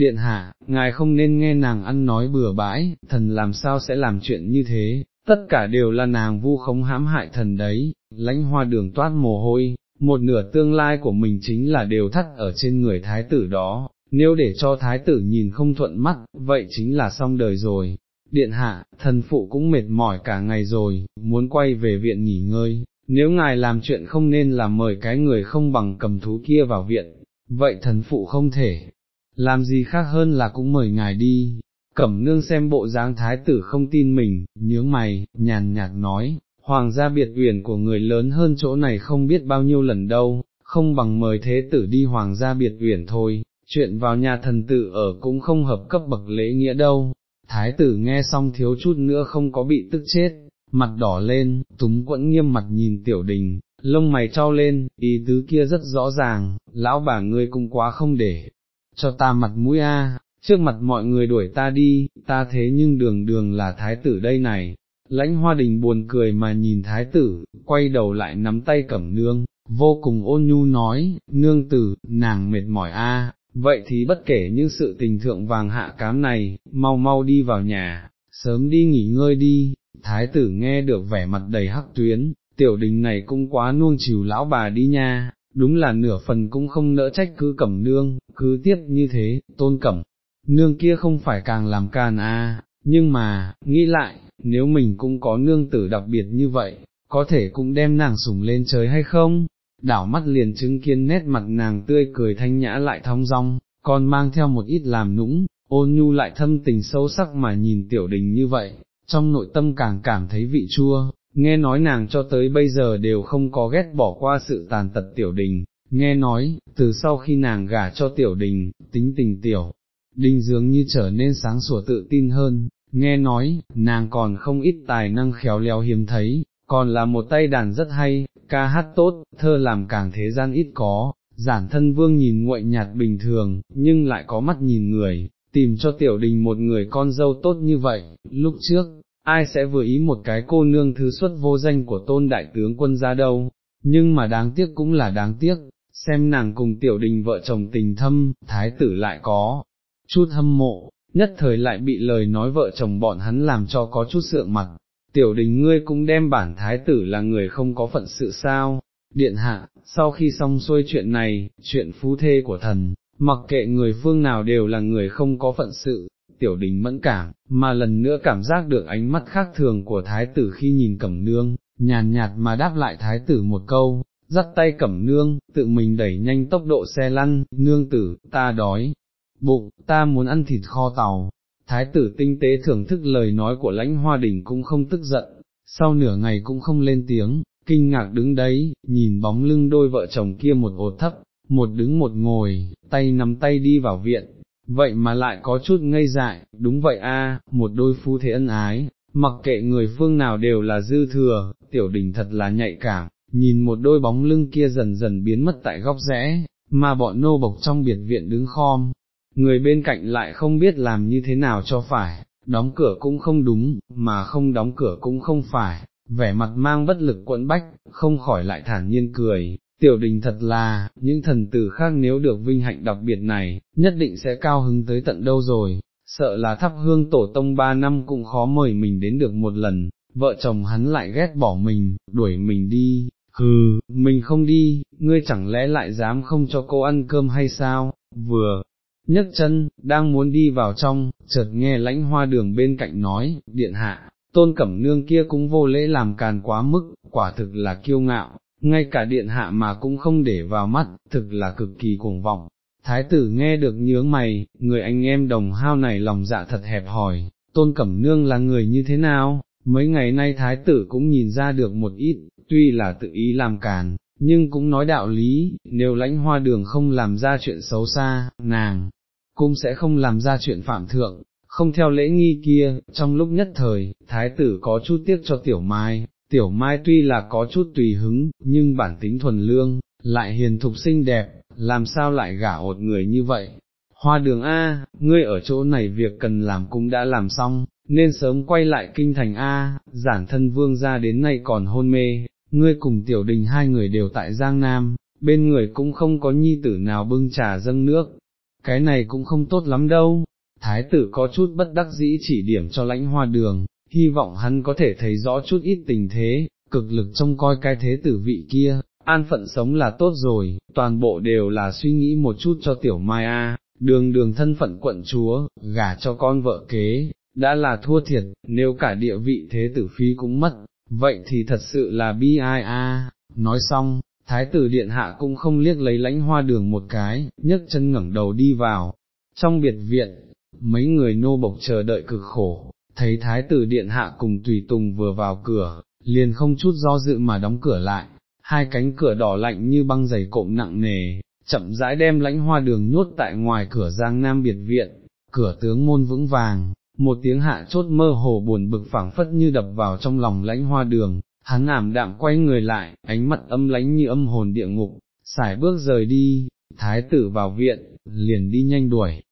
điện hạ, ngài không nên nghe nàng ăn nói bừa bãi, thần làm sao sẽ làm chuyện như thế, tất cả đều là nàng vu khống hãm hại thần đấy, lãnh hoa đường toát mồ hôi, một nửa tương lai của mình chính là đều thắt ở trên người thái tử đó, nếu để cho thái tử nhìn không thuận mắt, vậy chính là xong đời rồi. Điện hạ, thần phụ cũng mệt mỏi cả ngày rồi, muốn quay về viện nghỉ ngơi, nếu ngài làm chuyện không nên là mời cái người không bằng cầm thú kia vào viện, vậy thần phụ không thể, làm gì khác hơn là cũng mời ngài đi. Cẩm nương xem bộ dáng thái tử không tin mình, nhướng mày, nhàn nhạt nói, hoàng gia biệt uyển của người lớn hơn chỗ này không biết bao nhiêu lần đâu, không bằng mời thế tử đi hoàng gia biệt uyển thôi, chuyện vào nhà thần tử ở cũng không hợp cấp bậc lễ nghĩa đâu. Thái tử nghe xong thiếu chút nữa không có bị tức chết, mặt đỏ lên, túng quẫn nghiêm mặt nhìn tiểu đình, lông mày trao lên, ý tứ kia rất rõ ràng, lão bà ngươi cũng quá không để, cho ta mặt mũi a, trước mặt mọi người đuổi ta đi, ta thế nhưng đường đường là thái tử đây này. Lãnh hoa đình buồn cười mà nhìn thái tử, quay đầu lại nắm tay cẩm nương, vô cùng ôn nhu nói, nương tử, nàng mệt mỏi a, vậy thì bất kể những sự tình thượng vàng hạ cám này, mau mau đi vào nhà, sớm đi nghỉ ngơi đi, thái tử nghe được vẻ mặt đầy hắc tuyến, tiểu đình này cũng quá nuông chiều lão bà đi nha, đúng là nửa phần cũng không nỡ trách cứ cẩm nương, cứ tiếp như thế, tôn cẩm, nương kia không phải càng làm can à, nhưng mà, nghĩ lại, nếu mình cũng có nương tử đặc biệt như vậy, có thể cũng đem nàng sủng lên trời hay không? Đảo mắt liền chứng kiến nét mặt nàng tươi cười thanh nhã lại thong dong, còn mang theo một ít làm nũng, ôn nhu lại thâm tình sâu sắc mà nhìn tiểu đình như vậy, trong nội tâm càng cảm thấy vị chua, nghe nói nàng cho tới bây giờ đều không có ghét bỏ qua sự tàn tật tiểu đình, nghe nói, từ sau khi nàng gả cho tiểu đình, tính tình tiểu, đình dường như trở nên sáng sủa tự tin hơn, nghe nói, nàng còn không ít tài năng khéo léo hiếm thấy, còn là một tay đàn rất hay, ca hát tốt, thơ làm càng thế gian ít có, giản thân vương nhìn nguội nhạt bình thường, nhưng lại có mắt nhìn người, tìm cho tiểu đình một người con dâu tốt như vậy, lúc trước, ai sẽ vừa ý một cái cô nương thứ xuất vô danh của tôn đại tướng quân ra đâu, nhưng mà đáng tiếc cũng là đáng tiếc, xem nàng cùng tiểu đình vợ chồng tình thâm, thái tử lại có, chút hâm mộ, nhất thời lại bị lời nói vợ chồng bọn hắn làm cho có chút sượng mặt, tiểu đình ngươi cũng đem bản thái tử là người không có phận sự sao, điện hạ, sau khi xong xuôi chuyện này, chuyện phú thê của thần, mặc kệ người phương nào đều là người không có phận sự, tiểu đình mẫn cảm, mà lần nữa cảm giác được ánh mắt khác thường của thái tử khi nhìn cẩm nương, nhàn nhạt mà đáp lại thái tử một câu, dắt tay cẩm nương, tự mình đẩy nhanh tốc độ xe lăn, nương tử, ta đói, bụng, ta muốn ăn thịt kho tàu. Thái tử tinh tế thưởng thức lời nói của lãnh hoa đình cũng không tức giận, sau nửa ngày cũng không lên tiếng, kinh ngạc đứng đấy, nhìn bóng lưng đôi vợ chồng kia một ột thấp, một đứng một ngồi, tay nắm tay đi vào viện, vậy mà lại có chút ngây dại, đúng vậy a, một đôi phu thế ân ái, mặc kệ người phương nào đều là dư thừa, tiểu đình thật là nhạy cảm, nhìn một đôi bóng lưng kia dần dần biến mất tại góc rẽ, mà bọn nô bộc trong biệt viện đứng khom, người bên cạnh lại không biết làm như thế nào cho phải, đóng cửa cũng không đúng, mà không đóng cửa cũng không phải, vẻ mặt mang bất lực quẫn bách, không khỏi lại thản nhiên cười, tiểu đình thật là, những thần tử khác nếu được vinh hạnh đặc biệt này, nhất định sẽ cao hứng tới tận đâu rồi, sợ là thắp hương tổ tông ba năm cũng khó mời mình đến được một lần, vợ chồng hắn lại ghét bỏ mình, đuổi mình đi, hừ, mình không đi, ngươi chẳng lẽ lại dám không cho cô ăn cơm hay sao, vừa, nhấc chân, đang muốn đi vào trong, chợt nghe lãnh hoa đường bên cạnh nói, điện hạ, tôn cẩm nương kia cũng vô lễ làm càn quá mức, quả thực là kiêu ngạo, ngay cả điện hạ mà cũng không để vào mắt, thực là cực kỳ cuồng vọng. Thái tử nghe được nhướng mày, người anh em đồng hao này lòng dạ thật hẹp hòi, tôn cẩm nương là người như thế nào, mấy ngày nay thái tử cũng nhìn ra được một ít, tuy là tự ý làm càn, nhưng cũng nói đạo lý, nếu lãnh hoa đường không làm ra chuyện xấu xa, nàng, cũng sẽ không làm ra chuyện phạm thượng, không theo lễ nghi kia, trong lúc nhất thời, thái tử có chút tiếc cho tiểu mai, tiểu mai tuy là có chút tùy hứng, nhưng bản tính thuần lương, lại hiền thục xinh đẹp, làm sao lại gả ột người như vậy. Hoa đường A, ngươi ở chỗ này việc cần làm cũng đã làm xong, nên sớm quay lại kinh thành A, giản thân vương ra đến nay còn hôn mê, ngươi cùng tiểu đình hai người đều tại Giang Nam, bên người cũng không có nhi tử nào bưng trà dâng nước, cái này cũng không tốt lắm đâu. Thái tử có chút bất đắc dĩ chỉ điểm cho lãnh hoa đường, hy vọng hắn có thể thấy rõ chút ít tình thế, cực lực trông coi cái thế tử vị kia, an phận sống là tốt rồi, toàn bộ đều là suy nghĩ một chút cho tiểu mai a, đường đường thân phận quận chúa, gả cho con vợ kế, đã là thua thiệt, nếu cả địa vị thế tử phi cũng mất, vậy thì thật sự là bi ai a. nói xong, thái tử điện hạ cũng không liếc lấy lãnh hoa đường một cái, nhấc chân ngẩng đầu đi vào, trong biệt viện, mấy người nô bộc chờ đợi cực khổ, thấy thái tử điện hạ cùng tùy tùng vừa vào cửa, liền không chút do dự mà đóng cửa lại, hai cánh cửa đỏ lạnh như băng dày cộm nặng nề, chậm rãi đem lãnh hoa đường nhốt tại ngoài cửa giang nam biệt viện, cửa tướng môn vững vàng, một tiếng hạ chốt mơ hồ buồn bực phảng phất như đập vào trong lòng lãnh hoa đường, hắn ảm đạm quay người lại, ánh mặt âm lãnh như âm hồn địa ngục, xài bước rời đi, thái tử vào viện, liền đi nhanh đuổi.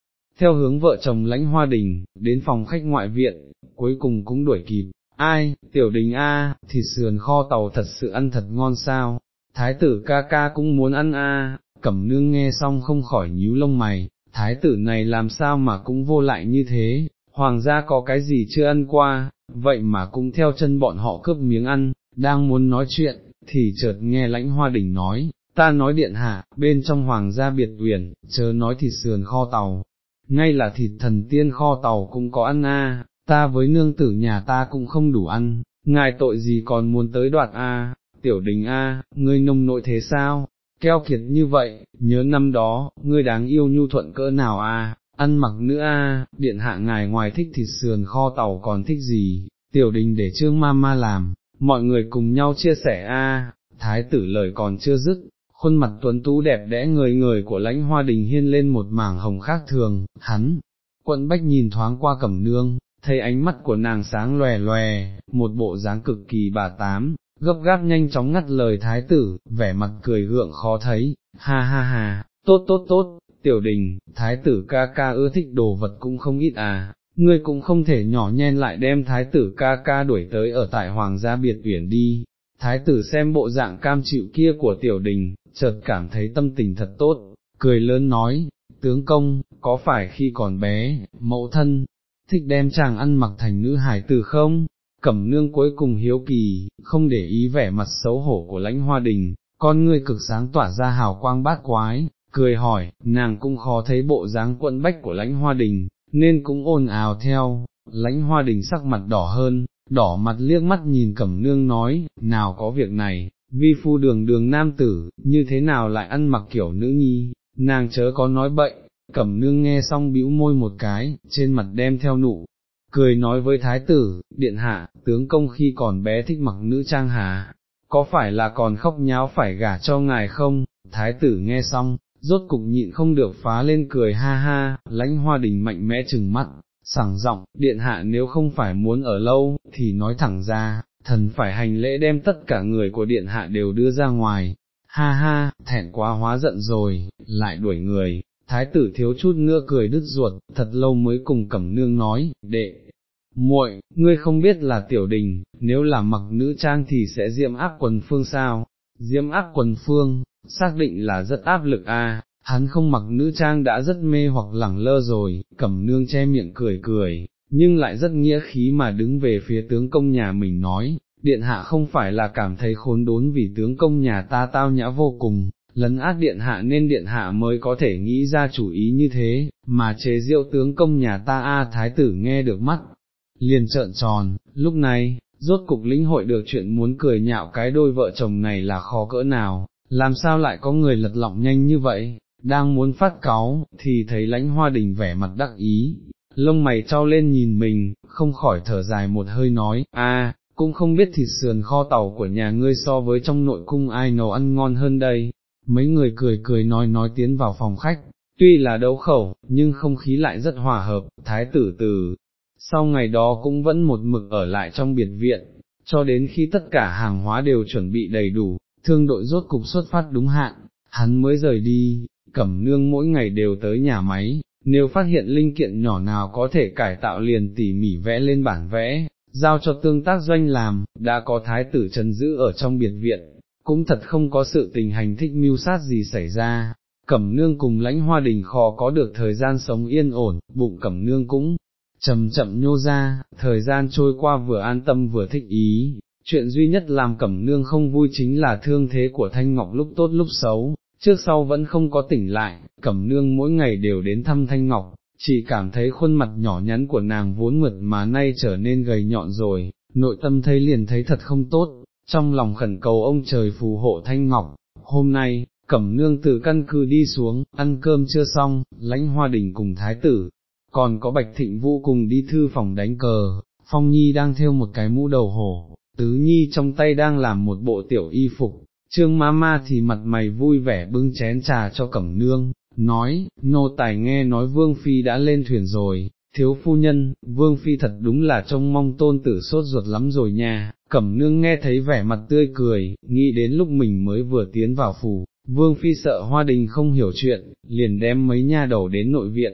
Theo hướng vợ chồng lãnh hoa đình, đến phòng khách ngoại viện, cuối cùng cũng đuổi kịp, ai, tiểu đình a, thịt sườn kho tàu thật sự ăn thật ngon sao, thái tử ca ca cũng muốn ăn a, cẩm nương nghe xong không khỏi nhíu lông mày, thái tử này làm sao mà cũng vô lại như thế, hoàng gia có cái gì chưa ăn qua, vậy mà cũng theo chân bọn họ cướp miếng ăn, đang muốn nói chuyện, thì chợt nghe lãnh hoa đình nói, ta nói điện hạ, bên trong hoàng gia biệt uyển, chớ nói thịt sườn kho tàu, ngay là thịt thần tiên kho tàu cũng có ăn a, ta với nương tử nhà ta cũng không đủ ăn, ngài tội gì còn muốn tới đoạt a, tiểu đình a, ngươi nông nội thế sao, keo kiệt như vậy, nhớ năm đó, ngươi đáng yêu nhu thuận cỡ nào a, ăn mặc nữa a, điện hạ ngài ngoài thích thịt sườn kho tàu còn thích gì, tiểu đình để trương ma ma làm, mọi người cùng nhau chia sẻ a, thái tử lời còn chưa dứt, khuôn mặt tuấn tú đẹp đẽ người người của lãnh hoa đình hiên lên một mảng hồng khác thường, hắn, quận bách nhìn thoáng qua cẩm nương, thấy ánh mắt của nàng sáng lòe lòe, một bộ dáng cực kỳ bà tám, gấp gáp nhanh chóng ngắt lời thái tử, vẻ mặt cười gượng khó thấy, ha ha ha, tốt tốt tốt, tiểu đình, thái tử ca ca ưa thích đồ vật cũng không ít à, ngươi cũng không thể nhỏ nhen lại đem thái tử ca ca đuổi tới ở tại hoàng gia biệt uyển đi. Thái tử xem bộ dạng cam chịu kia của tiểu đình, chợt cảm thấy tâm tình thật tốt, cười lớn nói, tướng công, có phải khi còn bé, mẫu thân, thích đem chàng ăn mặc thành nữ hải tử không? Cẩm nương cuối cùng hiếu kỳ, không để ý vẻ mặt xấu hổ của lãnh hoa đình, con ngươi cực sáng tỏa ra hào quang bát quái, cười hỏi, nàng cũng khó thấy bộ dáng quận bách của lãnh hoa đình, nên cũng ồn ào theo, lãnh hoa đình sắc mặt đỏ hơn, đỏ mặt liếc mắt nhìn cẩm nương nói, nào có việc này, vi phu đường đường nam tử, như thế nào lại ăn mặc kiểu nữ nhi, nàng chớ có nói bậy, cẩm nương nghe xong bĩu môi một cái, trên mặt đem theo nụ, cười nói với thái tử, điện hạ, tướng công khi còn bé thích mặc nữ trang hà, có phải là còn khóc nháo phải gả cho ngài không, thái tử nghe xong, rốt cục nhịn không được phá lên cười ha ha, lãnh hoa đình mạnh mẽ chừng mắt, sảng giọng, điện hạ nếu không phải muốn ở lâu, thì nói thẳng ra, thần phải hành lễ đem tất cả người của điện hạ đều đưa ra ngoài, ha ha, thẹn quá hóa giận rồi, lại đuổi người, thái tử thiếu chút nữa cười đứt ruột, thật lâu mới cùng cẩm nương nói, đệ, muội, ngươi không biết là tiểu đình, nếu là mặc nữ trang thì sẽ diễm áp quần phương sao, diễm áp quần phương, xác định là rất áp lực a hắn không mặc nữ trang đã rất mê hoặc lẳng lơ rồi, cẩm nương che miệng cười cười, nhưng lại rất nghĩa khí mà đứng về phía tướng công nhà mình nói, điện hạ không phải là cảm thấy khốn đốn vì tướng công nhà ta tao nhã vô cùng, lấn át điện hạ nên điện hạ mới có thể nghĩ ra chủ ý như thế, mà chế diệu tướng công nhà ta A thái tử nghe được mắt, liền trợn tròn, lúc này, rốt cục lĩnh hội được chuyện muốn cười nhạo cái đôi vợ chồng này là khó cỡ nào, làm sao lại có người lật lọng nhanh như vậy, đang muốn phát cáu, thì thấy lãnh hoa đình vẻ mặt đắc ý, lông mày trao lên nhìn mình, không khỏi thở dài một hơi nói, a, cũng không biết thịt sườn kho tàu của nhà ngươi so với trong nội cung ai nấu ăn ngon hơn đây, mấy người cười cười nói nói tiến vào phòng khách, tuy là đấu khẩu, nhưng không khí lại rất hòa hợp, thái tử từ, sau ngày đó cũng vẫn một mực ở lại trong biệt viện, cho đến khi tất cả hàng hóa đều chuẩn bị đầy đủ, thương đội rốt cục xuất phát đúng hạn, hắn mới rời đi, cẩm nương mỗi ngày đều tới nhà máy, nếu phát hiện linh kiện nhỏ nào có thể cải tạo liền tỉ mỉ vẽ lên bản vẽ, giao cho tương tác doanh làm, đã có thái tử trần giữ ở trong biệt viện, cũng thật không có sự tình hành thích mưu sát gì xảy ra, cẩm nương cùng lãnh hoa đình khó có được thời gian sống yên ổn, bụng cẩm nương cũng chậm chậm nhô ra, thời gian trôi qua vừa an tâm vừa thích ý, chuyện duy nhất làm cẩm nương không vui chính là thương thế của Thanh Ngọc lúc tốt lúc xấu, trước sau vẫn không có tỉnh lại, cẩm nương mỗi ngày đều đến thăm Thanh Ngọc, chỉ cảm thấy khuôn mặt nhỏ nhắn của nàng vốn mượt mà nay trở nên gầy nhọn rồi, nội tâm thấy liền thấy thật không tốt, trong lòng khẩn cầu ông trời phù hộ Thanh Ngọc, hôm nay, cẩm nương từ căn cứ đi xuống, ăn cơm chưa xong, lãnh hoa đình cùng thái tử, còn có bạch thịnh vũ cùng đi thư phòng đánh cờ, phong nhi đang theo một cái mũ đầu hổ, tứ nhi trong tay đang làm một bộ tiểu y phục, trương ma ma thì mặt mày vui vẻ bưng chén trà cho cẩm nương, nói, nô tài nghe nói vương phi đã lên thuyền rồi, thiếu phu nhân, vương phi thật đúng là trông mong tôn tử sốt ruột lắm rồi nha, cẩm nương nghe thấy vẻ mặt tươi cười, nghĩ đến lúc mình mới vừa tiến vào phủ, vương phi sợ hoa đình không hiểu chuyện, liền đem mấy nha đầu đến nội viện.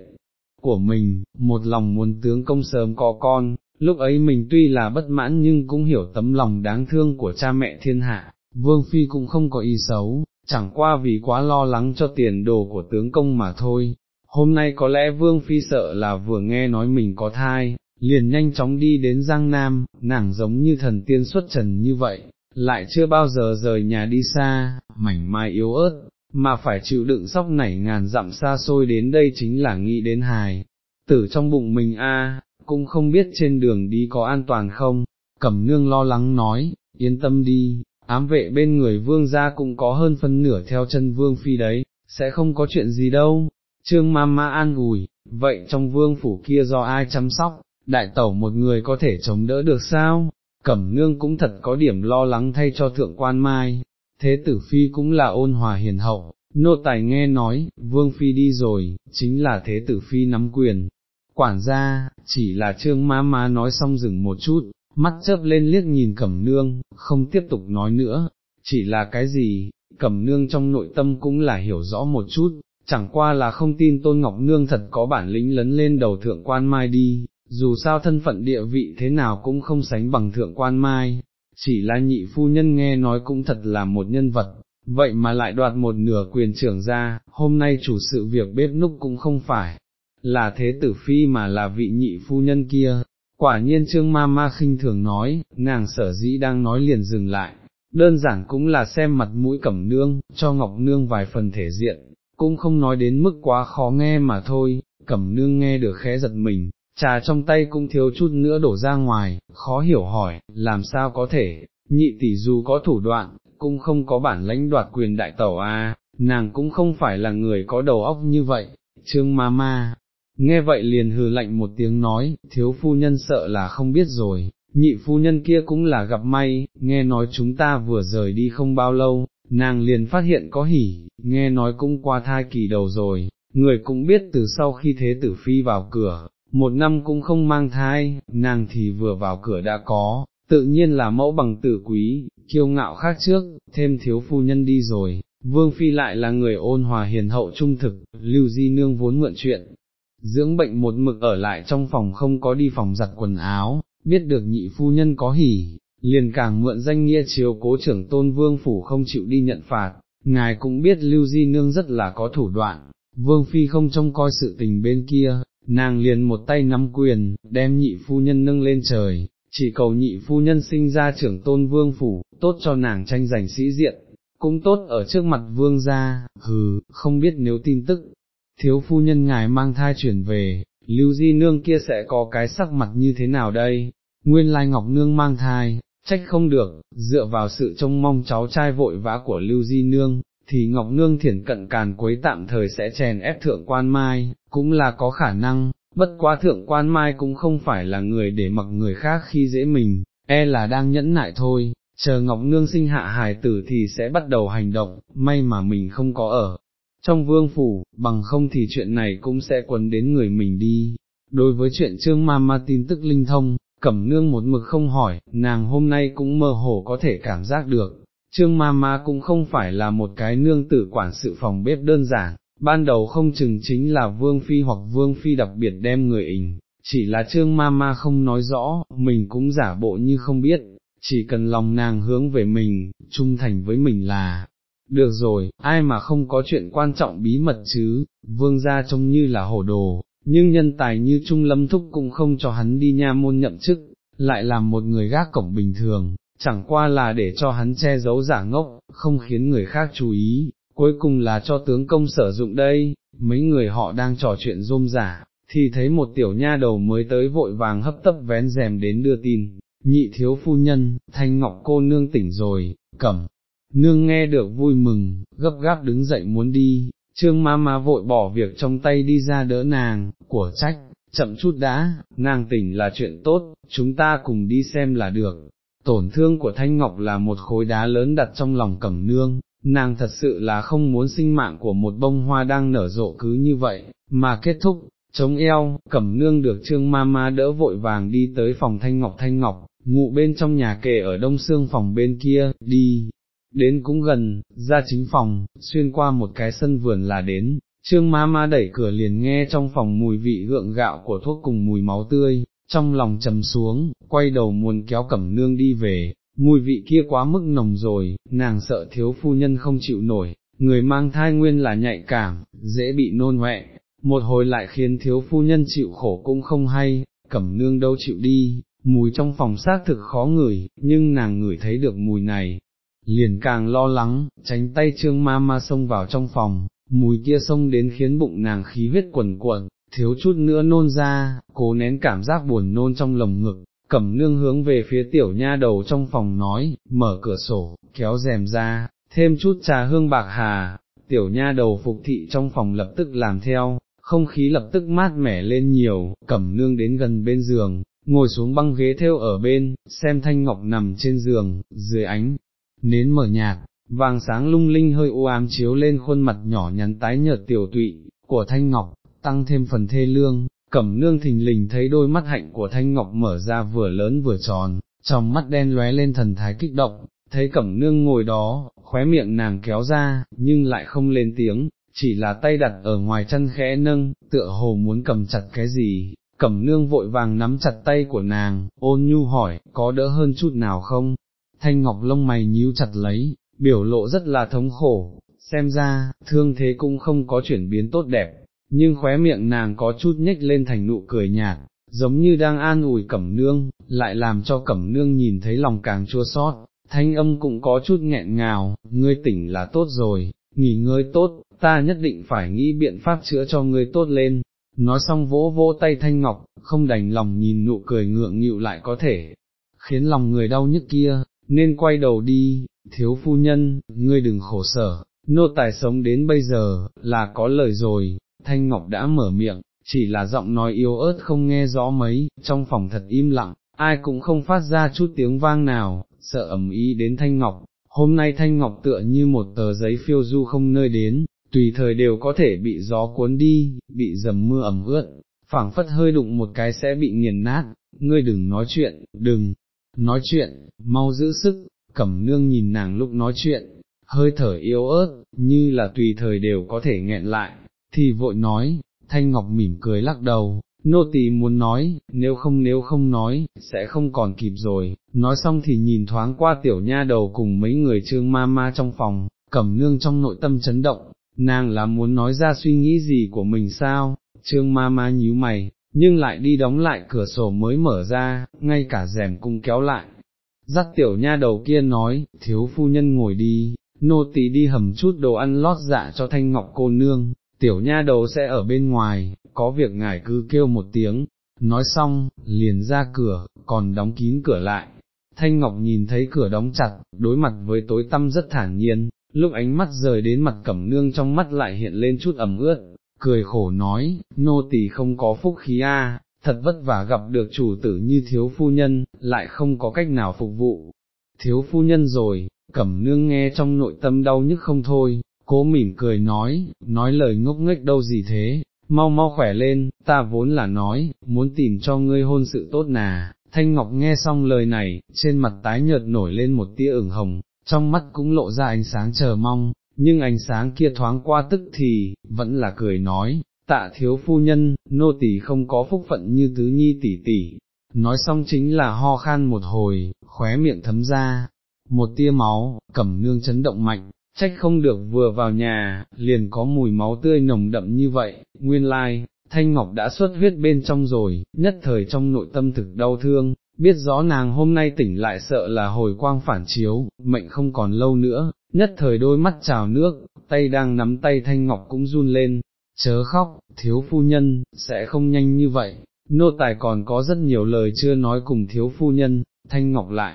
Của mình, một lòng muốn tướng công sớm có con, lúc ấy mình tuy là bất mãn nhưng cũng hiểu tấm lòng đáng thương của cha mẹ thiên hạ, vương phi cũng không có ý xấu, chẳng qua vì quá lo lắng cho tiền đồ của tướng công mà thôi. Hôm nay có lẽ Vương Phi sợ là vừa nghe nói mình có thai, liền nhanh chóng đi đến Giang Nam, nàng giống như thần tiên xuất trần như vậy, lại chưa bao giờ rời nhà đi xa, mảnh mai yếu ớt, mà phải chịu đựng sóc nảy ngàn dặm xa xôi đến đây chính là nghĩ đến hài. Tử trong bụng mình a, cũng không biết trên đường đi có an toàn không, cẩm nương lo lắng nói, yên tâm đi, ám vệ bên người vương gia cũng có hơn phân nửa theo chân vương phi đấy, sẽ không có chuyện gì đâu. Trương ma ma an ủi, vậy trong vương phủ kia do ai chăm sóc, đại tẩu một người có thể chống đỡ được sao? Cẩm nương cũng thật có điểm lo lắng thay cho thượng quan mai, thế tử phi cũng là ôn hòa hiền hậu, nô tài nghe nói, vương phi đi rồi, chính là thế tử phi nắm quyền. Quản gia, chỉ là trương ma ma nói xong dừng một chút, mắt chớp lên liếc nhìn cẩm nương, không tiếp tục nói nữa, chỉ là cái gì, cẩm nương trong nội tâm cũng là hiểu rõ một chút, chẳng qua là không tin tôn ngọc nương thật có bản lĩnh lấn lên đầu thượng quan mai đi, dù sao thân phận địa vị thế nào cũng không sánh bằng thượng quan mai, chỉ là nhị phu nhân nghe nói cũng thật là một nhân vật, vậy mà lại đoạt một nửa quyền trưởng ra, hôm nay chủ sự việc bếp núc cũng không phải là thế tử phi mà là vị nhị phu nhân kia, Quả nhiên trương ma ma khinh thường nói, nàng sở dĩ đang nói liền dừng lại, đơn giản cũng là xem mặt mũi cẩm nương, cho ngọc nương vài phần thể diện, cũng không nói đến mức quá khó nghe mà thôi, cẩm nương nghe được khẽ giật mình, trà trong tay cũng thiếu chút nữa đổ ra ngoài, khó hiểu hỏi, làm sao có thể, nhị tỷ dù có thủ đoạn, cũng không có bản lãnh đoạt quyền đại tẩu a, nàng cũng không phải là người có đầu óc như vậy, trương ma ma, nghe vậy liền hừ lạnh một tiếng nói, thiếu phu nhân sợ là không biết rồi, nhị phu nhân kia cũng là gặp may, nghe nói chúng ta vừa rời đi không bao lâu, nàng liền phát hiện có hỉ, nghe nói cũng qua thai kỳ đầu rồi, người cũng biết từ sau khi thế tử phi vào cửa, một năm cũng không mang thai, nàng thì vừa vào cửa đã có, tự nhiên là mẫu bằng tử quý, kiêu ngạo khác trước, thêm thiếu phu nhân đi rồi. Vương Phi lại là người ôn hòa hiền hậu trung thực, lưu di nương vốn mượn chuyện, dưỡng bệnh một mực ở lại trong phòng không có đi phòng giặt quần áo, biết được nhị phu nhân có hỉ, liền càng mượn danh nghĩa chiếu cố trưởng tôn vương phủ không chịu đi nhận phạt, ngài cũng biết lưu di nương rất là có thủ đoạn, vương phi không trông coi sự tình bên kia, nàng liền một tay nắm quyền, đem nhị phu nhân nâng lên trời, chỉ cầu nhị phu nhân sinh ra trưởng tôn vương phủ, tốt cho nàng tranh giành sĩ diện, cũng tốt ở trước mặt vương gia, hừ, không biết nếu tin tức, thiếu phu nhân ngài mang thai chuyển về, lưu di nương kia sẽ có cái sắc mặt như thế nào đây, nguyên lai ngọc nương mang thai, trách không được, dựa vào sự trông mong cháu trai vội vã của lưu di nương, thì ngọc nương thiển cận càn quấy tạm thời sẽ chèn ép thượng quan mai, cũng là có khả năng, bất quá thượng quan mai cũng không phải là người để mặc người khác khi dễ mình, e là đang nhẫn nại thôi. Chờ Ngọc Nương sinh hạ hài tử thì sẽ bắt đầu hành động, may mà mình không có ở, trong vương phủ, bằng không thì chuyện này cũng sẽ quấn đến người mình đi. Đối với chuyện trương ma ma tin tức linh thông, cẩm nương một mực không hỏi, nàng hôm nay cũng mơ hồ có thể cảm giác được, trương ma ma cũng không phải là một cái nương tử quản sự phòng bếp đơn giản, ban đầu không chừng chính là vương phi hoặc vương phi đặc biệt đem người ỉnh, chỉ là trương ma ma không nói rõ, mình cũng giả bộ như không biết, chỉ cần lòng nàng hướng về mình, trung thành với mình là, được rồi, ai mà không có chuyện quan trọng bí mật chứ, vương gia trông như là hổ đồ, nhưng nhân tài như Trung Lâm Thúc cũng không cho hắn đi nha môn nhậm chức, lại làm một người gác cổng bình thường, chẳng qua là để cho hắn che giấu giả ngốc, không khiến người khác chú ý, cuối cùng là cho tướng công sử dụng đây, mấy người họ đang trò chuyện rôm giả, thì thấy một tiểu nha đầu mới tới vội vàng hấp tấp vén rèm đến đưa tin, nhị thiếu phu nhân, thanh ngọc cô nương tỉnh rồi, cẩm. Nương nghe được vui mừng, gấp gáp đứng dậy muốn đi, trương ma ma vội bỏ việc trong tay đi ra đỡ nàng, của trách, chậm chút đã, nàng tỉnh là chuyện tốt, chúng ta cùng đi xem là được. Tổn thương của Thanh Ngọc là một khối đá lớn đặt trong lòng cẩm nương, nàng thật sự là không muốn sinh mạng của một bông hoa đang nở rộ cứ như vậy, mà kết thúc, chống eo, cẩm nương được trương ma ma đỡ vội vàng đi tới phòng Thanh Ngọc. Thanh Ngọc, ngụ bên trong nhà kề ở đông xương phòng bên kia, đi, đến cũng gần, ra chính phòng, xuyên qua một cái sân vườn là đến, trương ma ma đẩy cửa liền nghe trong phòng mùi vị gượng gạo của thuốc cùng mùi máu tươi, trong lòng trầm xuống, quay đầu muốn kéo cẩm nương đi về, mùi vị kia quá mức nồng rồi, nàng sợ thiếu phu nhân không chịu nổi, người mang thai nguyên là nhạy cảm, dễ bị nôn hoẹ, một hồi lại khiến thiếu phu nhân chịu khổ cũng không hay, cẩm nương đâu chịu đi, mùi trong phòng xác thực khó ngửi, nhưng nàng ngửi thấy được mùi này, liền càng lo lắng, tránh tay trương ma ma xông vào trong phòng, mùi kia xông đến khiến bụng nàng khí huyết quẩn cuộn, thiếu chút nữa nôn ra, cố nén cảm giác buồn nôn trong lồng ngực, cẩm nương hướng về phía tiểu nha đầu trong phòng nói, mở cửa sổ, kéo rèm ra, thêm chút trà hương bạc hà, tiểu nha đầu phục thị trong phòng lập tức làm theo, không khí lập tức mát mẻ lên nhiều, cẩm nương đến gần bên giường, ngồi xuống băng ghế theo ở bên, xem thanh ngọc nằm trên giường, dưới ánh, nến mở nhạt, vàng sáng lung linh hơi u ám chiếu lên khuôn mặt nhỏ nhắn tái nhợt tiểu tụy, của thanh ngọc, tăng thêm phần thê lương, cẩm nương thình lình thấy đôi mắt hạnh của thanh ngọc mở ra vừa lớn vừa tròn, trong mắt đen lóe lên thần thái kích động, thấy cẩm nương ngồi đó, khóe miệng nàng kéo ra, nhưng lại không lên tiếng, chỉ là tay đặt ở ngoài chân khẽ nâng, tựa hồ muốn cầm chặt cái gì, cẩm nương vội vàng nắm chặt tay của nàng, ôn nhu hỏi, có đỡ hơn chút nào không? Thanh ngọc lông mày nhíu chặt lấy, biểu lộ rất là thống khổ, xem ra, thương thế cũng không có chuyển biến tốt đẹp, nhưng khóe miệng nàng có chút nhếch lên thành nụ cười nhạt, giống như đang an ủi cẩm nương, lại làm cho cẩm nương nhìn thấy lòng càng chua xót. thanh âm cũng có chút nghẹn ngào, ngươi tỉnh là tốt rồi, nghỉ ngơi tốt, ta nhất định phải nghĩ biện pháp chữa cho ngươi tốt lên. Nói xong vỗ vỗ tay thanh ngọc, không đành lòng nhìn nụ cười ngượng nghịu lại có thể, khiến lòng người đau nhức kia, nên quay đầu đi, thiếu phu nhân, ngươi đừng khổ sở, nô tài sống đến bây giờ, là có lời rồi, Thanh Ngọc đã mở miệng, chỉ là giọng nói yếu ớt không nghe rõ mấy, trong phòng thật im lặng, ai cũng không phát ra chút tiếng vang nào, sợ ẩm ý đến Thanh Ngọc. Hôm nay Thanh Ngọc tựa như một tờ giấy phiêu du không nơi đến, tùy thời đều có thể bị gió cuốn đi, bị dầm mưa ẩm ướt, phảng phất hơi đụng một cái sẽ bị nghiền nát, ngươi đừng nói chuyện, đừng nói chuyện, mau giữ sức, cẩm nương nhìn nàng lúc nói chuyện, hơi thở yếu ớt, như là tùy thời đều có thể nghẹn lại, thì vội nói, Thanh Ngọc mỉm cười lắc đầu, nô tỳ muốn nói, nếu không nếu không nói, sẽ không còn kịp rồi, nói xong thì nhìn thoáng qua tiểu nha đầu cùng mấy người trương ma ma trong phòng, cẩm nương trong nội tâm chấn động, nàng là muốn nói ra suy nghĩ gì của mình sao, trương ma ma nhíu mày, nhưng lại đi đóng lại cửa sổ mới mở ra, ngay cả rèm cũng kéo lại. Dắt tiểu nha đầu kia nói, thiếu phu nhân ngồi đi, nô tỳ đi hầm chút đồ ăn lót dạ cho thanh ngọc cô nương, tiểu nha đầu sẽ ở bên ngoài, có việc ngài cứ kêu một tiếng, nói xong, liền ra cửa, còn đóng kín cửa lại. Thanh Ngọc nhìn thấy cửa đóng chặt, đối mặt với tối tăm rất thản nhiên, lúc ánh mắt rời đến mặt cẩm nương trong mắt lại hiện lên chút ẩm ướt, cười khổ nói, nô tỳ không có phúc khí a, thật vất vả gặp được chủ tử như thiếu phu nhân, lại không có cách nào phục vụ. Thiếu phu nhân rồi, cẩm nương nghe trong nội tâm đau nhức không thôi, cố mỉm cười nói, nói lời ngốc nghếch đâu gì thế, mau mau khỏe lên, ta vốn là nói, muốn tìm cho ngươi hôn sự tốt nà. Thanh Ngọc nghe xong lời này, trên mặt tái nhợt nổi lên một tia ửng hồng, trong mắt cũng lộ ra ánh sáng chờ mong, nhưng ánh sáng kia thoáng qua tức thì, vẫn là cười nói, tạ thiếu phu nhân, nô tỳ không có phúc phận như tứ nhi tỷ tỷ. Nói xong chính là ho khan một hồi, khóe miệng thấm ra, một tia máu, cẩm nương chấn động mạnh, trách không được vừa vào nhà, liền có mùi máu tươi nồng đậm như vậy, nguyên lai, like, Thanh Ngọc đã xuất huyết bên trong rồi, nhất thời trong nội tâm thực đau thương, biết rõ nàng hôm nay tỉnh lại sợ là hồi quang phản chiếu, mệnh không còn lâu nữa, nhất thời đôi mắt trào nước, tay đang nắm tay Thanh Ngọc cũng run lên, chớ khóc, thiếu phu nhân, sẽ không nhanh như vậy, nô tài còn có rất nhiều lời chưa nói cùng thiếu phu nhân, Thanh Ngọc lại,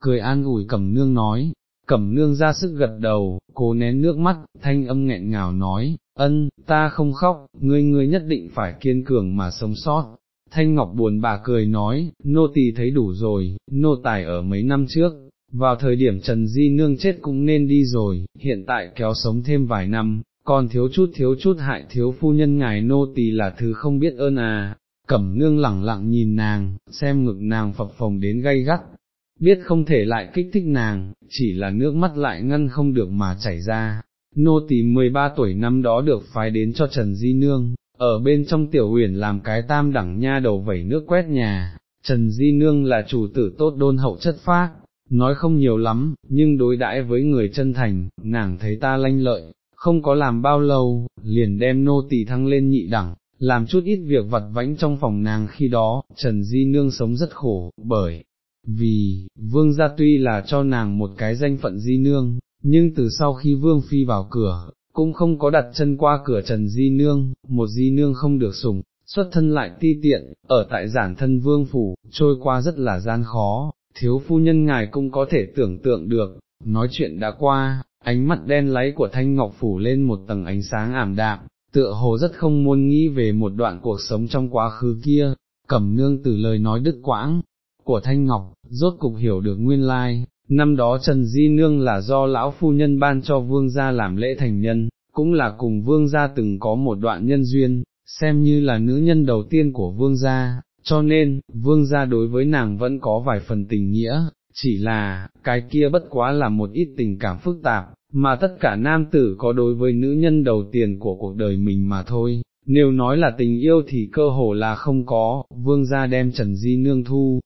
cười an ủi cẩm nương nói, cẩm nương ra sức gật đầu, cố nén nước mắt, thanh âm nghẹn ngào nói, ân, ta không khóc, ngươi ngươi nhất định phải kiên cường mà sống sót. Thanh Ngọc buồn bà cười nói, nô tỳ thấy đủ rồi, nô tài ở mấy năm trước, vào thời điểm Trần Di Nương chết cũng nên đi rồi, hiện tại kéo sống thêm vài năm, còn thiếu chút thiếu chút hại thiếu phu nhân ngài nô tỳ là thứ không biết ơn à, cẩm nương lẳng lặng nhìn nàng, xem ngực nàng phập phồng đến gay gắt, biết không thể lại kích thích nàng, chỉ là nước mắt lại ngăn không được mà chảy ra. Nô tỳ 13 tuổi năm đó được phái đến cho Trần Di Nương, ở bên trong tiểu huyền làm cái tam đẳng nha đầu vẩy nước quét nhà, Trần Di Nương là chủ tử tốt đôn hậu chất phác, nói không nhiều lắm, nhưng đối đãi với người chân thành, nàng thấy ta lanh lợi, không có làm bao lâu, liền đem nô tỳ thăng lên nhị đẳng, làm chút ít việc vặt vãnh trong phòng nàng khi đó, Trần Di Nương sống rất khổ, bởi vì, vương gia tuy là cho nàng một cái danh phận Di Nương, nhưng từ sau khi vương phi vào cửa, cũng không có đặt chân qua cửa Trần Di Nương, một Di Nương không được sủng, xuất thân lại ti tiện, ở tại giản thân vương phủ, trôi qua rất là gian khó, thiếu phu nhân ngài cũng có thể tưởng tượng được, nói chuyện đã qua, ánh mắt đen láy của Thanh Ngọc phủ lên một tầng ánh sáng ảm đạm, tựa hồ rất không muốn nghĩ về một đoạn cuộc sống trong quá khứ kia, cẩm nương từ lời nói đứt quãng, của Thanh Ngọc, rốt cục hiểu được nguyên lai, năm đó Trần Di Nương là do lão phu nhân ban cho vương gia làm lễ thành nhân, cũng là cùng vương gia từng có một đoạn nhân duyên, xem như là nữ nhân đầu tiên của vương gia, cho nên, vương gia đối với nàng vẫn có vài phần tình nghĩa, chỉ là, cái kia bất quá là một ít tình cảm phức tạp, mà tất cả nam tử có đối với nữ nhân đầu tiên của cuộc đời mình mà thôi. Nếu nói là tình yêu thì cơ hồ là không có, vương gia đem Trần Di Nương thu,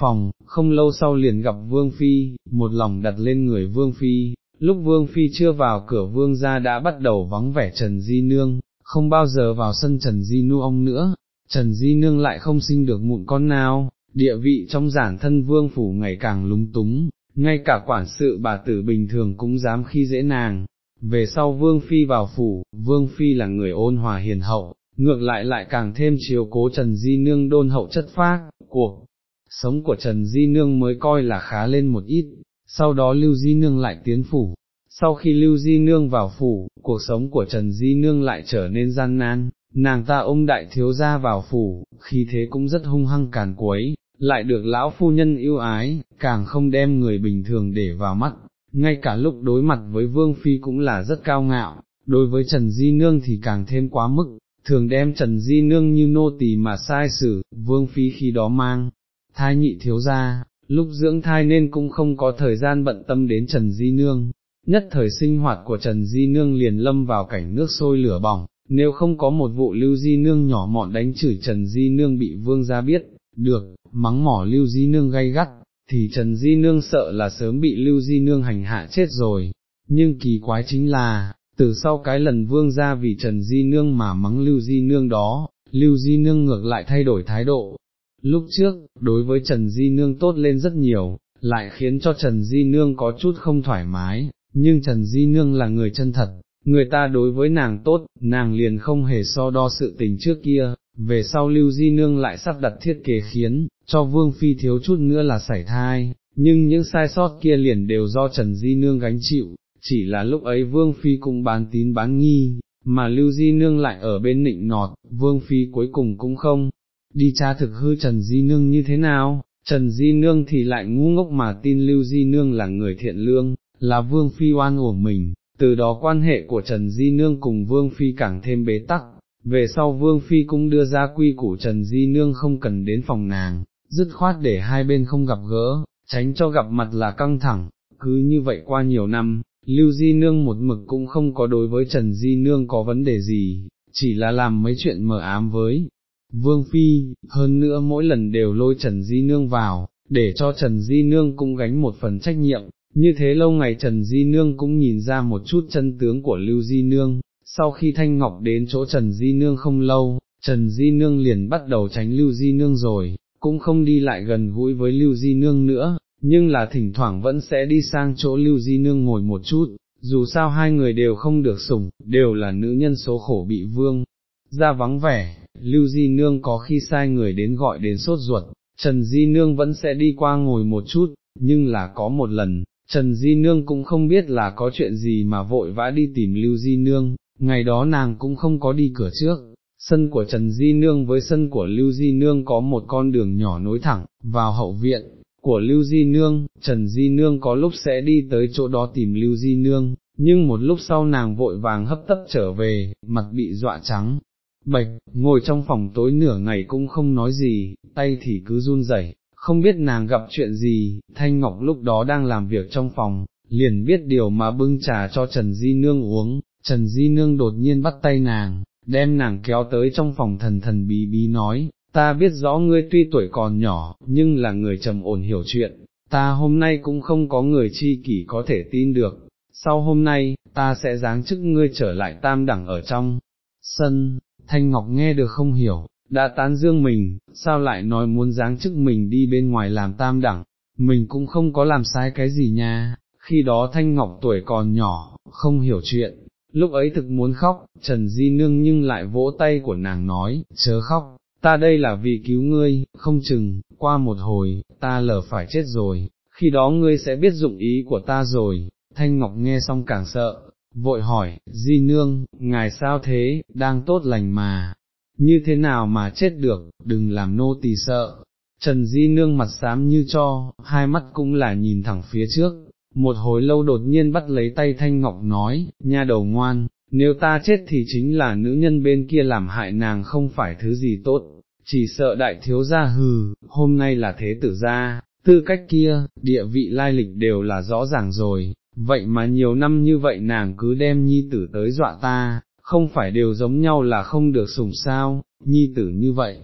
phòng, không lâu sau liền gặp Vương Phi, một lòng đặt lên người Vương Phi, lúc Vương Phi chưa vào cửa Vương ra đã bắt đầu vắng vẻ Trần Di Nương, không bao giờ vào sân Trần Di Nu ông nữa, Trần Di Nương lại không sinh được mụn con nào, địa vị trong giản thân Vương Phủ ngày càng lúng túng, ngay cả quản sự bà tử bình thường cũng dám khi dễ nàng. Về sau Vương Phi vào phủ, Vương Phi là người ôn hòa hiền hậu, ngược lại lại càng thêm chiều cố Trần Di Nương đôn hậu chất phác, cuộc sống của Trần Di Nương mới coi là khá lên một ít, sau đó Lưu Di Nương lại tiến phủ. Sau khi Lưu Di Nương vào phủ, cuộc sống của Trần Di Nương lại trở nên gian nan, nàng ta ôm đại thiếu gia vào phủ, khi thế cũng rất hung hăng càn quấy, lại được lão phu nhân yêu ái, càng không đem người bình thường để vào mắt, ngay cả lúc đối mặt với Vương Phi cũng là rất cao ngạo, đối với Trần Di Nương thì càng thêm quá mức, thường đem Trần Di Nương như nô tỳ mà sai xử, Vương Phi khi đó mang, thai nhị thiếu gia, lúc dưỡng thai nên cũng không có thời gian bận tâm đến Trần Di Nương, nhất thời sinh hoạt của Trần Di Nương liền lâm vào cảnh nước sôi lửa bỏng, nếu không có một vụ Lưu Di Nương nhỏ mọn đánh chửi Trần Di Nương bị vương gia biết, được, mắng mỏ Lưu Di Nương gay gắt, thì Trần Di Nương sợ là sớm bị Lưu Di Nương hành hạ chết rồi, nhưng kỳ quái chính là, từ sau cái lần vương gia vì Trần Di Nương mà mắng Lưu Di Nương đó, Lưu Di Nương ngược lại thay đổi thái độ, Lúc trước, đối với Trần Di Nương tốt lên rất nhiều, lại khiến cho Trần Di Nương có chút không thoải mái, nhưng Trần Di Nương là người chân thật, người ta đối với nàng tốt, nàng liền không hề so đo sự tình trước kia, về sau Lưu Di Nương lại sắp đặt thiết kế khiến, cho Vương Phi thiếu chút nữa là sảy thai, nhưng những sai sót kia liền đều do Trần Di Nương gánh chịu, chỉ là lúc ấy Vương Phi cũng bán tín bán nghi, mà Lưu Di Nương lại ở bên nịnh nọt, Vương Phi cuối cùng cũng không đi tra thực hư Trần Di Nương như thế nào, Trần Di Nương thì lại ngu ngốc mà tin Lưu Di Nương là người thiện lương, là Vương Phi oan uổng mình, từ đó quan hệ của Trần Di Nương cùng Vương Phi càng thêm bế tắc, về sau Vương Phi cũng đưa ra quy củ Trần Di Nương không cần đến phòng nàng, dứt khoát để hai bên không gặp gỡ, tránh cho gặp mặt là căng thẳng, cứ như vậy qua nhiều năm, Lưu Di Nương một mực cũng không có đối với Trần Di Nương có vấn đề gì, chỉ là làm mấy chuyện mờ ám với Vương Phi, hơn nữa mỗi lần đều lôi Trần Di Nương vào, để cho Trần Di Nương cũng gánh một phần trách nhiệm, như thế lâu ngày Trần Di Nương cũng nhìn ra một chút chân tướng của Lưu Di Nương, sau khi Thanh Ngọc đến chỗ Trần Di Nương không lâu, Trần Di Nương liền bắt đầu tránh Lưu Di Nương rồi, cũng không đi lại gần gũi với Lưu Di Nương nữa, nhưng là thỉnh thoảng vẫn sẽ đi sang chỗ Lưu Di Nương ngồi một chút, dù sao hai người đều không được sủng, đều là nữ nhân số khổ bị vương, ra vắng vẻ, Lưu Di Nương có khi sai người đến gọi đến sốt ruột, Trần Di Nương vẫn sẽ đi qua ngồi một chút, nhưng là có một lần, Trần Di Nương cũng không biết là có chuyện gì mà vội vã đi tìm Lưu Di Nương, ngày đó nàng cũng không có đi cửa trước, sân của Trần Di Nương với sân của Lưu Di Nương có một con đường nhỏ nối thẳng, vào hậu viện của Lưu Di Nương, Trần Di Nương có lúc sẽ đi tới chỗ đó tìm Lưu Di Nương, nhưng một lúc sau nàng vội vàng hấp tấp trở về, mặt bị dọa trắng, bệch, ngồi trong phòng tối nửa ngày cũng không nói gì, tay thì cứ run rẩy, không biết nàng gặp chuyện gì, Thanh Ngọc lúc đó đang làm việc trong phòng, liền biết điều mà bưng trà cho Trần Di Nương uống, Trần Di Nương đột nhiên bắt tay nàng, đem nàng kéo tới trong phòng thần thần bí bí nói, ta biết rõ ngươi tuy tuổi còn nhỏ, nhưng là người trầm ổn hiểu chuyện, ta hôm nay cũng không có người chi kỷ có thể tin được, sau hôm nay, ta sẽ giáng chức ngươi trở lại tam đẳng ở trong. Sân, Thanh Ngọc nghe được không hiểu, đã tán dương mình, sao lại nói muốn giáng chức mình đi bên ngoài làm tam đẳng, mình cũng không có làm sai cái gì nha, khi đó Thanh Ngọc tuổi còn nhỏ, không hiểu chuyện, lúc ấy thực muốn khóc, Trần Di Nương nhưng lại vỗ tay của nàng nói, chớ khóc, ta đây là vì cứu ngươi, không chừng, qua một hồi, ta lờ phải chết rồi, khi đó ngươi sẽ biết dụng ý của ta rồi, Thanh Ngọc nghe xong càng sợ, vội hỏi, Di Nương, ngài sao thế, đang tốt lành mà, như thế nào mà chết được, đừng làm nô tỳ sợ. Trần Di Nương mặt xám như cho, hai mắt cũng là nhìn thẳng phía trước, một hồi lâu đột nhiên bắt lấy tay Thanh Ngọc nói, nha đầu ngoan, nếu ta chết thì chính là nữ nhân bên kia làm hại nàng không phải thứ gì tốt, chỉ sợ đại thiếu gia hừ, hôm nay là thế tử gia, tư cách kia, địa vị lai lịch đều là rõ ràng rồi, vậy mà nhiều năm như vậy nàng cứ đem nhi tử tới dọa ta, không phải đều giống nhau là không được sủng sao, nhi tử như vậy,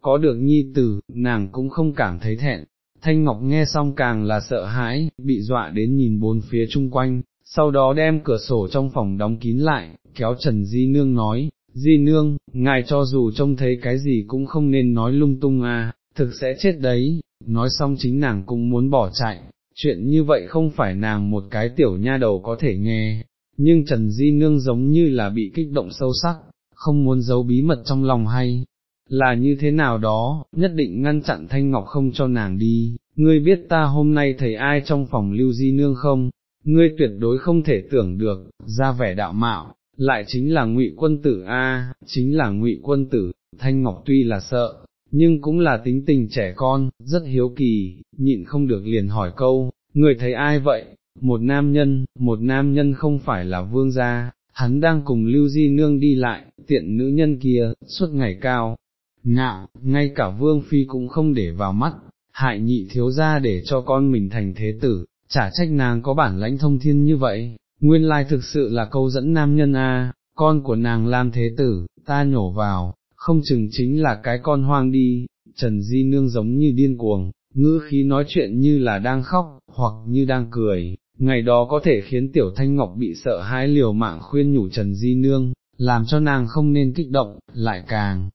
có được nhi tử, nàng cũng không cảm thấy thẹn. Thanh Ngọc nghe xong càng là sợ hãi, bị dọa đến nhìn bốn phía chung quanh, sau đó đem cửa sổ trong phòng đóng kín lại, kéo Trần Di Nương nói, Di Nương, ngài cho dù trông thấy cái gì cũng không nên nói lung tung à, thực sẽ chết đấy, nói xong chính nàng cũng muốn bỏ chạy, chuyện như vậy không phải nàng một cái tiểu nha đầu có thể nghe, nhưng Trần Di Nương giống như là bị kích động sâu sắc, không muốn giấu bí mật trong lòng hay, là như thế nào đó, nhất định ngăn chặn Thanh Ngọc không cho nàng đi, ngươi biết ta hôm nay thấy ai trong phòng lưu Di Nương không, ngươi tuyệt đối không thể tưởng được, ra vẻ đạo mạo, lại chính là ngụy quân tử a, chính là ngụy quân tử, Thanh Ngọc tuy là sợ, nhưng cũng là tính tình trẻ con, rất hiếu kỳ, nhịn không được liền hỏi câu, người thấy ai vậy, một nam nhân, một nam nhân không phải là vương gia, hắn đang cùng lưu di nương đi lại, tiện nữ nhân kia, suốt ngày cao, ngạo, ngay cả vương phi cũng không để vào mắt, hại nhị thiếu gia để cho con mình thành thế tử, chả trách nàng có bản lãnh thông thiên như vậy, nguyên lai thực sự là câu dẫn nam nhân a, con của nàng làm thế tử, ta nhổ vào, không chừng chính là cái con hoang đi, Trần Di Nương giống như điên cuồng, ngữ khí nói chuyện như là đang khóc, hoặc như đang cười, ngày đó có thể khiến Tiểu Thanh Ngọc bị sợ hãi liều mạng khuyên nhủ Trần Di Nương, làm cho nàng không nên kích động, lại càng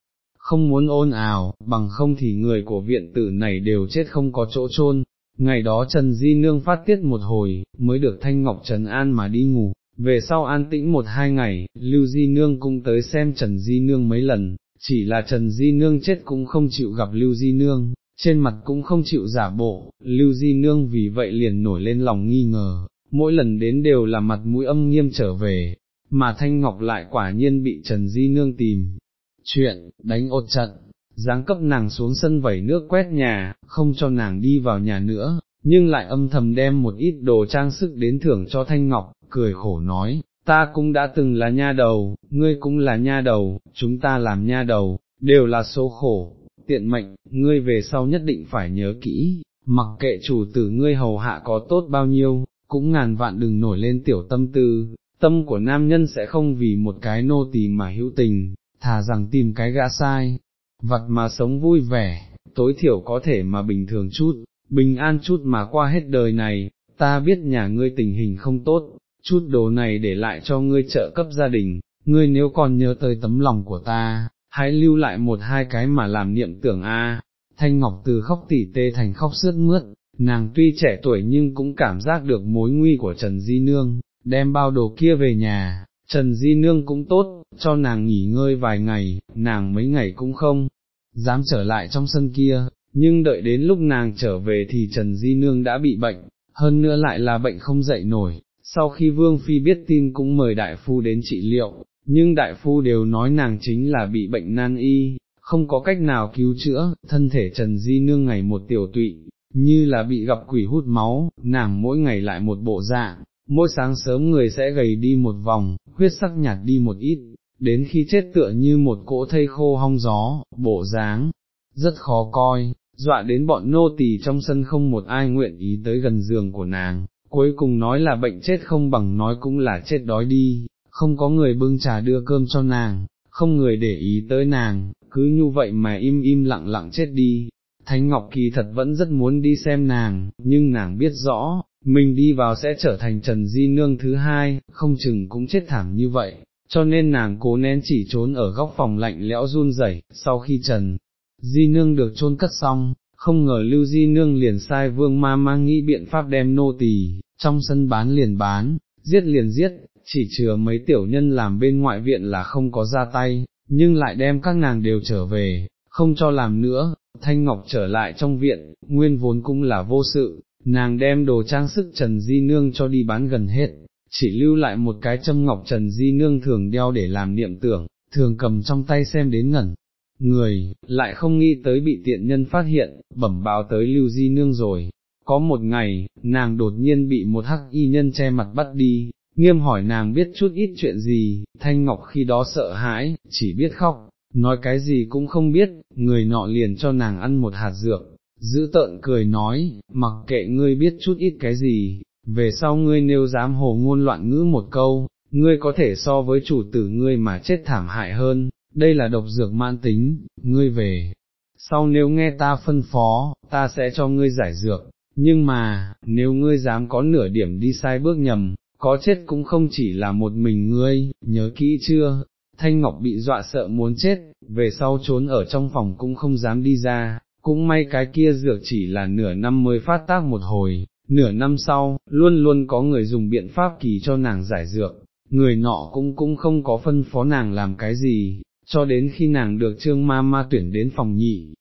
không muốn ôn ào, bằng không thì người của viện tử này đều chết không có chỗ chôn. Ngày đó Trần Di Nương phát tiết một hồi, mới được Thanh Ngọc Trần An mà đi ngủ, về sau an tĩnh một hai ngày, Lưu Di Nương cũng tới xem Trần Di Nương mấy lần, chỉ là Trần Di Nương chết cũng không chịu gặp Lưu Di Nương, trên mặt cũng không chịu giả bộ, Lưu Di Nương vì vậy liền nổi lên lòng nghi ngờ, mỗi lần đến đều là mặt mũi âm nghiêm trở về, mà Thanh Ngọc lại quả nhiên bị Trần Di Nương tìm, chuyện, đánh ột trận, giáng cấp nàng xuống sân vẩy nước quét nhà, không cho nàng đi vào nhà nữa, nhưng lại âm thầm đem một ít đồ trang sức đến thưởng cho Thanh Ngọc, cười khổ nói, ta cũng đã từng là nha đầu, ngươi cũng là nha đầu, chúng ta làm nha đầu, đều là số khổ, tiện mệnh, ngươi về sau nhất định phải nhớ kỹ, mặc kệ chủ tử ngươi hầu hạ có tốt bao nhiêu, cũng ngàn vạn đừng nổi lên tiểu tâm tư, tâm của nam nhân sẽ không vì một cái nô tỳ mà hữu tình, thà rằng tìm cái gã sai, vật mà sống vui vẻ, tối thiểu có thể mà bình thường chút, bình an chút mà qua hết đời này, ta biết nhà ngươi tình hình không tốt, chút đồ này để lại cho ngươi trợ cấp gia đình, ngươi nếu còn nhớ tới tấm lòng của ta, hãy lưu lại một hai cái mà làm niệm tưởng a. Thanh Ngọc từ khóc tỉ tê thành khóc sướt mướt, nàng tuy trẻ tuổi nhưng cũng cảm giác được mối nguy của Trần Di Nương, đem bao đồ kia về nhà, Trần Di Nương cũng tốt, cho nàng nghỉ ngơi vài ngày, nàng mấy ngày cũng không, dám trở lại trong sân kia, nhưng đợi đến lúc nàng trở về thì Trần Di Nương đã bị bệnh, hơn nữa lại là bệnh không dậy nổi, sau khi Vương Phi biết tin cũng mời đại phu đến trị liệu, nhưng đại phu đều nói nàng chính là bị bệnh nan y, không có cách nào cứu chữa, thân thể Trần Di Nương ngày một tiểu tụy, như là bị gặp quỷ hút máu, nàng mỗi ngày lại một bộ dạng, mỗi sáng sớm người sẽ gầy đi một vòng, huyết sắc nhạt đi một ít, đến khi chết tựa như một cỗ thây khô hong gió, bộ dáng, rất khó coi, dọa đến bọn nô tỳ trong sân không một ai nguyện ý tới gần giường của nàng, cuối cùng nói là bệnh chết không bằng nói cũng là chết đói đi, không có người bưng trà đưa cơm cho nàng, không người để ý tới nàng, cứ như vậy mà im im lặng lặng chết đi. Thánh Ngọc Kỳ thật vẫn rất muốn đi xem nàng, nhưng nàng biết rõ, mình đi vào sẽ trở thành Trần Di Nương thứ hai, không chừng cũng chết thảm như vậy, cho nên nàng cố nén chỉ trốn ở góc phòng lạnh lẽo run rẩy. sau khi Trần Di Nương được chôn cất xong, không ngờ Lưu Di Nương liền sai vương ma mang nghĩ biện pháp đem nô tỳ trong sân bán liền bán, giết liền giết, chỉ chừa mấy tiểu nhân làm bên ngoại viện là không có ra tay, nhưng lại đem các nàng đều trở về, không cho làm nữa, Thanh Ngọc trở lại trong viện, nguyên vốn cũng là vô sự, nàng đem đồ trang sức Trần Di Nương cho đi bán gần hết, chỉ lưu lại một cái châm ngọc Trần Di Nương thường đeo để làm niệm tưởng, thường cầm trong tay xem đến ngẩn. Người, lại không nghĩ tới bị tiện nhân phát hiện, bẩm báo tới Lưu Di Nương rồi. Có một ngày, nàng đột nhiên bị một hắc y nhân che mặt bắt đi, nghiêm hỏi nàng biết chút ít chuyện gì, Thanh Ngọc khi đó sợ hãi, chỉ biết khóc, nói cái gì cũng không biết, người nọ liền cho nàng ăn một hạt dược, giữ tợn cười nói, mặc kệ ngươi biết chút ít cái gì, về sau ngươi nêu dám hồ ngôn loạn ngữ một câu, ngươi có thể so với chủ tử ngươi mà chết thảm hại hơn, đây là độc dược mãn tính, ngươi về. Sau nếu nghe ta phân phó, ta sẽ cho ngươi giải dược, nhưng mà, nếu ngươi dám có nửa điểm đi sai bước nhầm, có chết cũng không chỉ là một mình ngươi, nhớ kỹ chưa, Thanh Ngọc bị dọa sợ muốn chết, về sau trốn ở trong phòng cũng không dám đi ra, cũng may cái kia dược chỉ là nửa năm mới phát tác một hồi, nửa năm sau, luôn luôn có người dùng biện pháp kỳ cho nàng giải dược, người nọ cũng cũng không có phân phó nàng làm cái gì, cho đến khi nàng được trương ma ma tuyển đến phòng nhị.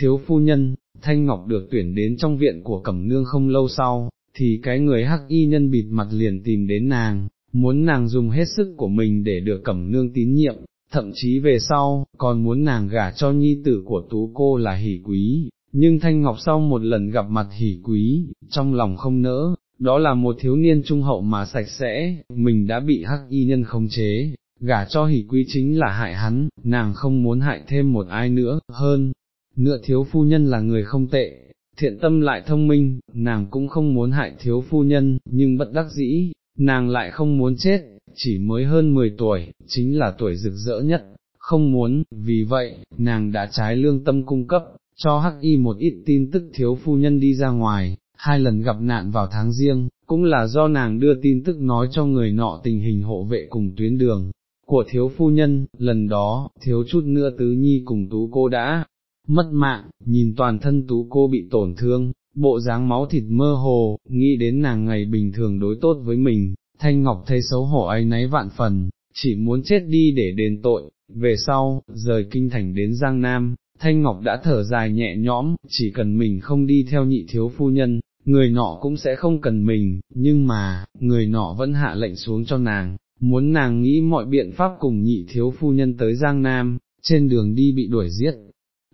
Thiếu phu nhân, Thanh Ngọc được tuyển đến trong viện của Cẩm Nương không lâu sau, thì cái người hắc y nhân bịt mặt liền tìm đến nàng, muốn nàng dùng hết sức của mình để được Cẩm Nương tín nhiệm, thậm chí về sau, còn muốn nàng gả cho nhi tử của tú cô là hỷ quý, nhưng Thanh Ngọc sau một lần gặp mặt hỷ quý, trong lòng không nỡ, đó là một thiếu niên trung hậu mà sạch sẽ, mình đã bị hắc y nhân khống chế, gả cho hỷ quý chính là hại hắn, nàng không muốn hại thêm một ai nữa, hơn, nữa thiếu phu nhân là người không tệ, thiện tâm lại thông minh, nàng cũng không muốn hại thiếu phu nhân, nhưng bất đắc dĩ, nàng lại không muốn chết, chỉ mới hơn 10 tuổi, chính là tuổi rực rỡ nhất, không muốn, vì vậy, nàng đã trái lương tâm cung cấp, cho hắc y một ít tin tức thiếu phu nhân đi ra ngoài, hai lần gặp nạn vào tháng riêng, cũng là do nàng đưa tin tức nói cho người nọ tình hình hộ vệ cùng tuyến đường. Của thiếu phu nhân, lần đó, thiếu chút nữa tứ nhi cùng tú cô đã mất mạng, nhìn toàn thân tú cô bị tổn thương, bộ dáng máu thịt mơ hồ, nghĩ đến nàng ngày bình thường đối tốt với mình, Thanh Ngọc thấy xấu hổ ấy náy vạn phần, chỉ muốn chết đi để đền tội, về sau, rời kinh thành đến Giang Nam, Thanh Ngọc đã thở dài nhẹ nhõm, chỉ cần mình không đi theo nhị thiếu phu nhân, người nọ cũng sẽ không cần mình, nhưng mà, người nọ vẫn hạ lệnh xuống cho nàng, muốn nàng nghĩ mọi biện pháp cùng nhị thiếu phu nhân tới Giang Nam, trên đường đi bị đuổi giết.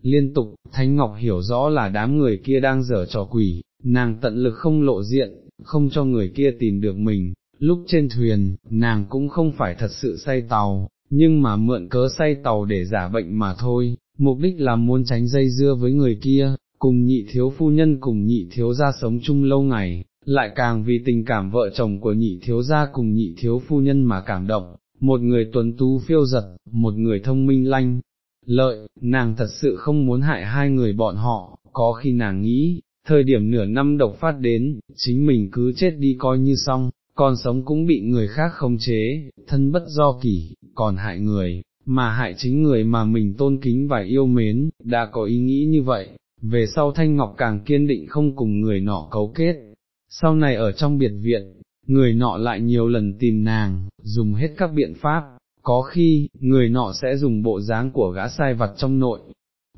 Liên tục, thánh Ngọc hiểu rõ là đám người kia đang dở trò quỷ, nàng tận lực không lộ diện, không cho người kia tìm được mình, lúc trên thuyền, nàng cũng không phải thật sự say tàu, nhưng mà mượn cớ say tàu để giả bệnh mà thôi, mục đích là muốn tránh dây dưa với người kia, cùng nhị thiếu phu nhân cùng nhị thiếu gia sống chung lâu ngày, lại càng vì tình cảm vợ chồng của nhị thiếu gia cùng nhị thiếu phu nhân mà cảm động, một người tuấn tú phiêu giật, một người thông minh lanh, lợi, nàng thật sự không muốn hại hai người bọn họ, có khi nàng nghĩ, thời điểm nửa năm độc phát đến, chính mình cứ chết đi coi như xong, còn sống cũng bị người khác khống chế, thân bất do kỷ, còn hại người, mà hại chính người mà mình tôn kính và yêu mến, đã có ý nghĩ như vậy, về sau Thanh Ngọc càng kiên định không cùng người nọ cấu kết. Sau này ở trong biệt viện, người nọ lại nhiều lần tìm nàng, dùng hết các biện pháp, có khi, người nọ sẽ dùng bộ dáng của gã sai vặt trong nội.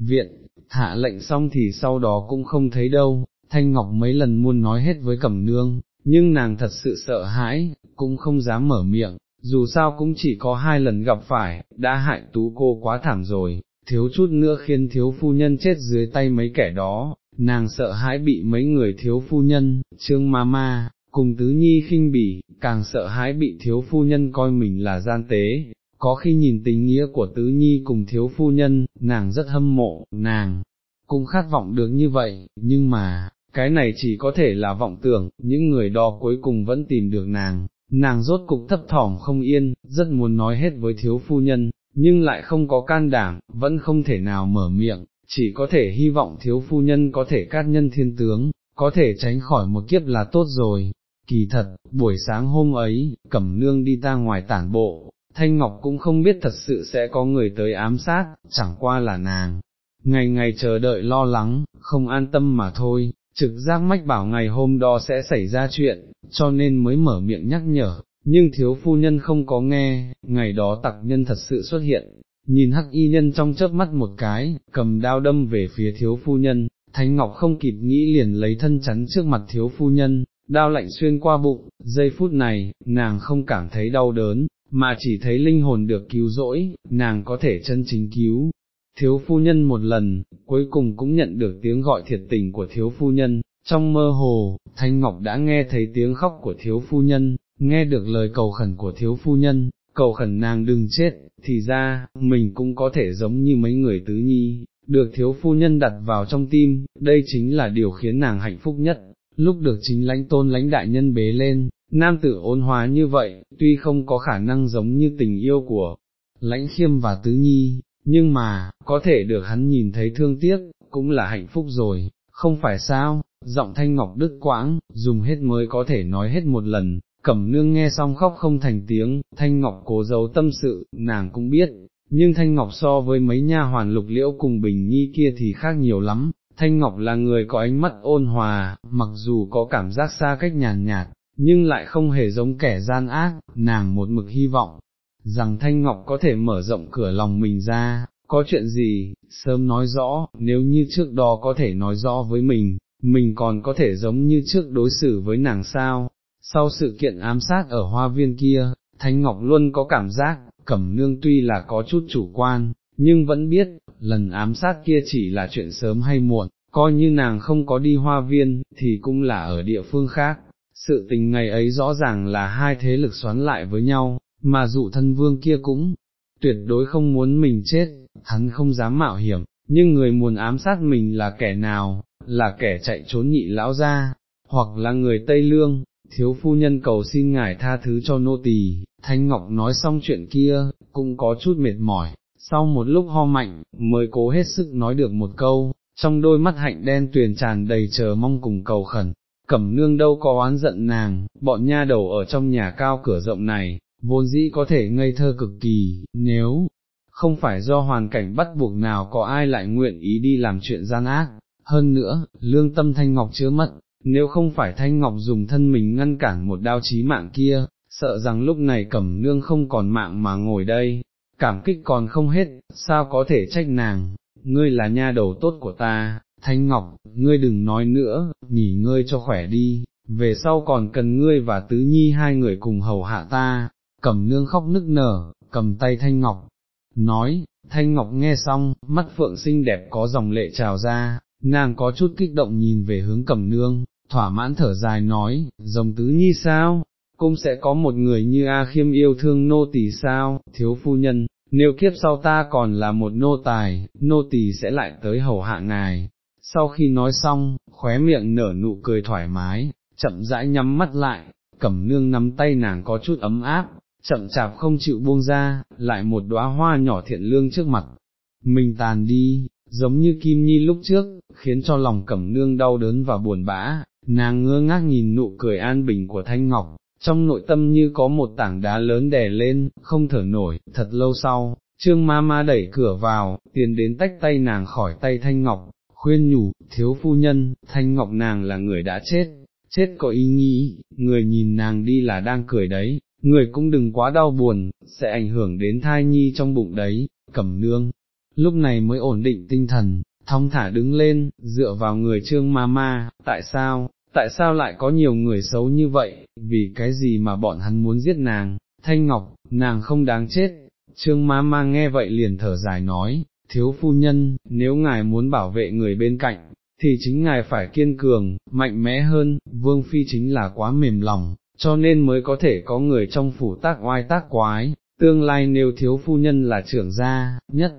Viện, hạ lệnh xong thì sau đó cũng không thấy đâu, Thanh Ngọc mấy lần muốn nói hết với Cẩm Nương, nhưng nàng thật sự sợ hãi, cũng không dám mở miệng, dù sao cũng chỉ có hai lần gặp phải, đã hại tú cô quá thảm rồi, thiếu chút nữa khiến thiếu phu nhân chết dưới tay mấy kẻ đó, nàng sợ hãi bị mấy người thiếu phu nhân, trương ma ma, cùng tứ nhi khinh bỉ, càng sợ hãi bị thiếu phu nhân coi mình là gian tế. Có khi nhìn tình nghĩa của tứ nhi cùng thiếu phu nhân, nàng rất hâm mộ, nàng cũng khát vọng được như vậy, nhưng mà, cái này chỉ có thể là vọng tưởng, những người đó cuối cùng vẫn tìm được nàng, nàng rốt cục thấp thỏm không yên, rất muốn nói hết với thiếu phu nhân, nhưng lại không có can đảm, vẫn không thể nào mở miệng, chỉ có thể hy vọng thiếu phu nhân có thể cát nhân thiên tướng, có thể tránh khỏi một kiếp là tốt rồi. Kỳ thật, buổi sáng hôm ấy, Cẩm Nương đi ra ngoài tản bộ, Thanh Ngọc cũng không biết thật sự sẽ có người tới ám sát, chẳng qua là nàng. Ngày ngày chờ đợi lo lắng, không an tâm mà thôi, trực giác mách bảo ngày hôm đó sẽ xảy ra chuyện, cho nên mới mở miệng nhắc nhở, nhưng thiếu phu nhân không có nghe, ngày đó tặc nhân thật sự xuất hiện, nhìn hắc y nhân trong chớp mắt một cái, cầm đao đâm về phía thiếu phu nhân, Thánh Ngọc không kịp nghĩ liền lấy thân chắn trước mặt thiếu phu nhân, đao lạnh xuyên qua bụng, giây phút này, nàng không cảm thấy đau đớn, mà chỉ thấy linh hồn được cứu rỗi, nàng có thể chân chính cứu. Thiếu phu nhân một lần, cuối cùng cũng nhận được tiếng gọi thiệt tình của thiếu phu nhân, trong mơ hồ, Thanh Ngọc đã nghe thấy tiếng khóc của thiếu phu nhân, nghe được lời cầu khẩn của thiếu phu nhân, cầu khẩn nàng đừng chết, thì ra, mình cũng có thể giống như mấy người tứ nhi, được thiếu phu nhân đặt vào trong tim, đây chính là điều khiến nàng hạnh phúc nhất, lúc được chính lãnh tôn lãnh đại nhân bế lên, nam tử ôn hóa như vậy, tuy không có khả năng giống như tình yêu của lãnh khiêm và tứ nhi, nhưng mà, có thể được hắn nhìn thấy thương tiếc, cũng là hạnh phúc rồi, không phải sao, giọng thanh ngọc đứt quãng, dùng hết mới có thể nói hết một lần, cẩm nương nghe xong khóc không thành tiếng, thanh ngọc cố giấu tâm sự, nàng cũng biết, nhưng thanh ngọc so với mấy nha hoàn lục liễu cùng bình nhi kia thì khác nhiều lắm, thanh ngọc là người có ánh mắt ôn hòa, mặc dù có cảm giác xa cách nhàn nhạt, nhưng lại không hề giống kẻ gian ác, nàng một mực hy vọng, rằng thanh ngọc có thể mở rộng cửa lòng mình ra, có chuyện gì, sớm nói rõ, nếu như trước đó có thể nói rõ với mình, mình còn có thể giống như trước đối xử với nàng sao. Sau sự kiện ám sát ở hoa viên kia, Thanh Ngọc luôn có cảm giác, Cẩm Nương tuy là có chút chủ quan, nhưng vẫn biết, lần ám sát kia chỉ là chuyện sớm hay muộn, coi như nàng không có đi hoa viên, thì cũng là ở địa phương khác. Sự tình ngày ấy rõ ràng là hai thế lực xoắn lại với nhau, mà dụ thân vương kia cũng tuyệt đối không muốn mình chết, hắn không dám mạo hiểm, nhưng người muốn ám sát mình là kẻ nào, là kẻ chạy trốn nhị lão ra, hoặc là người Tây Lương, thiếu phu nhân cầu xin ngài tha thứ cho nô tỳ. Thanh Ngọc nói xong chuyện kia, cũng có chút mệt mỏi, sau một lúc ho mạnh, mới cố hết sức nói được một câu, trong đôi mắt hạnh đen tuyền tràn đầy chờ mong cùng cầu khẩn, cẩm nương đâu có oán giận nàng, bọn nha đầu ở trong nhà cao cửa rộng này, vốn dĩ có thể ngây thơ cực kỳ, nếu không phải do hoàn cảnh bắt buộc nào có ai lại nguyện ý đi làm chuyện gian ác, hơn nữa, lương tâm Thanh Ngọc chứa mận, nếu không phải Thanh Ngọc dùng thân mình ngăn cản một đao chí mạng kia, sợ rằng lúc này cẩm nương không còn mạng mà ngồi đây, cảm kích còn không hết, sao có thể trách nàng, ngươi là nha đầu tốt của ta, Thanh Ngọc, ngươi đừng nói nữa, nghỉ ngơi cho khỏe đi, về sau còn cần ngươi và Tứ Nhi hai người cùng hầu hạ ta, cẩm nương khóc nức nở, cầm tay Thanh Ngọc, nói, Thanh Ngọc nghe xong, mắt phượng xinh đẹp có dòng lệ trào ra, nàng có chút kích động nhìn về hướng cẩm nương, thỏa mãn thở dài nói, dòng tứ nhi sao, cũng sẽ có một người như A khiêm yêu thương nô tỳ sao, thiếu phu nhân, nếu kiếp sau ta còn là một nô tài, nô tỳ sẽ lại tới hầu hạ ngài. Sau khi nói xong, khóe miệng nở nụ cười thoải mái, chậm rãi nhắm mắt lại, cẩm nương nắm tay nàng có chút ấm áp, chậm chạp không chịu buông ra, lại một đóa hoa nhỏ thiện lương trước mặt. Mình tàn đi, giống như Kim Nhi lúc trước, khiến cho lòng cẩm nương đau đớn và buồn bã, nàng ngơ ngác nhìn nụ cười an bình của Thanh Ngọc, trong nội tâm như có một tảng đá lớn đè lên, không thở nổi, thật lâu sau, trương ma ma đẩy cửa vào, tiến đến tách tay nàng khỏi tay Thanh Ngọc, khuyên nhủ, thiếu phu nhân, Thanh Ngọc nàng là người đã chết, chết có ý nghĩ, người nhìn nàng đi là đang cười đấy, người cũng đừng quá đau buồn, sẽ ảnh hưởng đến thai nhi trong bụng đấy, cẩm nương, lúc này mới ổn định tinh thần, thong thả đứng lên, dựa vào người trương ma ma, tại sao, tại sao lại có nhiều người xấu như vậy, vì cái gì mà bọn hắn muốn giết nàng, thanh ngọc, nàng không đáng chết, trương ma ma nghe vậy liền thở dài nói, thiếu phu nhân, nếu ngài muốn bảo vệ người bên cạnh, thì chính ngài phải kiên cường, mạnh mẽ hơn, vương phi chính là quá mềm lòng, cho nên mới có thể có người trong phủ tác oai tác quái, tương lai nếu thiếu phu nhân là trưởng gia, nhất,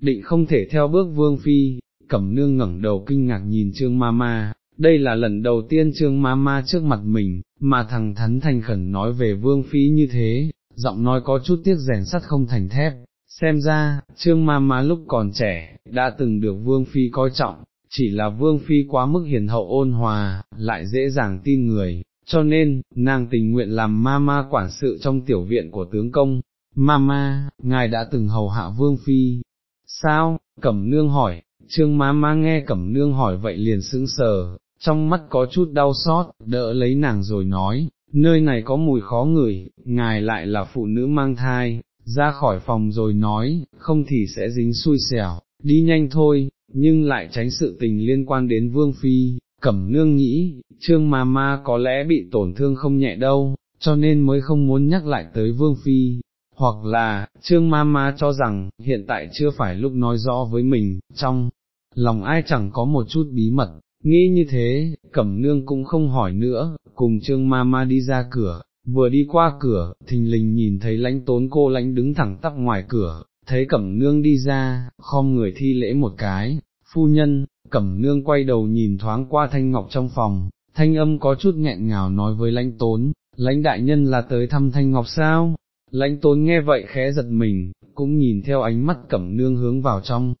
định không thể theo bước vương phi, cẩm nương ngẩng đầu kinh ngạc nhìn trương ma ma, đây là lần đầu tiên trương ma ma trước mặt mình, mà thằng thắn thành khẩn nói về vương phi như thế, giọng nói có chút tiếc rèn sắt không thành thép, xem ra, trương ma ma lúc còn trẻ, đã từng được vương phi coi trọng, chỉ là vương phi quá mức hiền hậu ôn hòa, lại dễ dàng tin người, cho nên, nàng tình nguyện làm ma ma quản sự trong tiểu viện của tướng công. Mama, ngài đã từng hầu hạ vương phi. Sao? Cẩm nương hỏi, trương ma ma nghe cẩm nương hỏi vậy liền sững sờ, trong mắt có chút đau xót, đỡ lấy nàng rồi nói, nơi này có mùi khó ngửi, ngài lại là phụ nữ mang thai, ra khỏi phòng rồi nói, không thì sẽ dính xui xẻo, đi nhanh thôi, nhưng lại tránh sự tình liên quan đến vương phi, cẩm nương nghĩ, trương ma ma có lẽ bị tổn thương không nhẹ đâu, cho nên mới không muốn nhắc lại tới vương phi, hoặc là, trương ma ma cho rằng, hiện tại chưa phải lúc nói rõ với mình, trong lòng ai chẳng có một chút bí mật, nghĩ như thế, cẩm nương cũng không hỏi nữa, cùng trương ma ma đi ra cửa, vừa đi qua cửa, thình lình nhìn thấy lãnh tốn cô lãnh đứng thẳng tắp ngoài cửa, thấy cẩm nương đi ra, khom người thi lễ một cái, phu nhân, cẩm nương quay đầu nhìn thoáng qua thanh ngọc trong phòng, thanh âm có chút nghẹn ngào nói với lãnh tốn, lãnh đại nhân là tới thăm thanh ngọc sao, lãnh tốn nghe vậy khẽ giật mình, cũng nhìn theo ánh mắt cẩm nương hướng vào trong.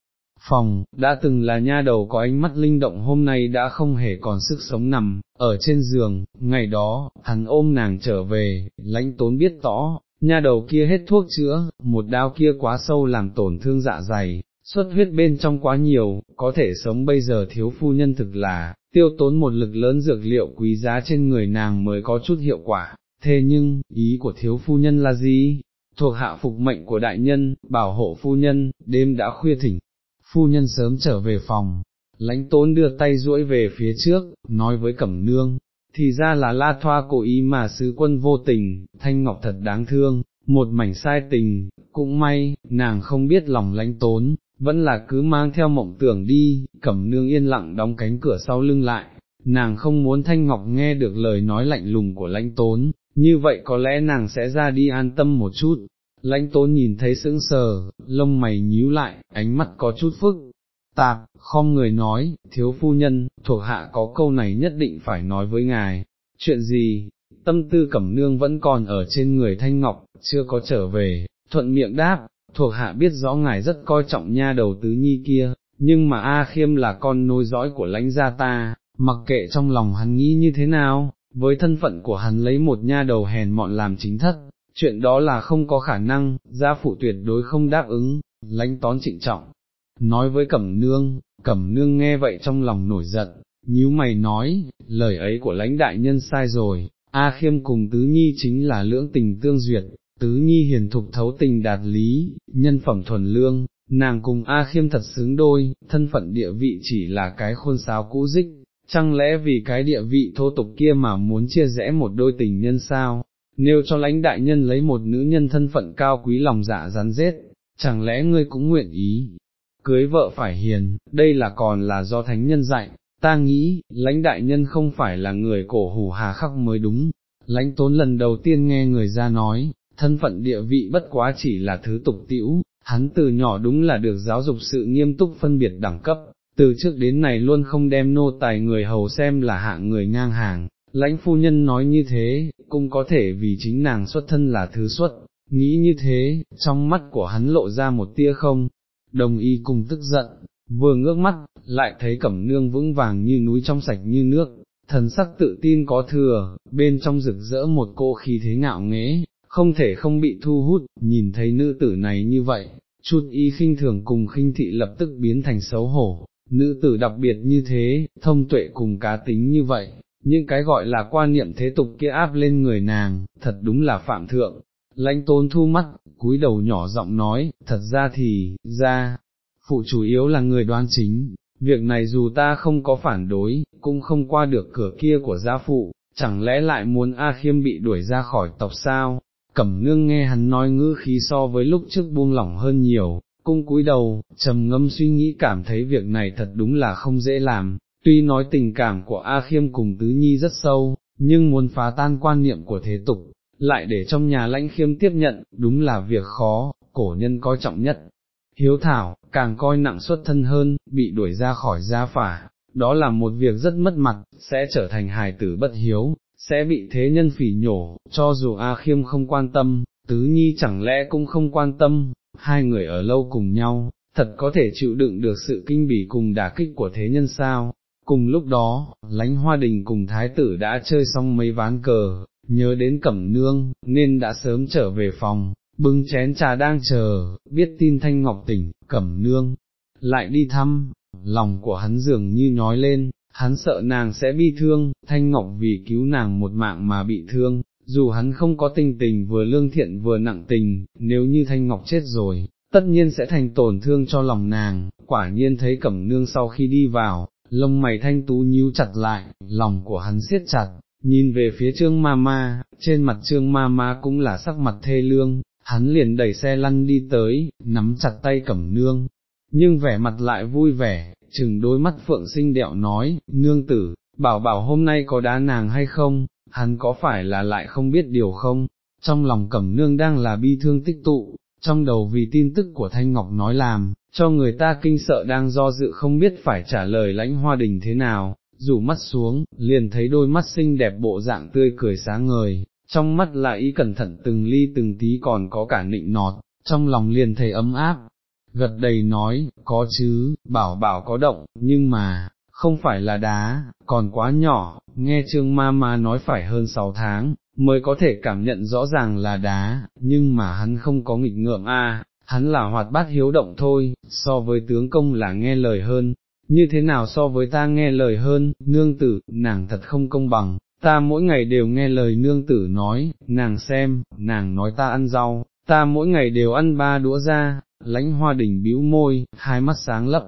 Phòng, đã từng là nha đầu có ánh mắt linh động hôm nay đã không hề còn sức sống nằm, ở trên giường, ngày đó, hắn ôm nàng trở về, lãnh tốn biết rõ, nha đầu kia hết thuốc chữa, một đao kia quá sâu làm tổn thương dạ dày, xuất huyết bên trong quá nhiều, có thể sống bây giờ thiếu phu nhân thực là, tiêu tốn một lực lớn dược liệu quý giá trên người nàng mới có chút hiệu quả, thế nhưng, ý của thiếu phu nhân là gì? Thuộc hạ phục mệnh của đại nhân, bảo hộ phu nhân, đêm đã khuya thỉnh, phu nhân sớm trở về phòng, lãnh tốn đưa tay duỗi về phía trước, nói với cẩm nương, thì ra là la thoa cố ý mà sứ quân vô tình, thanh ngọc thật đáng thương, một mảnh sai tình, cũng may, nàng không biết lòng lãnh tốn, vẫn là cứ mang theo mộng tưởng đi, cẩm nương yên lặng đóng cánh cửa sau lưng lại, nàng không muốn thanh ngọc nghe được lời nói lạnh lùng của lãnh tốn, như vậy có lẽ nàng sẽ ra đi an tâm một chút. Lãnh tốn nhìn thấy sững sờ, lông mày nhíu lại, ánh mắt có chút phức, tạp, không người nói, thiếu phu nhân, thuộc hạ có câu này nhất định phải nói với ngài, chuyện gì, tâm tư cẩm nương vẫn còn ở trên người thanh ngọc, chưa có trở về, thuận miệng đáp, thuộc hạ biết rõ ngài rất coi trọng nha đầu tứ nhi kia, nhưng mà A Khiêm là con nối dõi của lãnh gia ta, mặc kệ trong lòng hắn nghĩ như thế nào, với thân phận của hắn lấy một nha đầu hèn mọn làm chính thất, chuyện đó là không có khả năng, gia phụ tuyệt đối không đáp ứng, lãnh tón trịnh trọng, nói với Cẩm Nương, Cẩm Nương nghe vậy trong lòng nổi giận, nhíu mày nói, lời ấy của lãnh đại nhân sai rồi, A Khiêm cùng Tứ Nhi chính là lưỡng tình tương duyệt, Tứ Nhi hiền thục thấu tình đạt lý, nhân phẩm thuần lương, nàng cùng A Khiêm thật xứng đôi, thân phận địa vị chỉ là cái khôn sáo cũ dích, chẳng lẽ vì cái địa vị thô tục kia mà muốn chia rẽ một đôi tình nhân sao, nếu cho lãnh đại nhân lấy một nữ nhân thân phận cao quý lòng dạ rắn rết, chẳng lẽ ngươi cũng nguyện ý, cưới vợ phải hiền, đây là còn là do thánh nhân dạy, ta nghĩ, lãnh đại nhân không phải là người cổ hủ hà khắc mới đúng, lãnh tốn lần đầu tiên nghe người ra nói, thân phận địa vị bất quá chỉ là thứ tục tĩu, hắn từ nhỏ đúng là được giáo dục sự nghiêm túc phân biệt đẳng cấp, từ trước đến này luôn không đem nô tài người hầu xem là hạng người ngang hàng, lãnh phu nhân nói như thế, cũng có thể vì chính nàng xuất thân là thứ xuất, nghĩ như thế, trong mắt của hắn lộ ra một tia không, đồng y cùng tức giận, vừa ngước mắt, lại thấy cẩm nương vững vàng như núi trong sạch như nước, thần sắc tự tin có thừa, bên trong rực rỡ một cô khí thế ngạo nghế, không thể không bị thu hút, nhìn thấy nữ tử này như vậy, chút y khinh thường cùng khinh thị lập tức biến thành xấu hổ, nữ tử đặc biệt như thế, thông tuệ cùng cá tính như vậy, những cái gọi là quan niệm thế tục kia áp lên người nàng, thật đúng là phạm thượng. Lãnh tôn thu mắt, cúi đầu nhỏ giọng nói, thật ra thì, ra, phụ chủ yếu là người đoan chính, việc này dù ta không có phản đối, cũng không qua được cửa kia của gia phụ, chẳng lẽ lại muốn A Khiêm bị đuổi ra khỏi tộc sao? Cẩm nương nghe hắn nói ngữ khí so với lúc trước buông lỏng hơn nhiều, cung cúi đầu, trầm ngâm suy nghĩ cảm thấy việc này thật đúng là không dễ làm, tuy nói tình cảm của A Khiêm cùng Tứ Nhi rất sâu, nhưng muốn phá tan quan niệm của thế tục, lại để trong nhà lãnh khiêm tiếp nhận, đúng là việc khó, cổ nhân coi trọng nhất. Hiếu thảo, càng coi nặng xuất thân hơn, bị đuổi ra khỏi gia phả, đó là một việc rất mất mặt, sẽ trở thành hài tử bất hiếu, sẽ bị thế nhân phỉ nhổ, cho dù A Khiêm không quan tâm, Tứ Nhi chẳng lẽ cũng không quan tâm, hai người ở lâu cùng nhau, thật có thể chịu đựng được sự kinh bỉ cùng đả kích của thế nhân sao. Cùng lúc đó, lánh hoa đình cùng thái tử đã chơi xong mấy ván cờ, nhớ đến cẩm nương, nên đã sớm trở về phòng, bưng chén trà đang chờ, biết tin thanh ngọc tỉnh, cẩm nương, lại đi thăm, lòng của hắn dường như nhói lên, hắn sợ nàng sẽ bi thương, thanh ngọc vì cứu nàng một mạng mà bị thương, dù hắn không có tình tình vừa lương thiện vừa nặng tình, nếu như thanh ngọc chết rồi, tất nhiên sẽ thành tổn thương cho lòng nàng, quả nhiên thấy cẩm nương sau khi đi vào, lông mày thanh tú nhíu chặt lại, lòng của hắn siết chặt, nhìn về phía trương ma ma, trên mặt trương ma ma cũng là sắc mặt thê lương, hắn liền đẩy xe lăn đi tới, nắm chặt tay cẩm nương, nhưng vẻ mặt lại vui vẻ, chừng đôi mắt phượng sinh đẹo nói, nương tử, bảo bảo hôm nay có đá nàng hay không, hắn có phải là lại không biết điều không, trong lòng cẩm nương đang là bi thương tích tụ, trong đầu vì tin tức của Thanh Ngọc nói làm, cho người ta kinh sợ đang do dự không biết phải trả lời lãnh hoa đình thế nào, rủ mắt xuống, liền thấy đôi mắt xinh đẹp bộ dạng tươi cười sáng ngời, trong mắt lại ý cẩn thận từng ly từng tí còn có cả nịnh nọt, trong lòng liền thấy ấm áp, gật đầy nói, có chứ, bảo bảo có động, nhưng mà, không phải là đá, còn quá nhỏ, nghe trương ma ma nói phải hơn 6 tháng, mới có thể cảm nhận rõ ràng là đá, nhưng mà hắn không có nghịch ngợm. A, hắn là hoạt bát hiếu động thôi, so với tướng công là nghe lời hơn, như thế nào so với ta nghe lời hơn, nương tử, nàng thật không công bằng, ta mỗi ngày đều nghe lời nương tử nói, nàng xem, nàng nói ta ăn rau, ta mỗi ngày đều ăn ba đũa ra, lãnh hoa đỉnh bĩu môi, hai mắt sáng lấp,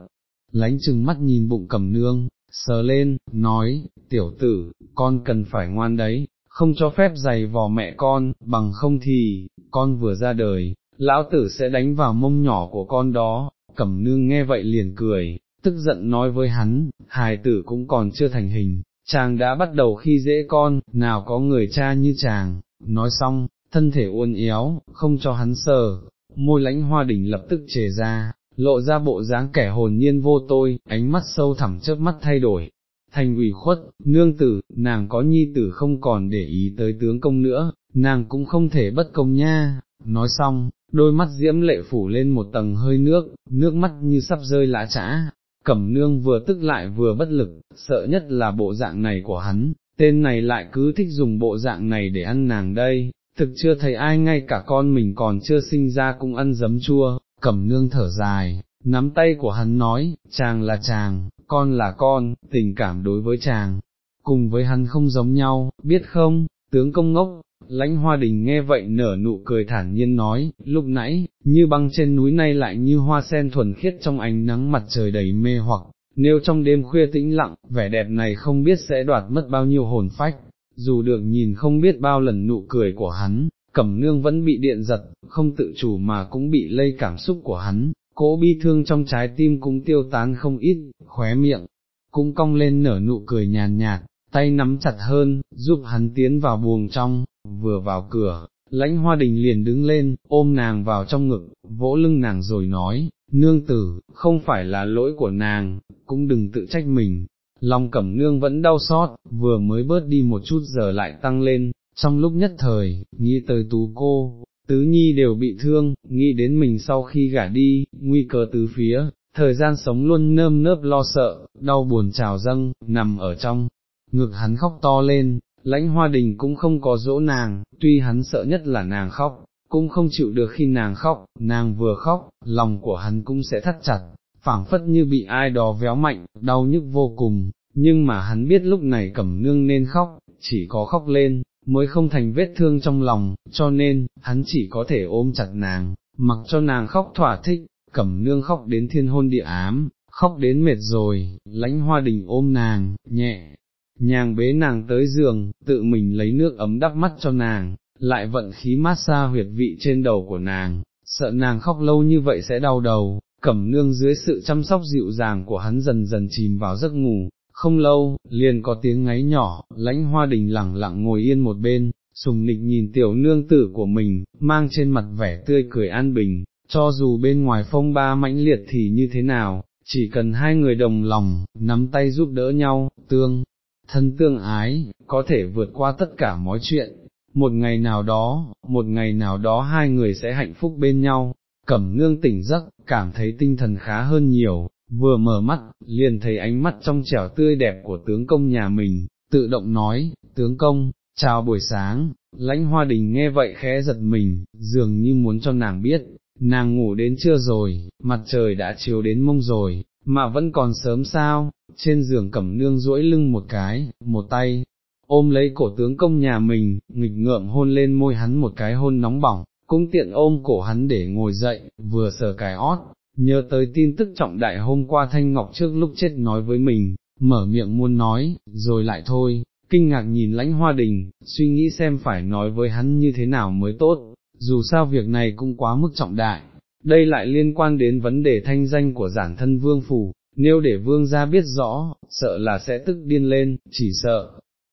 lánh chừng mắt nhìn bụng cầm nương, sờ lên, nói, tiểu tử, con cần phải ngoan đấy, không cho phép giày vò mẹ con, bằng không thì, con vừa ra đời, lão tử sẽ đánh vào mông nhỏ của con đó, cẩm nương nghe vậy liền cười, tức giận nói với hắn, hài tử cũng còn chưa thành hình, chàng đã bắt đầu khi dễ con, nào có người cha như chàng, nói xong, thân thể uốn éo, không cho hắn sờ, môi lãnh hoa đỉnh lập tức chề ra, lộ ra bộ dáng kẻ hồn nhiên vô tôi, ánh mắt sâu thẳm trước mắt thay đổi, thành ủy khuất, nương tử, nàng có nhi tử không còn để ý tới tướng công nữa, nàng cũng không thể bất công nha, nói xong, đôi mắt diễm lệ phủ lên một tầng hơi nước, nước mắt như sắp rơi lã trã, cẩm nương vừa tức lại vừa bất lực, sợ nhất là bộ dạng này của hắn, tên này lại cứ thích dùng bộ dạng này để ăn nàng đây, thực chưa thấy ai ngay cả con mình còn chưa sinh ra cũng ăn giấm chua, cẩm nương thở dài, nắm tay của hắn nói, chàng là chàng, con là con, tình cảm đối với chàng, cùng với hắn không giống nhau, biết không, tướng công ngốc, lãnh hoa đình nghe vậy nở nụ cười thản nhiên nói, lúc nãy, như băng trên núi nay lại như hoa sen thuần khiết trong ánh nắng mặt trời đầy mê hoặc, nếu trong đêm khuya tĩnh lặng, vẻ đẹp này không biết sẽ đoạt mất bao nhiêu hồn phách, dù được nhìn không biết bao lần nụ cười của hắn, cẩm nương vẫn bị điện giật, không tự chủ mà cũng bị lây cảm xúc của hắn, cố bi thương trong trái tim cũng tiêu tán không ít, khóe miệng, cũng cong lên nở nụ cười nhàn nhạt, tay nắm chặt hơn, giúp hắn tiến vào buồng trong, vừa vào cửa, lãnh hoa đình liền đứng lên, ôm nàng vào trong ngực, vỗ lưng nàng rồi nói, nương tử, không phải là lỗi của nàng, cũng đừng tự trách mình. Lòng cẩm nương vẫn đau xót, vừa mới bớt đi một chút giờ lại tăng lên, trong lúc nhất thời, nghĩ tới tú cô, tứ nhi đều bị thương, nghĩ đến mình sau khi gả đi, nguy cơ tứ phía, thời gian sống luôn nơm nớp lo sợ, đau buồn trào dâng, nằm ở trong, ngực hắn khóc to lên, lãnh hoa đình cũng không có dỗ nàng, tuy hắn sợ nhất là nàng khóc, cũng không chịu được khi nàng khóc, nàng vừa khóc, lòng của hắn cũng sẽ thắt chặt, phảng phất như bị ai đó véo mạnh, đau nhức vô cùng, nhưng mà hắn biết lúc này cẩm nương nên khóc, chỉ có khóc lên, mới không thành vết thương trong lòng, cho nên, hắn chỉ có thể ôm chặt nàng, mặc cho nàng khóc thỏa thích, cẩm nương khóc đến thiên hôn địa ám, khóc đến mệt rồi, lãnh hoa đình ôm nàng, nhẹ, nhàng bế nàng tới giường, tự mình lấy nước ấm đắp mắt cho nàng, lại vận khí mát xa huyệt vị trên đầu của nàng, sợ nàng khóc lâu như vậy sẽ đau đầu, cẩm nương dưới sự chăm sóc dịu dàng của hắn dần dần chìm vào giấc ngủ, không lâu, liền có tiếng ngáy nhỏ, lãnh hoa đình lẳng lặng ngồi yên một bên, sùng nịch nhìn tiểu nương tử của mình, mang trên mặt vẻ tươi cười an bình, cho dù bên ngoài phong ba mãnh liệt thì như thế nào, chỉ cần hai người đồng lòng, nắm tay giúp đỡ nhau, tương, thân tương ái, có thể vượt qua tất cả mọi chuyện. Một ngày nào đó, một ngày nào đó hai người sẽ hạnh phúc bên nhau, cẩm nương tỉnh giấc, cảm thấy tinh thần khá hơn nhiều, vừa mở mắt, liền thấy ánh mắt trong trẻo tươi đẹp của tướng công nhà mình, tự động nói, tướng công, chào buổi sáng, lãnh hoa đình nghe vậy khẽ giật mình, dường như muốn cho nàng biết, nàng ngủ đến trưa rồi, mặt trời đã chiếu đến mông rồi, mà vẫn còn sớm sao, trên giường cẩm nương duỗi lưng một cái, một tay, ôm lấy cổ tướng công nhà mình, nghịch ngợm hôn lên môi hắn một cái hôn nóng bỏng, cũng tiện ôm cổ hắn để ngồi dậy, vừa sờ cái ót, nhớ tới tin tức trọng đại hôm qua Thanh Ngọc trước lúc chết nói với mình, mở miệng muốn nói, rồi lại thôi, kinh ngạc nhìn lãnh hoa đình, suy nghĩ xem phải nói với hắn như thế nào mới tốt, dù sao việc này cũng quá mức trọng đại, đây lại liên quan đến vấn đề thanh danh của giản thân vương phủ, nếu để vương gia biết rõ, sợ là sẽ tức điên lên, chỉ sợ,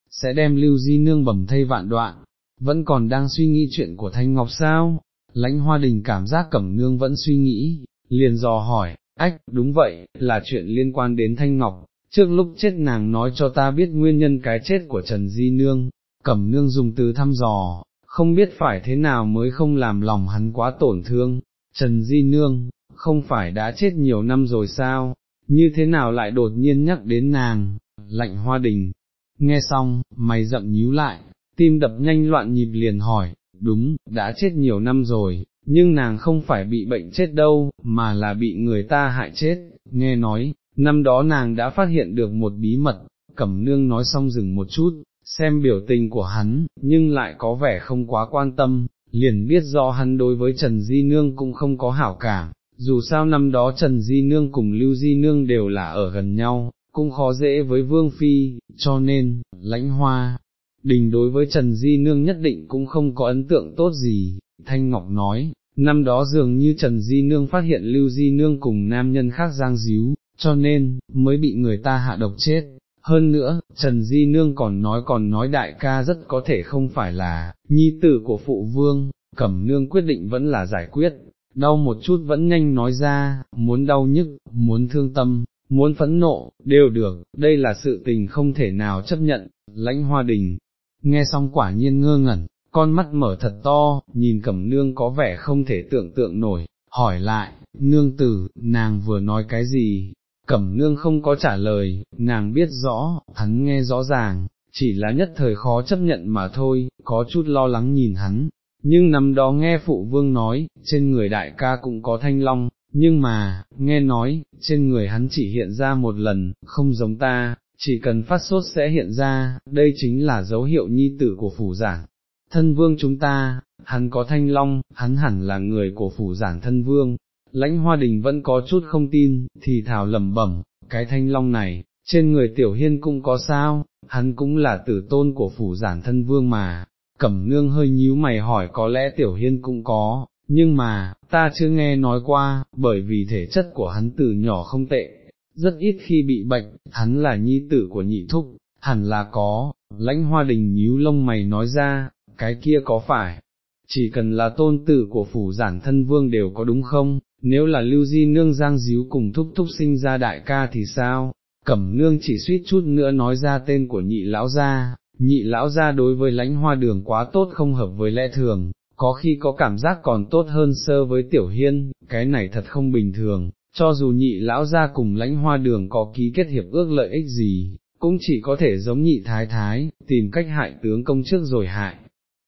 sẽ đem lưu di nương bẩm thây vạn đoạn, vẫn còn đang suy nghĩ chuyện của Thanh Ngọc sao, lãnh hoa đình cảm giác cẩm nương vẫn suy nghĩ, liền dò hỏi, ách, đúng vậy, là chuyện liên quan đến Thanh Ngọc, trước lúc chết nàng nói cho ta biết nguyên nhân cái chết của Trần Di Nương, cẩm nương dùng từ thăm dò, không biết phải thế nào mới không làm lòng hắn quá tổn thương, Trần Di Nương, không phải đã chết nhiều năm rồi sao, như thế nào lại đột nhiên nhắc đến nàng, lạnh hoa đình, nghe xong, mày rậm nhíu lại, tim đập nhanh loạn nhịp liền hỏi, đúng, đã chết nhiều năm rồi, nhưng nàng không phải bị bệnh chết đâu, mà là bị người ta hại chết, nghe nói, năm đó nàng đã phát hiện được một bí mật, cẩm nương nói xong dừng một chút, xem biểu tình của hắn, nhưng lại có vẻ không quá quan tâm, liền biết do hắn đối với Trần Di Nương cũng không có hảo cảm, dù sao năm đó Trần Di Nương cùng Lưu Di Nương đều là ở gần nhau, cũng khó dễ với Vương Phi, cho nên, lãnh hoa, đình đối với Trần Di Nương nhất định cũng không có ấn tượng tốt gì, Thanh Ngọc nói, năm đó dường như Trần Di Nương phát hiện Lưu Di Nương cùng nam nhân khác giang díu, cho nên, mới bị người ta hạ độc chết. Hơn nữa, Trần Di Nương còn nói còn nói đại ca rất có thể không phải là, nhi tử của phụ vương, cẩm nương quyết định vẫn là giải quyết, đau một chút vẫn nhanh nói ra, muốn đau nhức, muốn thương tâm, muốn phẫn nộ, đều được, đây là sự tình không thể nào chấp nhận, lãnh hoa đình, nghe xong quả nhiên ngơ ngẩn, con mắt mở thật to, nhìn cẩm nương có vẻ không thể tưởng tượng nổi, hỏi lại, nương tử, nàng vừa nói cái gì, cẩm nương không có trả lời, nàng biết rõ, hắn nghe rõ ràng, chỉ là nhất thời khó chấp nhận mà thôi, có chút lo lắng nhìn hắn, nhưng năm đó nghe phụ vương nói, trên người đại ca cũng có thanh long, nhưng mà, nghe nói, trên người hắn chỉ hiện ra một lần, không giống ta, chỉ cần phát sốt sẽ hiện ra, đây chính là dấu hiệu nhi tử của phủ giảng. Thân vương chúng ta, hắn có thanh long, hắn hẳn là người của phủ giảng thân vương, lãnh hoa đình vẫn có chút không tin, thì thảo lẩm bẩm, cái thanh long này, trên người tiểu hiên cũng có sao, hắn cũng là tử tôn của phủ giản thân vương mà, cẩm nương hơi nhíu mày hỏi có lẽ tiểu hiên cũng có, nhưng mà, ta chưa nghe nói qua, bởi vì thể chất của hắn từ nhỏ không tệ, rất ít khi bị bệnh, hắn là nhi tử của nhị thúc, hẳn là có, lãnh hoa đình nhíu lông mày nói ra, cái kia có phải, chỉ cần là tôn tử của phủ giản thân vương đều có đúng không, nếu là lưu di nương giang díu cùng thúc thúc sinh ra đại ca thì sao, cẩm nương chỉ suýt chút nữa nói ra tên của nhị lão gia, nhị lão gia đối với lãnh hoa đường quá tốt không hợp với lẽ thường, có khi có cảm giác còn tốt hơn sơ với tiểu hiên, cái này thật không bình thường, cho dù nhị lão ra cùng lãnh hoa đường có ký kết hiệp ước lợi ích gì, cũng chỉ có thể giống nhị thái thái, tìm cách hại tướng công trước rồi hại.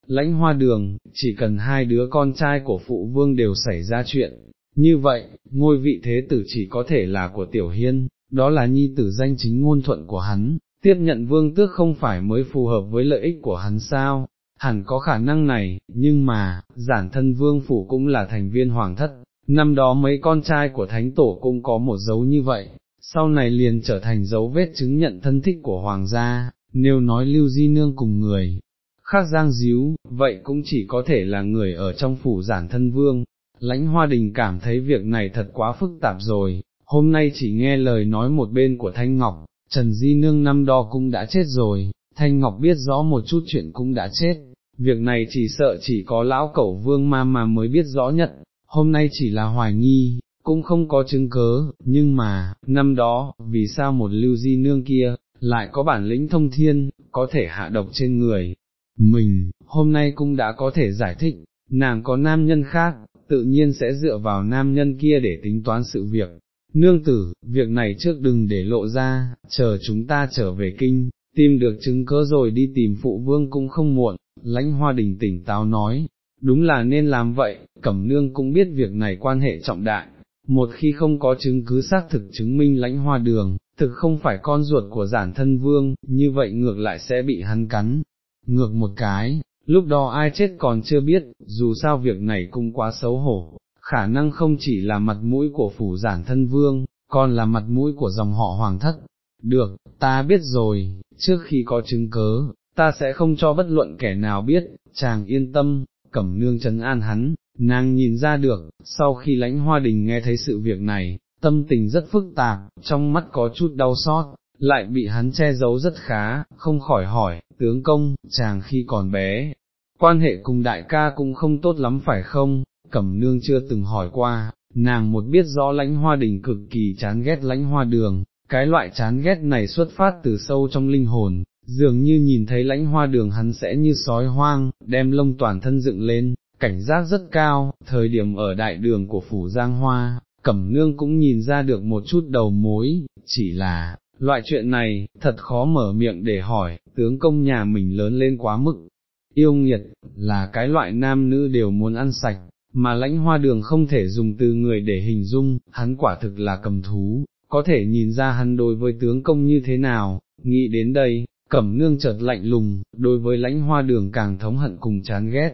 Lãnh hoa đường, chỉ cần hai đứa con trai của phụ vương đều xảy ra chuyện, như vậy, ngôi vị thế tử chỉ có thể là của tiểu hiên, đó là nhi tử danh chính ngôn thuận của hắn, tiếp nhận vương tước không phải mới phù hợp với lợi ích của hắn sao, hẳn có khả năng này, nhưng mà, giản thân vương phủ cũng là thành viên hoàng thất, năm đó mấy con trai của thánh tổ cũng có một dấu như vậy, sau này liền trở thành dấu vết chứng nhận thân thích của hoàng gia, nếu nói lưu di nương cùng người. Khác giang díu, vậy cũng chỉ có thể là người ở trong phủ giản thân vương, lãnh hoa đình cảm thấy việc này thật quá phức tạp rồi, hôm nay chỉ nghe lời nói một bên của Thanh Ngọc, Trần Di Nương năm đó cũng đã chết rồi, Thanh Ngọc biết rõ một chút chuyện cũng đã chết, việc này chỉ sợ chỉ có lão cẩu vương ma mà mới biết rõ nhất, hôm nay chỉ là hoài nghi, cũng không có chứng cớ, nhưng mà, năm đó, vì sao một lưu di nương kia, lại có bản lĩnh thông thiên, có thể hạ độc trên người, mình, hôm nay cũng đã có thể giải thích, nàng có nam nhân khác, tự nhiên sẽ dựa vào nam nhân kia để tính toán sự việc. Nương tử, việc này trước đừng để lộ ra, chờ chúng ta trở về kinh, tìm được chứng cớ rồi đi tìm phụ vương cũng không muộn, lãnh hoa đình tỉnh táo nói, đúng là nên làm vậy, cẩm nương cũng biết việc này quan hệ trọng đại, một khi không có chứng cứ xác thực chứng minh lãnh hoa đường, thực không phải con ruột của giản thân vương, như vậy ngược lại sẽ bị hắn cắn, ngược một cái, lúc đó ai chết còn chưa biết, dù sao việc này cũng quá xấu hổ, khả năng không chỉ là mặt mũi của phủ giản thân vương, còn là mặt mũi của dòng họ hoàng thất. Được, ta biết rồi, trước khi có chứng cớ, ta sẽ không cho bất luận kẻ nào biết, chàng yên tâm, cẩm nương trấn an hắn, nàng nhìn ra được, sau khi lãnh hoa đình nghe thấy sự việc này, tâm tình rất phức tạp, trong mắt có chút đau xót, lại bị hắn che giấu rất khá, không khỏi hỏi, tướng công, chàng khi còn bé, quan hệ cùng đại ca cũng không tốt lắm phải không, cẩm nương chưa từng hỏi qua, nàng một biết rõ lãnh hoa đình cực kỳ chán ghét lãnh hoa đường, cái loại chán ghét này xuất phát từ sâu trong linh hồn, dường như nhìn thấy lãnh hoa đường hắn sẽ như sói hoang, đem lông toàn thân dựng lên, cảnh giác rất cao, thời điểm ở đại đường của phủ Giang Hoa, Cẩm Nương cũng nhìn ra được một chút đầu mối, chỉ là, loại chuyện này, thật khó mở miệng để hỏi, tướng công nhà mình lớn lên quá mức, yêu nghiệt, là cái loại nam nữ đều muốn ăn sạch, mà lãnh hoa đường không thể dùng từ người để hình dung, hắn quả thực là cầm thú, có thể nhìn ra hắn đối với tướng công như thế nào, nghĩ đến đây, cẩm nương chợt lạnh lùng, đối với lãnh hoa đường càng thống hận cùng chán ghét,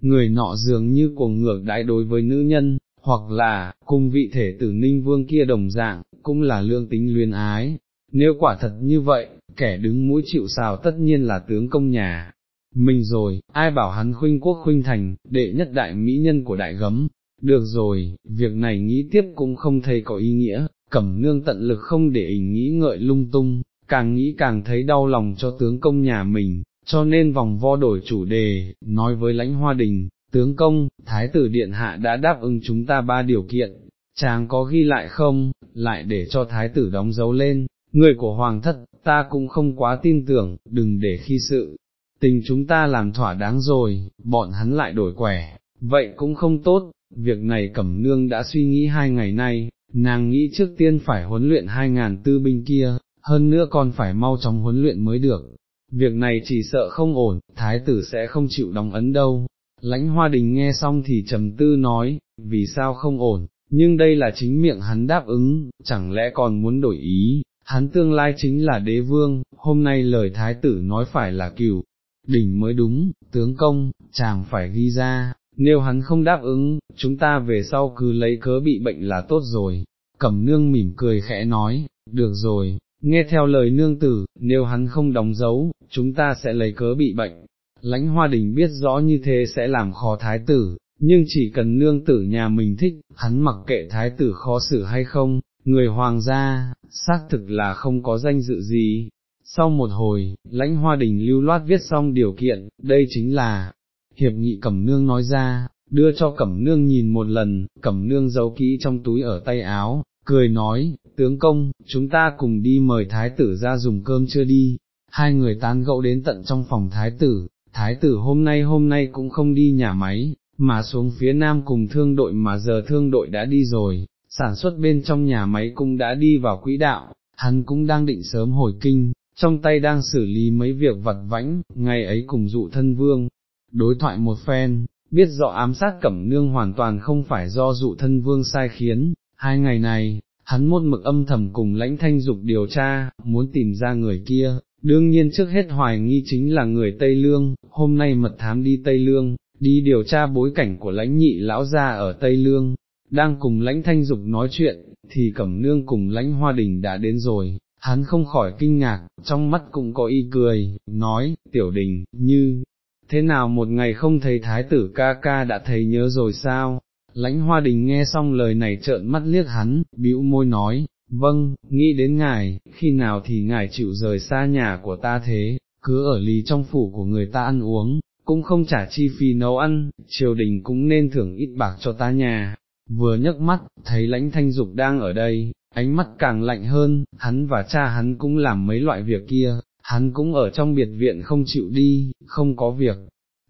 người nọ dường như cuồng ngược đãi đối với nữ nhân, hoặc là, cùng vị thể tử ninh vương kia đồng dạng, cũng là lương tính luyên ái, nếu quả thật như vậy, kẻ đứng mũi chịu sào tất nhiên là tướng công nhà. Mình rồi, ai bảo hắn khuynh quốc khuynh thành, đệ nhất đại mỹ nhân của đại gấm, được rồi, việc này nghĩ tiếp cũng không thấy có ý nghĩa, cẩm nương tận lực không để ý nghĩ ngợi lung tung, càng nghĩ càng thấy đau lòng cho tướng công nhà mình, cho nên vòng vo đổi chủ đề, nói với lãnh hoa đình, tướng công, thái tử điện hạ đã đáp ứng chúng ta ba điều kiện, chàng có ghi lại không, lại để cho thái tử đóng dấu lên, người của hoàng thất, ta cũng không quá tin tưởng, đừng để khi sự, tình chúng ta làm thỏa đáng rồi, bọn hắn lại đổi quẻ, vậy cũng không tốt, việc này cẩm nương đã suy nghĩ hai ngày nay, nàng nghĩ trước tiên phải huấn luyện hai ngàn tư binh kia, hơn nữa còn phải mau chóng huấn luyện mới được. Việc này chỉ sợ không ổn, thái tử sẽ không chịu đóng ấn đâu. Lãnh hoa đình nghe xong thì trầm tư nói, vì sao không ổn, nhưng đây là chính miệng hắn đáp ứng, chẳng lẽ còn muốn đổi ý, hắn tương lai chính là đế vương, hôm nay lời thái tử nói phải là cửu, đỉnh mới đúng, tướng công, chàng phải ghi ra, nếu hắn không đáp ứng, chúng ta về sau cứ lấy cớ bị bệnh là tốt rồi. Cẩm nương mỉm cười khẽ nói, được rồi, nghe theo lời nương tử, nếu hắn không đóng dấu, chúng ta sẽ lấy cớ bị bệnh. Lãnh hoa đình biết rõ như thế sẽ làm khó thái tử, nhưng chỉ cần nương tử nhà mình thích, hắn mặc kệ thái tử khó xử hay không, người hoàng gia, xác thực là không có danh dự gì. Sau một hồi, lãnh hoa đình lưu loát viết xong điều kiện, đây chính là, hiệp nghị cẩm nương nói ra, đưa cho cẩm nương nhìn một lần, cẩm nương giấu kỹ trong túi ở tay áo, cười nói, tướng công, chúng ta cùng đi mời thái tử ra dùng cơm chưa đi, hai người tán gẫu đến tận trong phòng thái tử, thái tử hôm nay hôm nay cũng không đi nhà máy, mà xuống phía nam cùng thương đội mà giờ thương đội đã đi rồi, sản xuất bên trong nhà máy cũng đã đi vào quỹ đạo, hắn cũng đang định sớm hồi kinh, trong tay đang xử lý mấy việc vặt vãnh, ngày ấy cùng dụ thân vương, đối thoại một phen, biết rõ ám sát cẩm nương hoàn toàn không phải do dụ thân vương sai khiến, hai ngày này, hắn một mực âm thầm cùng lãnh thanh dục điều tra, muốn tìm ra người kia, đương nhiên trước hết hoài nghi chính là người Tây Lương, hôm nay mật thám đi Tây Lương, đi điều tra bối cảnh của lãnh nhị lão gia ở Tây Lương, đang cùng lãnh thanh dục nói chuyện, thì cẩm nương cùng lãnh hoa đình đã đến rồi, hắn không khỏi kinh ngạc, trong mắt cũng có y cười, nói, tiểu đình, như, thế nào một ngày không thấy thái tử ca ca đã thấy nhớ rồi sao? Lãnh hoa đình nghe xong lời này trợn mắt liếc hắn, bĩu môi nói, vâng, nghĩ đến ngài, khi nào thì ngài chịu rời xa nhà của ta thế, cứ ở lì trong phủ của người ta ăn uống, cũng không trả chi phí nấu ăn, triều đình cũng nên thưởng ít bạc cho ta nhà. Vừa nhấc mắt, thấy lãnh thanh dục đang ở đây, ánh mắt càng lạnh hơn, hắn và cha hắn cũng làm mấy loại việc kia, hắn cũng ở trong biệt viện không chịu đi, không có việc,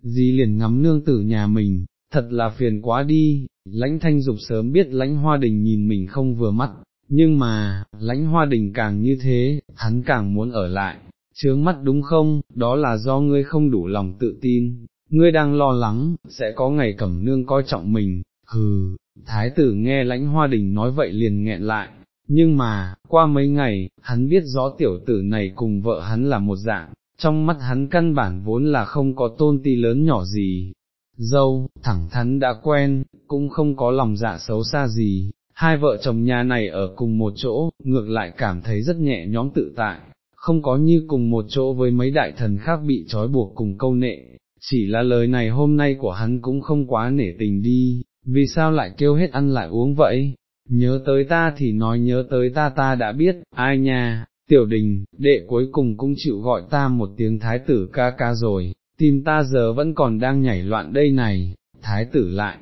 gì liền ngắm nương tử nhà mình, thật là phiền quá đi, lãnh thanh dục sớm biết lãnh hoa đình nhìn mình không vừa mắt, nhưng mà, lãnh hoa đình càng như thế, hắn càng muốn ở lại, chướng mắt đúng không, đó là do ngươi không đủ lòng tự tin, ngươi đang lo lắng, sẽ có ngày cẩm nương coi trọng mình, hừ, thái tử nghe lãnh hoa đình nói vậy liền nghẹn lại, nhưng mà, qua mấy ngày, hắn biết rõ tiểu tử này cùng vợ hắn là một dạng, trong mắt hắn căn bản vốn là không có tôn ti lớn nhỏ gì, dâu, thẳng thắn đã quen, cũng không có lòng dạ xấu xa gì, hai vợ chồng nhà này ở cùng một chỗ, ngược lại cảm thấy rất nhẹ nhóm tự tại, không có như cùng một chỗ với mấy đại thần khác bị trói buộc cùng câu nệ, chỉ là lời này hôm nay của hắn cũng không quá nể tình đi, vì sao lại kêu hết ăn lại uống vậy, nhớ tới ta thì nói nhớ tới ta ta đã biết, ai nha, tiểu đình, đệ cuối cùng cũng chịu gọi ta một tiếng thái tử ca ca rồi, tim ta giờ vẫn còn đang nhảy loạn đây này, thái tử lại,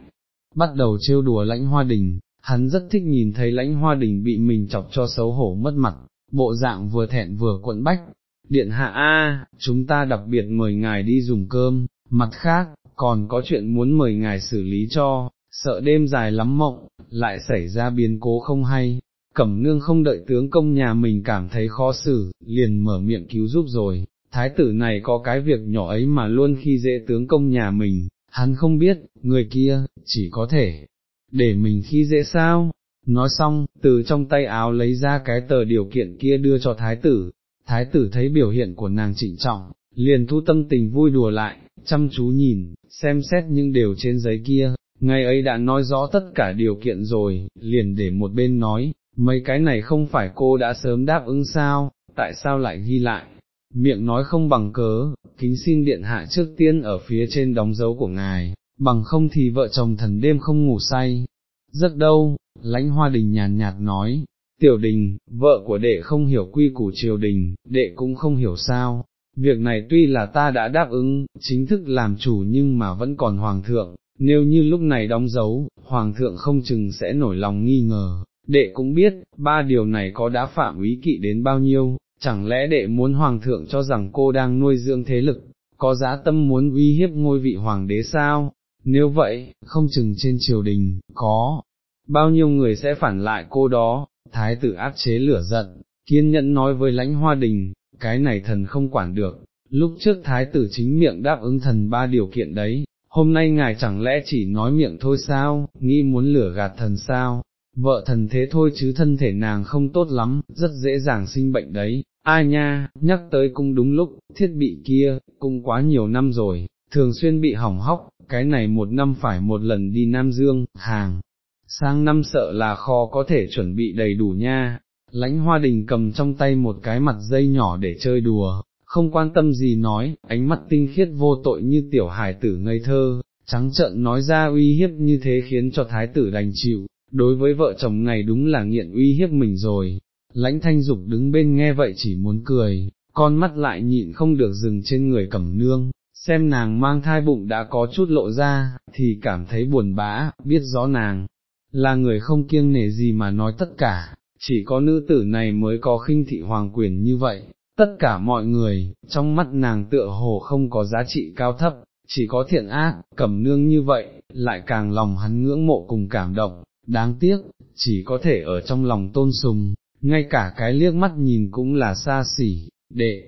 bắt đầu trêu đùa lãnh hoa đình, hắn rất thích nhìn thấy lãnh hoa đình bị mình chọc cho xấu hổ mất mặt, bộ dạng vừa thẹn vừa quận bách, điện hạ A, chúng ta đặc biệt mời ngài đi dùng cơm, mặt khác, còn có chuyện muốn mời ngài xử lý cho, sợ đêm dài lắm mộng, lại xảy ra biến cố không hay, cẩm nương không đợi tướng công nhà mình cảm thấy khó xử, liền mở miệng cứu giúp rồi, thái tử này có cái việc nhỏ ấy mà luôn khi dễ tướng công nhà mình, hắn không biết, người kia, chỉ có thể, để mình khi dễ sao, nói xong, từ trong tay áo lấy ra cái tờ điều kiện kia đưa cho thái tử, thái tử thấy biểu hiện của nàng trịnh trọng, liền thu tâm tình vui đùa lại, chăm chú nhìn, xem xét những điều trên giấy kia, ngày ấy đã nói rõ tất cả điều kiện rồi, liền để một bên nói, mấy cái này không phải cô đã sớm đáp ứng sao, tại sao lại ghi lại, miệng nói không bằng cớ, kính xin điện hạ trước tiên ở phía trên đóng dấu của ngài, bằng không thì vợ chồng thần đêm không ngủ say. Rất đâu, lãnh hoa đình nhàn nhạt nói, tiểu đình, vợ của đệ không hiểu quy củ triều đình, đệ cũng không hiểu sao, việc này tuy là ta đã đáp ứng, chính thức làm chủ nhưng mà vẫn còn hoàng thượng, nếu như lúc này đóng dấu, hoàng thượng không chừng sẽ nổi lòng nghi ngờ, đệ cũng biết, ba điều này có đã phạm ý kỵ đến bao nhiêu, chẳng lẽ đệ muốn hoàng thượng cho rằng cô đang nuôi dưỡng thế lực, có giá tâm muốn uy hiếp ngôi vị hoàng đế sao, nếu vậy, không chừng trên triều đình, có, bao nhiêu người sẽ phản lại cô đó, thái tử áp chế lửa giận, kiên nhẫn nói với lãnh hoa đình, cái này thần không quản được, lúc trước thái tử chính miệng đáp ứng thần ba điều kiện đấy, hôm nay ngài chẳng lẽ chỉ nói miệng thôi sao, nghĩ muốn lửa gạt thần sao, vợ thần thế thôi chứ thân thể nàng không tốt lắm, rất dễ dàng sinh bệnh đấy, ai nha, nhắc tới cung đúng lúc, thiết bị kia, cung quá nhiều năm rồi, thường xuyên bị hỏng hóc, cái này một năm phải một lần đi Nam Dương, hàng, sang năm sợ là kho có thể chuẩn bị đầy đủ nha. Lãnh hoa đình cầm trong tay một cái mặt dây nhỏ để chơi đùa, không quan tâm gì nói, ánh mắt tinh khiết vô tội như tiểu hải tử ngây thơ, trắng trợn nói ra uy hiếp như thế khiến cho thái tử đành chịu, đối với vợ chồng này đúng là nghiện uy hiếp mình rồi, lãnh thanh dục đứng bên nghe vậy chỉ muốn cười, con mắt lại nhịn không được dừng trên người cẩm nương, xem nàng mang thai bụng đã có chút lộ ra, thì cảm thấy buồn bã, biết rõ nàng, là người không kiêng nể gì mà nói tất cả, chỉ có nữ tử này mới có khinh thị hoàng quyền như vậy, tất cả mọi người, trong mắt nàng tựa hồ không có giá trị cao thấp, chỉ có thiện ác, cẩm nương như vậy, lại càng lòng hắn ngưỡng mộ cùng cảm động, đáng tiếc, chỉ có thể ở trong lòng tôn sùng, ngay cả cái liếc mắt nhìn cũng là xa xỉ, đệ,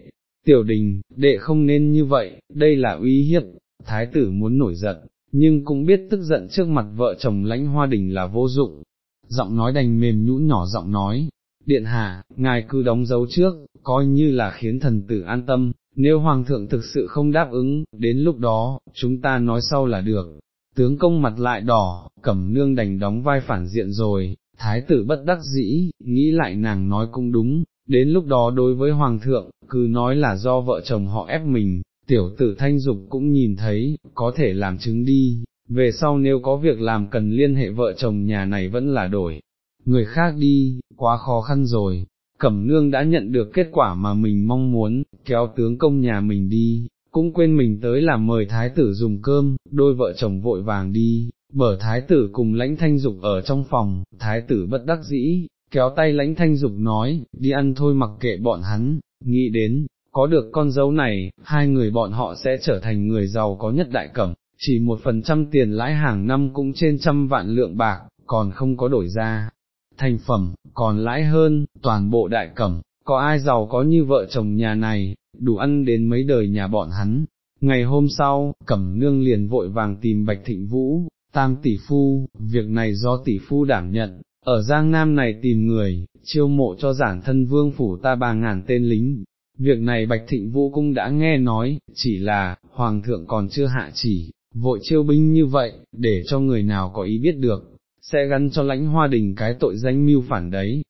tiểu đình, đệ không nên như vậy, đây là uy hiếp, thái tử muốn nổi giận, nhưng cũng biết tức giận trước mặt vợ chồng lãnh hoa đình là vô dụng, giọng nói đành mềm nhũn nhỏ giọng nói, điện hạ, ngài cứ đóng dấu trước, coi như là khiến thần tử an tâm, nếu hoàng thượng thực sự không đáp ứng, đến lúc đó, chúng ta nói sau là được. Tướng công mặt lại đỏ, cẩm nương đành đóng vai phản diện rồi, thái tử bất đắc dĩ, nghĩ lại nàng nói cũng đúng, đến lúc đó đối với hoàng thượng, cứ nói là do vợ chồng họ ép mình, tiểu tử thanh dục cũng nhìn thấy, có thể làm chứng đi, về sau nếu có việc làm cần liên hệ vợ chồng nhà này vẫn là đổi, người khác đi, quá khó khăn rồi, Cẩm nương đã nhận được kết quả mà mình mong muốn, kéo tướng công nhà mình đi, cũng quên mình tới làm mời thái tử dùng cơm, đôi vợ chồng vội vàng đi, bở thái tử cùng lãnh thanh dục ở trong phòng, thái tử bất đắc dĩ, kéo tay lãnh thanh dục nói, đi ăn thôi mặc kệ bọn hắn, nghĩ đến, có được con dấu này, hai người bọn họ sẽ trở thành người giàu có nhất đại cẩm, chỉ một phần trăm tiền lãi hàng năm cũng trên trăm vạn lượng bạc, còn không có đổi ra. Thành phẩm, còn lãi hơn, toàn bộ đại cẩm, có ai giàu có như vợ chồng nhà này, đủ ăn đến mấy đời nhà bọn hắn. Ngày hôm sau, cẩm nương liền vội vàng tìm Bạch Thịnh Vũ, tam tỷ phu, việc này do tỷ phu đảm nhận, ở Giang Nam này tìm người, chiêu mộ cho giản thân vương phủ ta ba ngàn tên lính. Việc này Bạch Thịnh Vũ cũng đã nghe nói, chỉ là, Hoàng thượng còn chưa hạ chỉ, vội chiêu binh như vậy, để cho người nào có ý biết được, sẽ gắn cho lãnh hoa đình cái tội danh mưu phản đấy.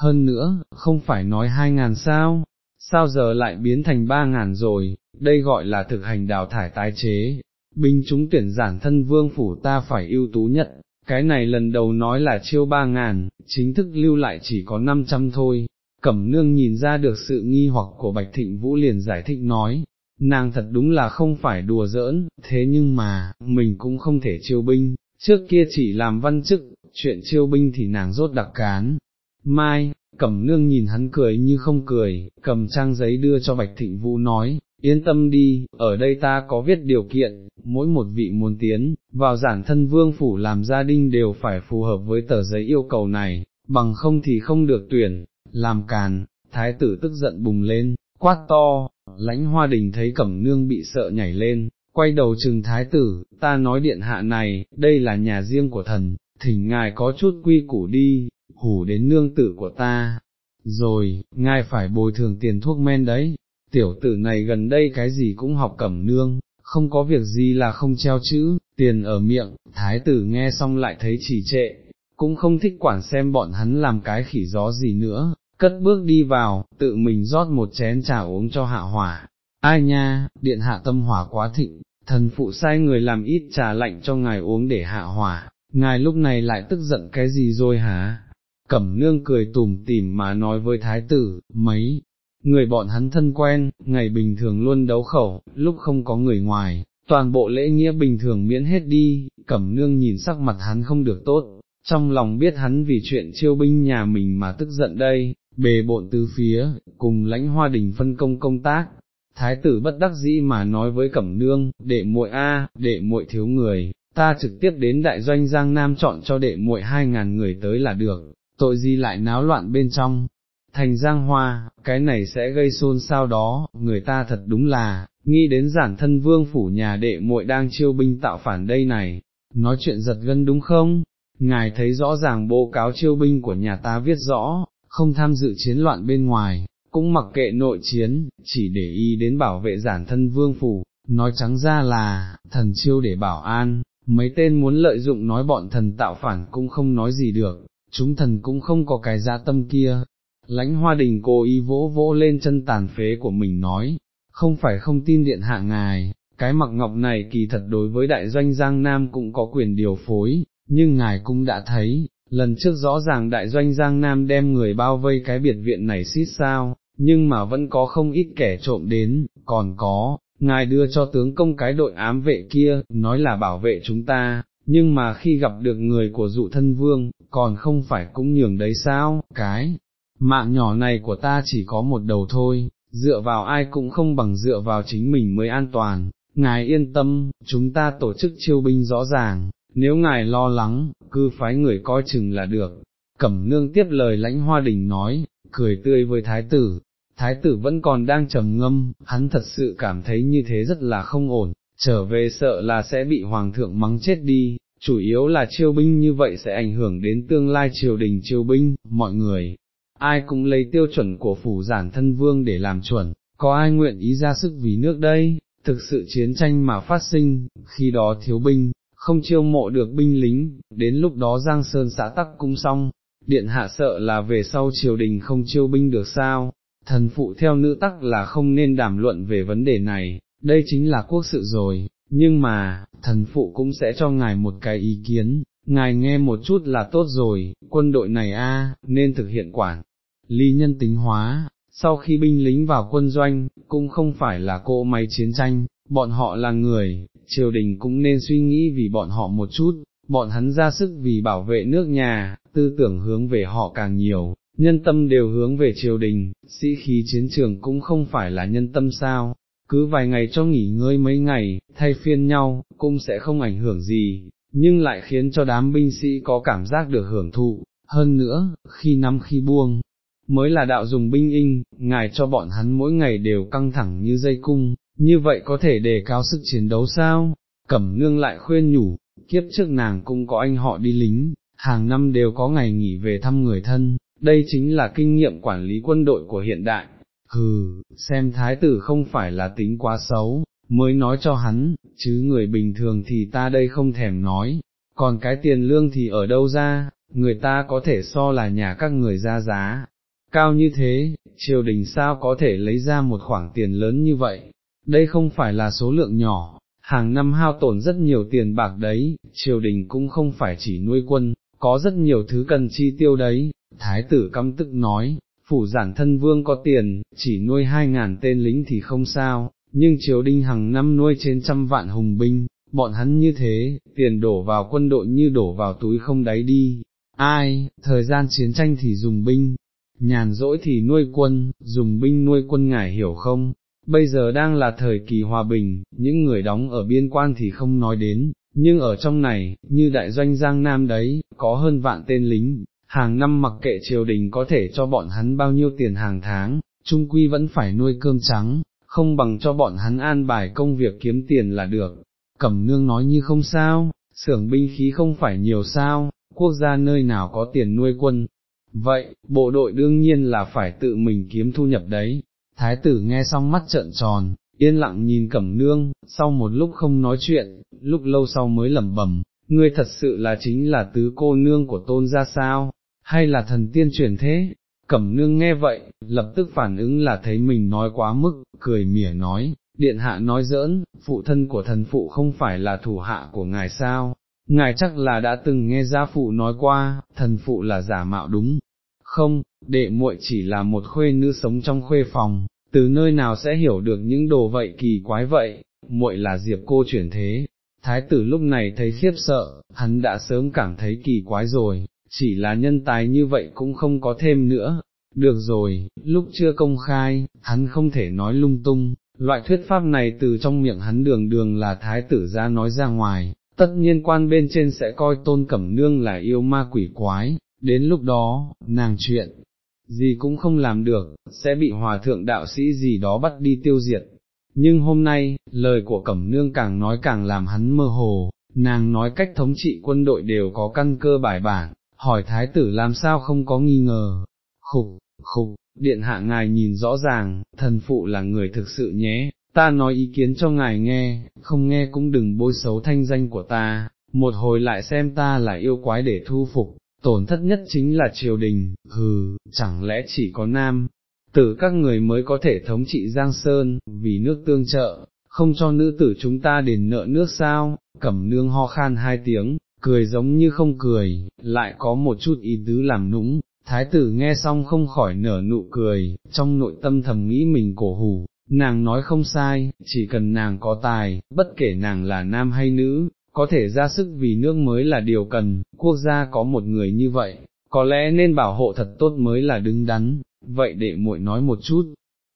Hơn nữa, không phải nói hai ngàn sao, sao giờ lại biến thành ba ngàn rồi, đây gọi là thực hành đào thải tái chế, binh chúng tuyển giản thân vương phủ ta phải ưu tú nhất, cái này lần đầu nói là chiêu ba ngàn, chính thức lưu lại chỉ có năm trăm thôi. Cẩm nương nhìn ra được sự nghi hoặc của Bạch Thịnh Vũ liền giải thích nói, nàng thật đúng là không phải đùa giỡn, thế nhưng mà, mình cũng không thể chiêu binh, trước kia chỉ làm văn chức, chuyện chiêu binh thì nàng rốt đặc cán. Mai, cẩm nương nhìn hắn cười như không cười, cầm trang giấy đưa cho Bạch Thịnh Vũ nói, yên tâm đi, ở đây ta có viết điều kiện, mỗi một vị muốn tiến, vào giản thân vương phủ làm gia đình đều phải phù hợp với tờ giấy yêu cầu này, bằng không thì không được tuyển, làm càn, thái tử tức giận bùng lên, quát to, lãnh hoa đình thấy cẩm nương bị sợ nhảy lên, quay đầu trừng thái tử, ta nói điện hạ này, đây là nhà riêng của thần, thỉnh ngài có chút quy củ đi, hủ đến nương tử của ta, rồi, ngài phải bồi thường tiền thuốc men đấy, tiểu tử này gần đây cái gì cũng học cẩm nương, không có việc gì là không treo chữ, tiền ở miệng, thái tử nghe xong lại thấy chỉ trệ, cũng không thích quản xem bọn hắn làm cái khỉ gió gì nữa, cất bước đi vào, tự mình rót một chén trà uống cho hạ hỏa. Ai nha, điện hạ tâm hỏa quá thịnh, thần phụ sai người làm ít trà lạnh cho ngài uống để hạ hỏa, ngài lúc này lại tức giận cái gì rồi hả? Cẩm nương cười tủm tỉm mà nói với thái tử, mấy, người bọn hắn thân quen, ngày bình thường luôn đấu khẩu, lúc không có người ngoài, toàn bộ lễ nghĩa bình thường miễn hết đi, cẩm nương nhìn sắc mặt hắn không được tốt, trong lòng biết hắn vì chuyện chiêu binh nhà mình mà tức giận đây, bề bộn từ phía, cùng lãnh hoa đình phân công công tác. Thái tử bất đắc dĩ mà nói với Cẩm Nương, đệ muội a, đệ muội thiếu người, ta trực tiếp đến đại doanh Giang Nam chọn cho đệ muội hai ngàn người tới là được, tội gì lại náo loạn bên trong. Thành Giang Hoa, cái này sẽ gây xôn xao đó, người ta thật đúng là, nghĩ đến giản thân vương phủ nhà đệ muội đang chiêu binh tạo phản đây này, nói chuyện giật gân đúng không? Ngài thấy rõ ràng bộ cáo chiêu binh của nhà ta viết rõ, không tham dự chiến loạn bên ngoài, cũng mặc kệ nội chiến, chỉ để ý đến bảo vệ giản thân vương phủ, nói trắng ra là, thần chiêu để bảo an, mấy tên muốn lợi dụng nói bọn thần tạo phản cũng không nói gì được, chúng thần cũng không có cái giá tâm kia. Lãnh hoa đình cố ý vỗ vỗ lên chân tàn phế của mình nói, không phải không tin điện hạ ngài, cái mặc ngọc này kỳ thật đối với đại doanh Giang Nam cũng có quyền điều phối, nhưng ngài cũng đã thấy, lần trước rõ ràng đại doanh Giang Nam đem người bao vây cái biệt viện này xít sao, nhưng mà vẫn có không ít kẻ trộm đến, còn có, ngài đưa cho tướng công cái đội ám vệ kia, nói là bảo vệ chúng ta, nhưng mà khi gặp được người của dụ thân vương, còn không phải cũng nhường đấy sao, cái mạng nhỏ này của ta chỉ có một đầu thôi, dựa vào ai cũng không bằng dựa vào chính mình mới an toàn, ngài yên tâm, chúng ta tổ chức chiêu binh rõ ràng, nếu ngài lo lắng, cứ phái người coi chừng là được. Cẩm nương tiếp lời lãnh hoa đình nói, cười tươi với thái tử, thái tử vẫn còn đang trầm ngâm, hắn thật sự cảm thấy như thế rất là không ổn, trở về sợ là sẽ bị hoàng thượng mắng chết đi, chủ yếu là chiêu binh như vậy sẽ ảnh hưởng đến tương lai triều đình chiêu binh, mọi người, ai cũng lấy tiêu chuẩn của phủ giản thân vương để làm chuẩn, có ai nguyện ý ra sức vì nước đây, thực sự chiến tranh mà phát sinh, khi đó thiếu binh, không chiêu mộ được binh lính, đến lúc đó Giang Sơn xã tắc cũng xong, điện hạ sợ là về sau triều đình không chiêu binh được sao, thần phụ theo nữ tắc là không nên đàm luận về vấn đề này, đây chính là quốc sự rồi, nhưng mà, thần phụ cũng sẽ cho ngài một cái ý kiến, ngài nghe một chút là tốt rồi, quân đội này a nên thực hiện quản, lý nhân tính hóa, sau khi binh lính vào quân doanh, cũng không phải là cỗ máy chiến tranh, bọn họ là người, triều đình cũng nên suy nghĩ vì bọn họ một chút, bọn hắn ra sức vì bảo vệ nước nhà, tư tưởng hướng về họ càng nhiều, nhân tâm đều hướng về triều đình, sĩ khí chiến trường cũng không phải là nhân tâm sao, cứ vài ngày cho nghỉ ngơi mấy ngày, thay phiên nhau, cũng sẽ không ảnh hưởng gì, nhưng lại khiến cho đám binh sĩ có cảm giác được hưởng thụ, hơn nữa, khi nắm khi buông, mới là đạo dùng binh in, ngài cho bọn hắn mỗi ngày đều căng thẳng như dây cung, như vậy có thể đề cao sức chiến đấu sao? Cẩm nương lại khuyên nhủ, kiếp trước nàng cũng có anh họ đi lính, hàng năm đều có ngày nghỉ về thăm người thân, đây chính là kinh nghiệm quản lý quân đội của hiện đại. Hừ, xem thái tử không phải là tính quá xấu, mới nói cho hắn, chứ người bình thường thì ta đây không thèm nói, còn cái tiền lương thì ở đâu ra, người ta có thể so là nhà các người ra giá, cao như thế, triều đình sao có thể lấy ra một khoản tiền lớn như vậy, đây không phải là số lượng nhỏ, hàng năm hao tổn rất nhiều tiền bạc đấy, triều đình cũng không phải chỉ nuôi quân, có rất nhiều thứ cần chi tiêu đấy, thái tử căm tức nói, phủ giản thân vương có tiền, chỉ nuôi hai ngàn tên lính thì không sao, nhưng triều đình hàng năm nuôi trên trăm vạn hùng binh, bọn hắn như thế, tiền đổ vào quân đội như đổ vào túi không đáy đi, ai, thời gian chiến tranh thì dùng binh, nhàn rỗi thì nuôi quân, dùng binh nuôi quân ngài hiểu không, bây giờ đang là thời kỳ hòa bình, những người đóng ở biên quan thì không nói đến, nhưng ở trong này, như đại doanh Giang Nam đấy, có hơn vạn tên lính, hàng năm mặc kệ triều đình có thể cho bọn hắn bao nhiêu tiền hàng tháng, trung quy vẫn phải nuôi cơm trắng, không bằng cho bọn hắn an bài công việc kiếm tiền là được. Cẩm nương nói như không sao, xưởng binh khí không phải nhiều sao, quốc gia nơi nào có tiền nuôi quân. Vậy, bộ đội đương nhiên là phải tự mình kiếm thu nhập đấy. Thái tử nghe xong mắt trợn tròn, yên lặng nhìn cẩm nương, sau một lúc không nói chuyện, lúc lâu sau mới lẩm bẩm, ngươi thật sự là chính là tứ cô nương của tôn gia sao, hay là thần tiên truyền thế? Cẩm nương nghe vậy, lập tức phản ứng là thấy mình nói quá mức, cười mỉa nói, điện hạ nói giỡn, phụ thân của thần phụ không phải là thủ hạ của ngài sao, ngài chắc là đã từng nghe gia phụ nói qua, thần phụ là giả mạo đúng, không, đệ muội chỉ là một khuê nữ sống trong khuê phòng, từ nơi nào sẽ hiểu được những đồ vậy kỳ quái vậy, muội là diệp cô chuyển thế. Thái tử lúc này thấy khiếp sợ, hắn đã sớm cảm thấy kỳ quái rồi, chỉ là nhân tài như vậy cũng không có thêm nữa. Được rồi, lúc chưa công khai, hắn không thể nói lung tung, loại thuyết pháp này từ trong miệng hắn đường đường là thái tử ra nói ra ngoài, tất nhiên quan bên trên sẽ coi tôn cẩm nương là yêu ma quỷ quái, đến lúc đó, nàng chuyện, gì cũng không làm được, sẽ bị hòa thượng đạo sĩ gì đó bắt đi tiêu diệt. Nhưng hôm nay, lời của Cẩm Nương càng nói càng làm hắn mơ hồ, nàng nói cách thống trị quân đội đều có căn cơ bài bản, hỏi thái tử làm sao không có nghi ngờ. Khục, khục, điện hạ ngài nhìn rõ ràng, thần phụ là người thực sự nhé, ta nói ý kiến cho ngài nghe, không nghe cũng đừng bôi xấu thanh danh của ta, một hồi lại xem ta là yêu quái để thu phục, tổn thất nhất chính là triều đình, hừ, chẳng lẽ chỉ có nam, tử các người mới có thể thống trị Giang Sơn, vì nước tương trợ, không cho nữ tử chúng ta đền nợ nước sao, cẩm nương ho khan hai tiếng, cười giống như không cười, lại có một chút ý tứ làm nũng, thái tử nghe xong không khỏi nở nụ cười, trong nội tâm thầm nghĩ mình cổ hủ, nàng nói không sai, chỉ cần nàng có tài, bất kể nàng là nam hay nữ, có thể ra sức vì nước mới là điều cần, quốc gia có một người như vậy, có lẽ nên bảo hộ thật tốt mới là đứng đắn, vậy để muội nói một chút,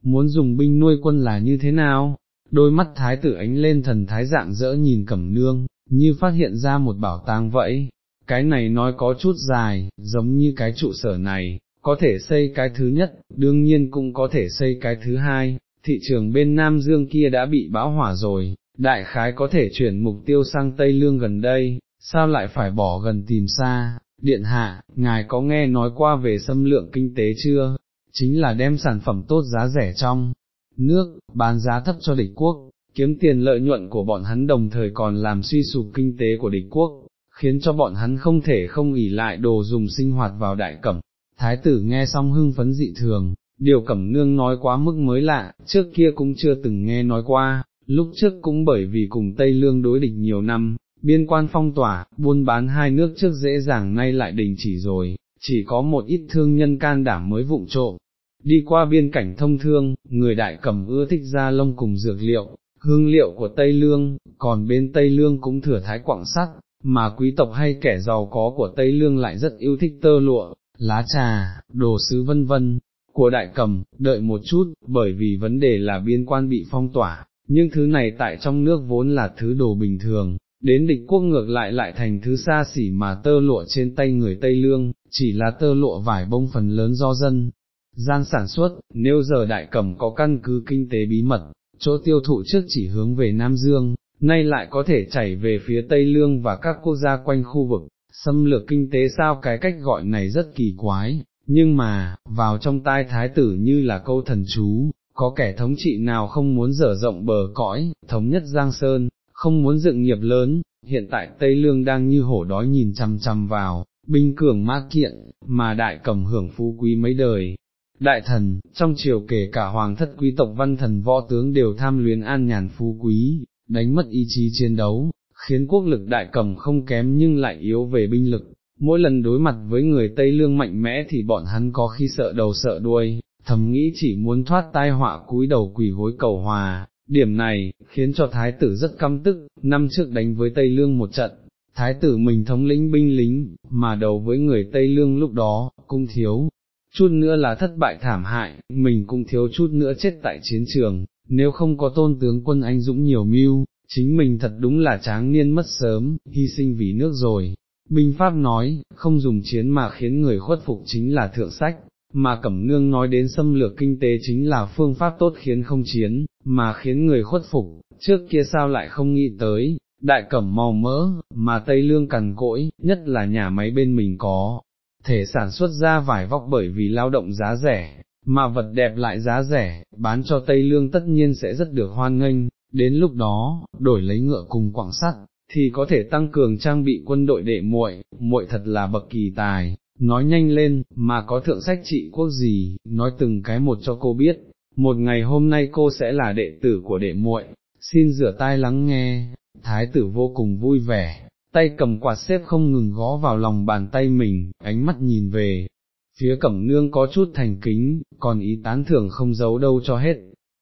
muốn dùng binh nuôi quân là như thế nào? Đôi mắt thái tử ánh lên thần thái dạng dỡ nhìn cẩm nương, như phát hiện ra một bảo tàng vậy, cái này nói có chút dài, giống như cái trụ sở này, có thể xây cái thứ nhất, đương nhiên cũng có thể xây cái thứ hai, thị trường bên Nam Dương kia đã bị bão hỏa rồi, đại khái có thể chuyển mục tiêu sang Tây Lương gần đây, sao lại phải bỏ gần tìm xa, điện hạ, ngài có nghe nói qua về xâm lượng kinh tế chưa, chính là đem sản phẩm tốt giá rẻ trong nước, bán giá thấp cho địch quốc, kiếm tiền lợi nhuận của bọn hắn đồng thời còn làm suy sụp kinh tế của địch quốc, khiến cho bọn hắn không thể không ỉ lại đồ dùng sinh hoạt vào đại cẩm. Thái tử nghe xong hưng phấn dị thường, điều cẩm nương nói quá mức mới lạ, trước kia cũng chưa từng nghe nói qua, lúc trước cũng bởi vì cùng Tây Lương đối địch nhiều năm, biên quan phong tỏa, buôn bán hai nước trước dễ dàng nay lại đình chỉ rồi, chỉ có một ít thương nhân can đảm mới vụng trộm. Đi qua biên cảnh thông thương, người đại cẩm ưa thích ra lông cùng dược liệu, hương liệu của Tây Lương, còn bên Tây Lương cũng thừa thái quảng sắt, mà quý tộc hay kẻ giàu có của Tây Lương lại rất yêu thích tơ lụa, lá trà, đồ sứ vân vân, của đại cầm, đợi một chút, bởi vì vấn đề là biên quan bị phong tỏa, nhưng thứ này tại trong nước vốn là thứ đồ bình thường, đến địch quốc ngược lại lại thành thứ xa xỉ mà tơ lụa trên tay người Tây Lương, chỉ là tơ lụa vải bông phần lớn do dân. Gian sản xuất, nếu giờ đại cầm có căn cứ kinh tế bí mật, chỗ tiêu thụ trước chỉ hướng về Nam Dương, nay lại có thể chảy về phía Tây Lương và các quốc gia quanh khu vực, xâm lược kinh tế sao cái cách gọi này rất kỳ quái, nhưng mà, vào trong tai thái tử như là câu thần chú, có kẻ thống trị nào không muốn dở rộng bờ cõi, thống nhất Giang Sơn, không muốn dựng nghiệp lớn, hiện tại Tây Lương đang như hổ đói nhìn chăm chăm vào, binh cường ma kiện, mà đại cầm hưởng phú quý mấy đời. Đại thần, trong triều kể cả hoàng thất quý tộc văn thần võ tướng đều tham luyến an nhàn phú quý, đánh mất ý chí chiến đấu, khiến quốc lực đại cầm không kém nhưng lại yếu về binh lực. Mỗi lần đối mặt với người Tây Lương mạnh mẽ thì bọn hắn có khi sợ đầu sợ đuôi, thầm nghĩ chỉ muốn thoát tai họa cúi đầu quỷ gối cầu hòa, điểm này, khiến cho thái tử rất căm tức, năm trước đánh với Tây Lương một trận, thái tử mình thống lĩnh binh lính, mà đầu với người Tây Lương lúc đó, cũng thiếu, chút nữa là thất bại thảm hại, mình cũng thiếu chút nữa chết tại chiến trường, nếu không có tôn tướng quân anh dũng nhiều mưu, chính mình thật đúng là tráng niên mất sớm, hy sinh vì nước rồi. Binh Pháp nói, không dùng chiến mà khiến người khuất phục chính là thượng sách, mà Cẩm Nương nói đến xâm lược kinh tế chính là phương pháp tốt khiến không chiến, mà khiến người khuất phục, trước kia sao lại không nghĩ tới, đại cẩm màu mỡ, mà Tây Lương cằn cỗi, nhất là nhà máy bên mình có, thể sản xuất ra vải vóc bởi vì lao động giá rẻ, mà vật đẹp lại giá rẻ, bán cho Tây Lương tất nhiên sẽ rất được hoan nghênh, đến lúc đó, đổi lấy ngựa cùng quảng sắt, thì có thể tăng cường trang bị quân đội đệ muội, muội thật là bậc kỳ tài, nói nhanh lên, mà có thượng sách trị quốc gì, nói từng cái một cho cô biết, một ngày hôm nay cô sẽ là đệ tử của đệ muội, xin rửa tai lắng nghe, thái tử vô cùng vui vẻ, tay cầm quạt xếp không ngừng gõ vào lòng bàn tay mình, ánh mắt nhìn về, phía cẩm nương có chút thành kính, còn ý tán thưởng không giấu đâu cho hết.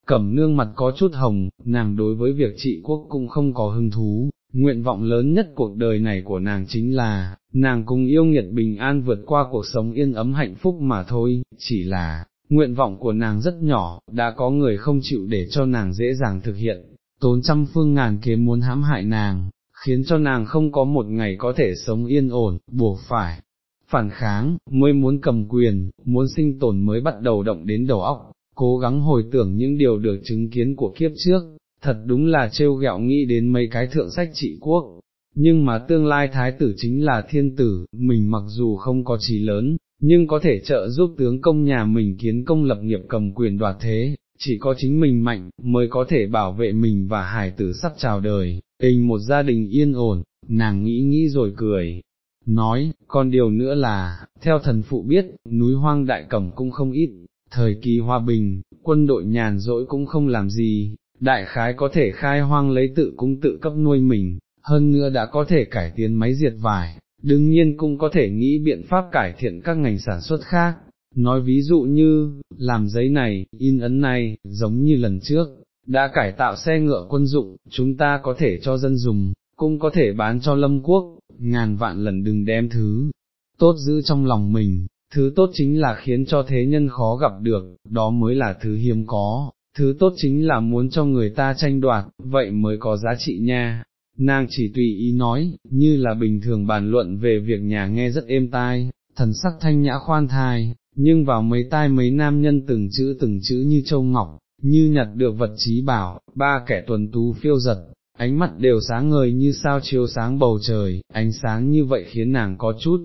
Cẩm nương mặt có chút hồng, nàng đối với việc trị quốc cũng không có hứng thú, nguyện vọng lớn nhất cuộc đời này của nàng chính là, nàng cùng yêu nghiệt bình an vượt qua cuộc sống yên ấm hạnh phúc mà thôi, chỉ là, nguyện vọng của nàng rất nhỏ, đã có người không chịu để cho nàng dễ dàng thực hiện, tốn trăm phương ngàn kế muốn hãm hại nàng, khiến cho nàng không có một ngày có thể sống yên ổn, buộc phải. Phản kháng, mới muốn cầm quyền, muốn sinh tồn mới bắt đầu động đến đầu óc, cố gắng hồi tưởng những điều được chứng kiến của kiếp trước, thật đúng là trêu ghẹo nghĩ đến mấy cái thượng sách trị quốc, nhưng mà tương lai thái tử chính là thiên tử, mình mặc dù không có trí lớn, nhưng có thể trợ giúp tướng công nhà mình kiến công lập nghiệp cầm quyền đoạt thế, chỉ có chính mình mạnh, mới có thể bảo vệ mình và hải tử sắp chào đời, tình một gia đình yên ổn, nàng nghĩ nghĩ rồi cười. Nói, còn điều nữa là, theo thần phụ biết, núi hoang đại cẩm cũng không ít, thời kỳ hòa bình, quân đội nhàn rỗi cũng không làm gì, đại khái có thể khai hoang lấy tự cung tự cấp nuôi mình, hơn nữa đã có thể cải tiến máy diệt vải, đương nhiên cũng có thể nghĩ biện pháp cải thiện các ngành sản xuất khác. Nói ví dụ như, làm giấy này, in ấn này, giống như lần trước, đã cải tạo xe ngựa quân dụng, chúng ta có thể cho dân dùng, cũng có thể bán cho lâm quốc, ngàn vạn lần đừng đem thứ tốt giữ trong lòng mình, thứ tốt chính là khiến cho thế nhân khó gặp được, đó mới là thứ hiếm có, thứ tốt chính là muốn cho người ta tranh đoạt, vậy mới có giá trị nha. nàng chỉ tùy ý nói, như là bình thường bàn luận về việc nhà nghe rất êm tai, thần sắc thanh nhã khoan thai, nhưng vào mấy tai mấy nam nhân từng chữ từng chữ như châu ngọc, như nhặt được vật trí bảo, ba kẻ tuần tú phiêu giật, ánh mắt đều sáng ngời như sao chiếu sáng bầu trời, ánh sáng như vậy khiến nàng có chút,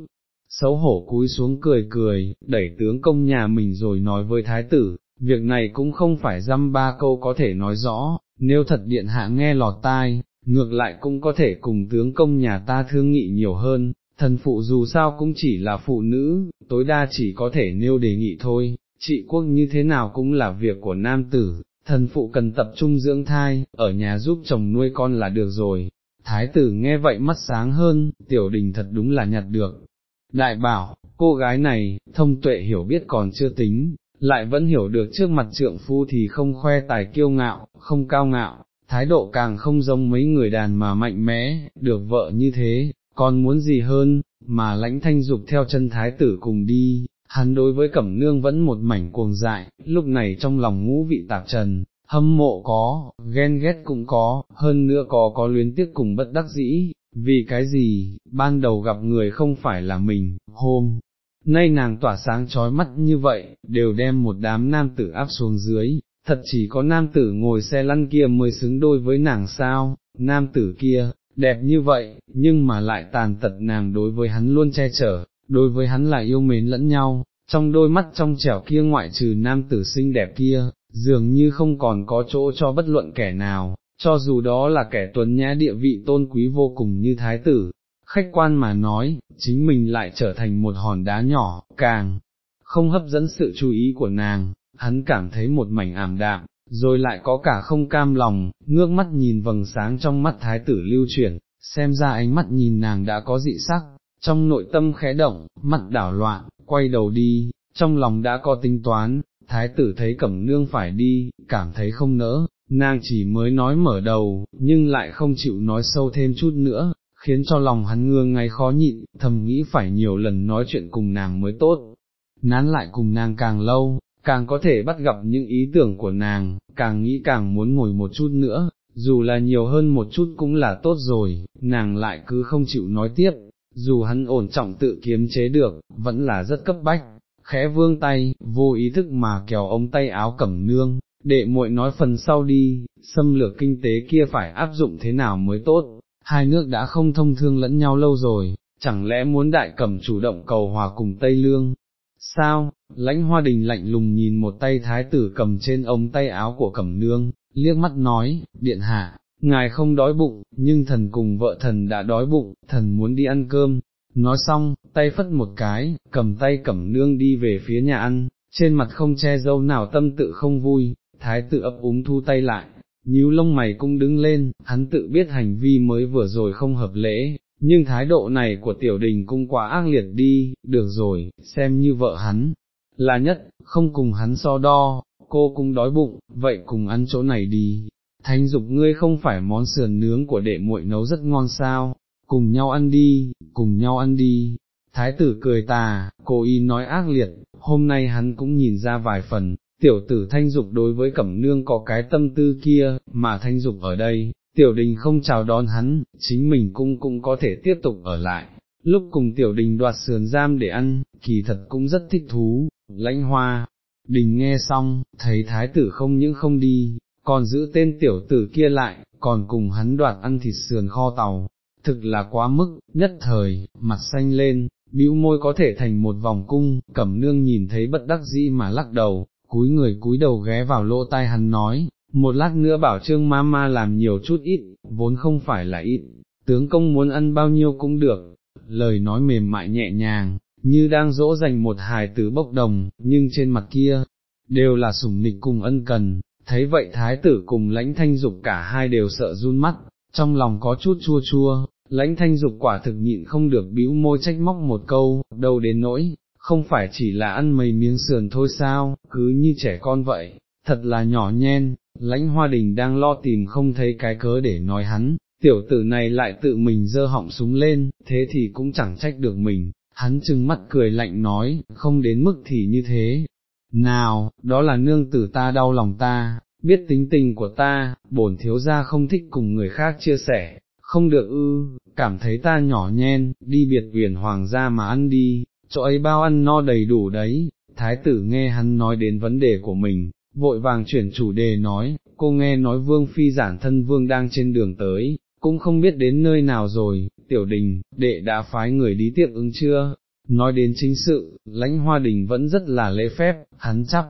xấu hổ cúi xuống cười cười, đẩy tướng công nhà mình rồi nói với thái tử, việc này cũng không phải dăm ba câu có thể nói rõ, nếu thật điện hạ nghe lọt tai, ngược lại cũng có thể cùng tướng công nhà ta thương nghị nhiều hơn, thần phụ dù sao cũng chỉ là phụ nữ, tối đa chỉ có thể nêu đề nghị thôi, trị quốc như thế nào cũng là việc của nam tử, thần phụ cần tập trung dưỡng thai, ở nhà giúp chồng nuôi con là được rồi. Thái tử nghe vậy mắt sáng hơn, tiểu đình thật đúng là nhặt được. Đại bảo, cô gái này, thông tuệ hiểu biết còn chưa tính, lại vẫn hiểu được trước mặt trượng phu thì không khoe tài kiêu ngạo, không cao ngạo, thái độ càng không giống mấy người đàn mà mạnh mẽ, được vợ như thế, còn muốn gì hơn, mà lãnh thanh dục theo chân thái tử cùng đi, hắn đối với cẩm nương vẫn một mảnh cuồng dại, lúc này trong lòng ngũ vị tạp trần, hâm mộ có, ghen ghét cũng có, hơn nữa có có luyến tiếc cùng bất đắc dĩ, vì cái gì, ban đầu gặp người không phải là mình, hôm, nay nàng tỏa sáng trói mắt như vậy, đều đem một đám nam tử áp xuống dưới, thật chỉ có nam tử ngồi xe lăn kia mới xứng đôi với nàng sao, nam tử kia, đẹp như vậy, nhưng mà lại tàn tật nàng đối với hắn luôn che chở, đối với hắn lại yêu mến lẫn nhau, trong đôi mắt trong trẻo kia ngoại trừ nam tử xinh đẹp kia, dường như không còn có chỗ cho bất luận kẻ nào, cho dù đó là kẻ tuấn nhã địa vị tôn quý vô cùng như thái tử, khách quan mà nói, chính mình lại trở thành một hòn đá nhỏ, càng không hấp dẫn sự chú ý của nàng, hắn cảm thấy một mảnh ảm đạm, rồi lại có cả không cam lòng, ngước mắt nhìn vầng sáng trong mắt thái tử lưu chuyển, xem ra ánh mắt nhìn nàng đã có dị sắc, trong nội tâm khẽ động, mắt đảo loạn, quay đầu đi, trong lòng đã có tính toán, thái tử thấy cẩm nương phải đi, cảm thấy không nỡ, nàng chỉ mới nói mở đầu, nhưng lại không chịu nói sâu thêm chút nữa, khiến cho lòng hắn ngương ngay khó nhịn, thầm nghĩ phải nhiều lần nói chuyện cùng nàng mới tốt, nán lại cùng nàng càng lâu, càng có thể bắt gặp những ý tưởng của nàng, càng nghĩ càng muốn ngồi một chút nữa, dù là nhiều hơn một chút cũng là tốt rồi, nàng lại cứ không chịu nói tiếp, dù hắn ổn trọng tự kiếm chế được, vẫn là rất cấp bách, khẽ vương tay, vô ý thức mà kéo ống tay áo cẩm nương, đệ muội nói phần sau đi, xâm lược kinh tế kia phải áp dụng thế nào mới tốt, hai nước đã không thông thương lẫn nhau lâu rồi, chẳng lẽ muốn đại cẩm chủ động cầu hòa cùng Tây Lương, sao, lãnh hoa đình lạnh lùng nhìn một tay thái tử cầm trên ống tay áo của cẩm nương, liếc mắt nói, điện hạ, ngài không đói bụng, nhưng thần cùng vợ thần đã đói bụng, thần muốn đi ăn cơm, nói xong, tay phất một cái, cầm tay cẩm nương đi về phía nhà ăn, trên mặt không che dâu nào tâm tự không vui, thái tử ấp úng thu tay lại, nhíu lông mày cũng đứng lên, hắn tự biết hành vi mới vừa rồi không hợp lễ, nhưng thái độ này của tiểu đình cũng quá ác liệt đi, được rồi, xem như vợ hắn, là nhất, không cùng hắn so đo, cô cũng đói bụng, vậy cùng ăn chỗ này đi, thanh dục ngươi không phải món sườn nướng của đệ muội nấu rất ngon sao, cùng nhau ăn đi, cùng nhau ăn đi. Thái tử cười tà, cô y nói ác liệt, hôm nay hắn cũng nhìn ra vài phần, tiểu tử thanh dục đối với cẩm nương có cái tâm tư kia, mà thanh dục ở đây, tiểu đình không chào đón hắn, chính mình cũng cũng có thể tiếp tục ở lại. Lúc cùng tiểu đình đoạt sườn giam để ăn, kỳ thật cũng rất thích thú, lãnh hoa, đình nghe xong, thấy thái tử không những không đi, còn giữ tên tiểu tử kia lại, còn cùng hắn đoạt ăn thịt sườn kho tàu, thực là quá mức, nhất thời, mặt xanh lên, bĩu môi có thể thành một vòng cung, cẩm nương nhìn thấy bất đắc dĩ mà lắc đầu, cúi người cúi đầu ghé vào lỗ tai hắn nói, một lát nữa bảo trương ma ma làm nhiều chút ít, vốn không phải là ít, tướng công muốn ăn bao nhiêu cũng được, lời nói mềm mại nhẹ nhàng, như đang dỗ dành một hài tử bốc đồng, nhưng trên mặt kia, đều là sủng nịch cùng ân cần, thấy vậy thái tử cùng lãnh thanh dục cả hai đều sợ run mắt, trong lòng có chút chua chua, lãnh thanh dục quả thực nhịn không được bĩu môi trách móc một câu, đâu đến nỗi, không phải chỉ là ăn mấy miếng sườn thôi sao, cứ như trẻ con vậy, thật là nhỏ nhen, lãnh hoa đình đang lo tìm không thấy cái cớ để nói hắn, tiểu tử này lại tự mình dơ họng súng lên, thế thì cũng chẳng trách được mình, hắn trừng mắt cười lạnh nói, không đến mức thì như thế. Nào, đó là nương tử ta đau lòng ta, biết tính tình của ta, bổn thiếu gia không thích cùng người khác chia sẻ, không được ư, cảm thấy ta nhỏ nhen, đi biệt huyền hoàng gia mà ăn đi, chỗ ấy bao ăn no đầy đủ đấy, thái tử nghe hắn nói đến vấn đề của mình, vội vàng chuyển chủ đề nói, cô nghe nói vương phi giản thân vương đang trên đường tới, cũng không biết đến nơi nào rồi, tiểu đình, đệ đã phái người đi tiếp ứng chưa, nói đến chính sự, lãnh hoa đình vẫn rất là lễ phép, hắn chắc,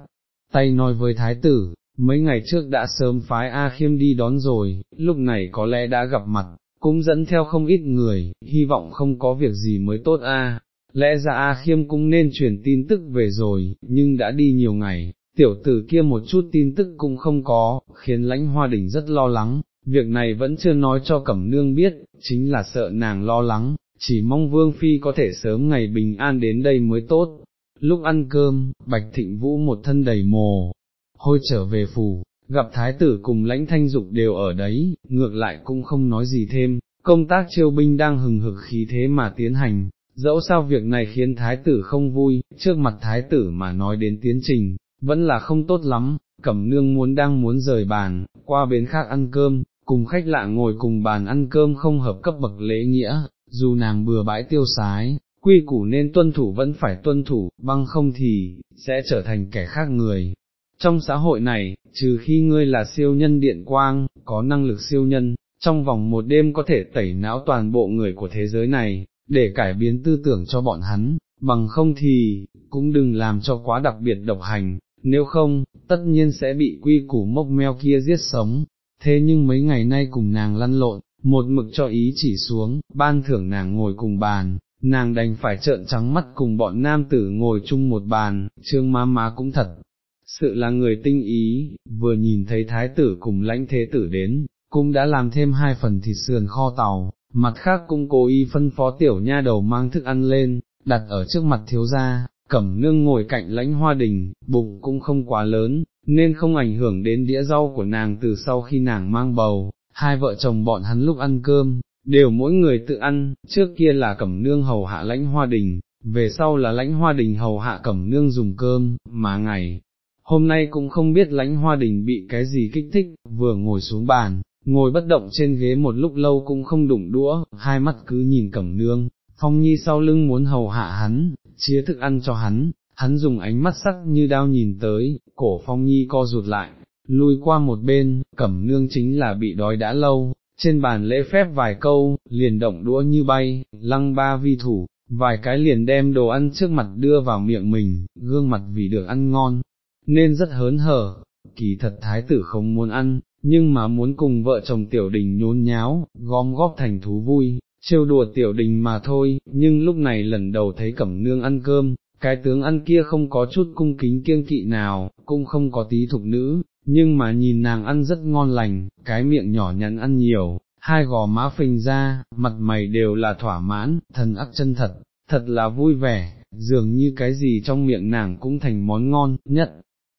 tay nói với thái tử, mấy ngày trước đã sớm phái A Khiêm đi đón rồi, lúc này có lẽ đã gặp mặt, cũng dẫn theo không ít người, hy vọng không có việc gì mới tốt a. Lẽ ra A Khiêm cũng nên truyền tin tức về rồi, nhưng đã đi nhiều ngày, tiểu tử kia một chút tin tức cũng không có, khiến lãnh hoa đình rất lo lắng, việc này vẫn chưa nói cho Cẩm Nương biết, chính là sợ nàng lo lắng, chỉ mong Vương Phi có thể sớm ngày bình an đến đây mới tốt. Lúc ăn cơm, Bạch Thịnh Vũ một thân đầy mồ, hôi trở về phủ, gặp thái tử cùng lãnh thanh dục đều ở đấy, ngược lại cũng không nói gì thêm, công tác chiêu binh đang hừng hực khí thế mà tiến hành, dẫu sao việc này khiến thái tử không vui, trước mặt thái tử mà nói đến tiến trình, vẫn là không tốt lắm, cẩm nương muốn đang muốn rời bàn, qua bến khác ăn cơm, cùng khách lạ ngồi cùng bàn ăn cơm không hợp cấp bậc lễ nghĩa, dù nàng bừa bãi tiêu sái, quy củ nên tuân thủ vẫn phải tuân thủ, băng không thì, sẽ trở thành kẻ khác người. Trong xã hội này, trừ khi ngươi là siêu nhân điện quang, có năng lực siêu nhân, trong vòng một đêm có thể tẩy não toàn bộ người của thế giới này, để cải biến tư tưởng cho bọn hắn, bằng không thì, cũng đừng làm cho quá đặc biệt độc hành, nếu không, tất nhiên sẽ bị quy củ mốc meo kia giết sống. Thế nhưng mấy ngày nay cùng nàng lăn lộn, một mực cho ý chỉ xuống, ban thưởng nàng ngồi cùng bàn, nàng đành phải trợn trắng mắt cùng bọn nam tử ngồi chung một bàn, trương má má cũng thật, sự là người tinh ý, vừa nhìn thấy thái tử cùng lãnh thế tử đến, cũng đã làm thêm hai phần thịt sườn kho tàu, mặt khác cũng cố ý phân phó tiểu nha đầu mang thức ăn lên, đặt ở trước mặt thiếu gia, cẩm nương ngồi cạnh lãnh hoa đình, bụng cũng không quá lớn, nên không ảnh hưởng đến đĩa rau của nàng từ sau khi nàng mang bầu, hai vợ chồng bọn hắn lúc ăn cơm, đều mỗi người tự ăn, trước kia là cẩm nương hầu hạ lãnh hoa đình, về sau là lãnh hoa đình hầu hạ cẩm nương dùng cơm, mà ngày, hôm nay cũng không biết lãnh hoa đình bị cái gì kích thích, vừa ngồi xuống bàn, ngồi bất động trên ghế một lúc lâu cũng không đụng đũa, hai mắt cứ nhìn cẩm nương, phong nhi sau lưng muốn hầu hạ hắn, chia thức ăn cho hắn, hắn dùng ánh mắt sắc như đao nhìn tới, cổ phong nhi co rụt lại, lui qua một bên, cẩm nương chính là bị đói đã lâu, trên bàn lễ phép vài câu, liền động đũa như bay, lăng ba vi thủ, vài cái liền đem đồ ăn trước mặt đưa vào miệng mình, gương mặt vì được ăn ngon, nên rất hớn hở, kỳ thật thái tử không muốn ăn, nhưng mà muốn cùng vợ chồng tiểu đình nhốn nháo, gom góp thành thú vui, trêu đùa tiểu đình mà thôi, nhưng lúc này lần đầu thấy cẩm nương ăn cơm, cái tướng ăn kia không có chút cung kính kiêng kỵ nào, cũng không có tí thục nữ, nhưng mà nhìn nàng ăn rất ngon lành, cái miệng nhỏ nhắn ăn nhiều, hai gò má phình ra, mặt mày đều là thỏa mãn, thần ác chân thật, thật là vui vẻ, dường như cái gì trong miệng nàng cũng thành món ngon nhất,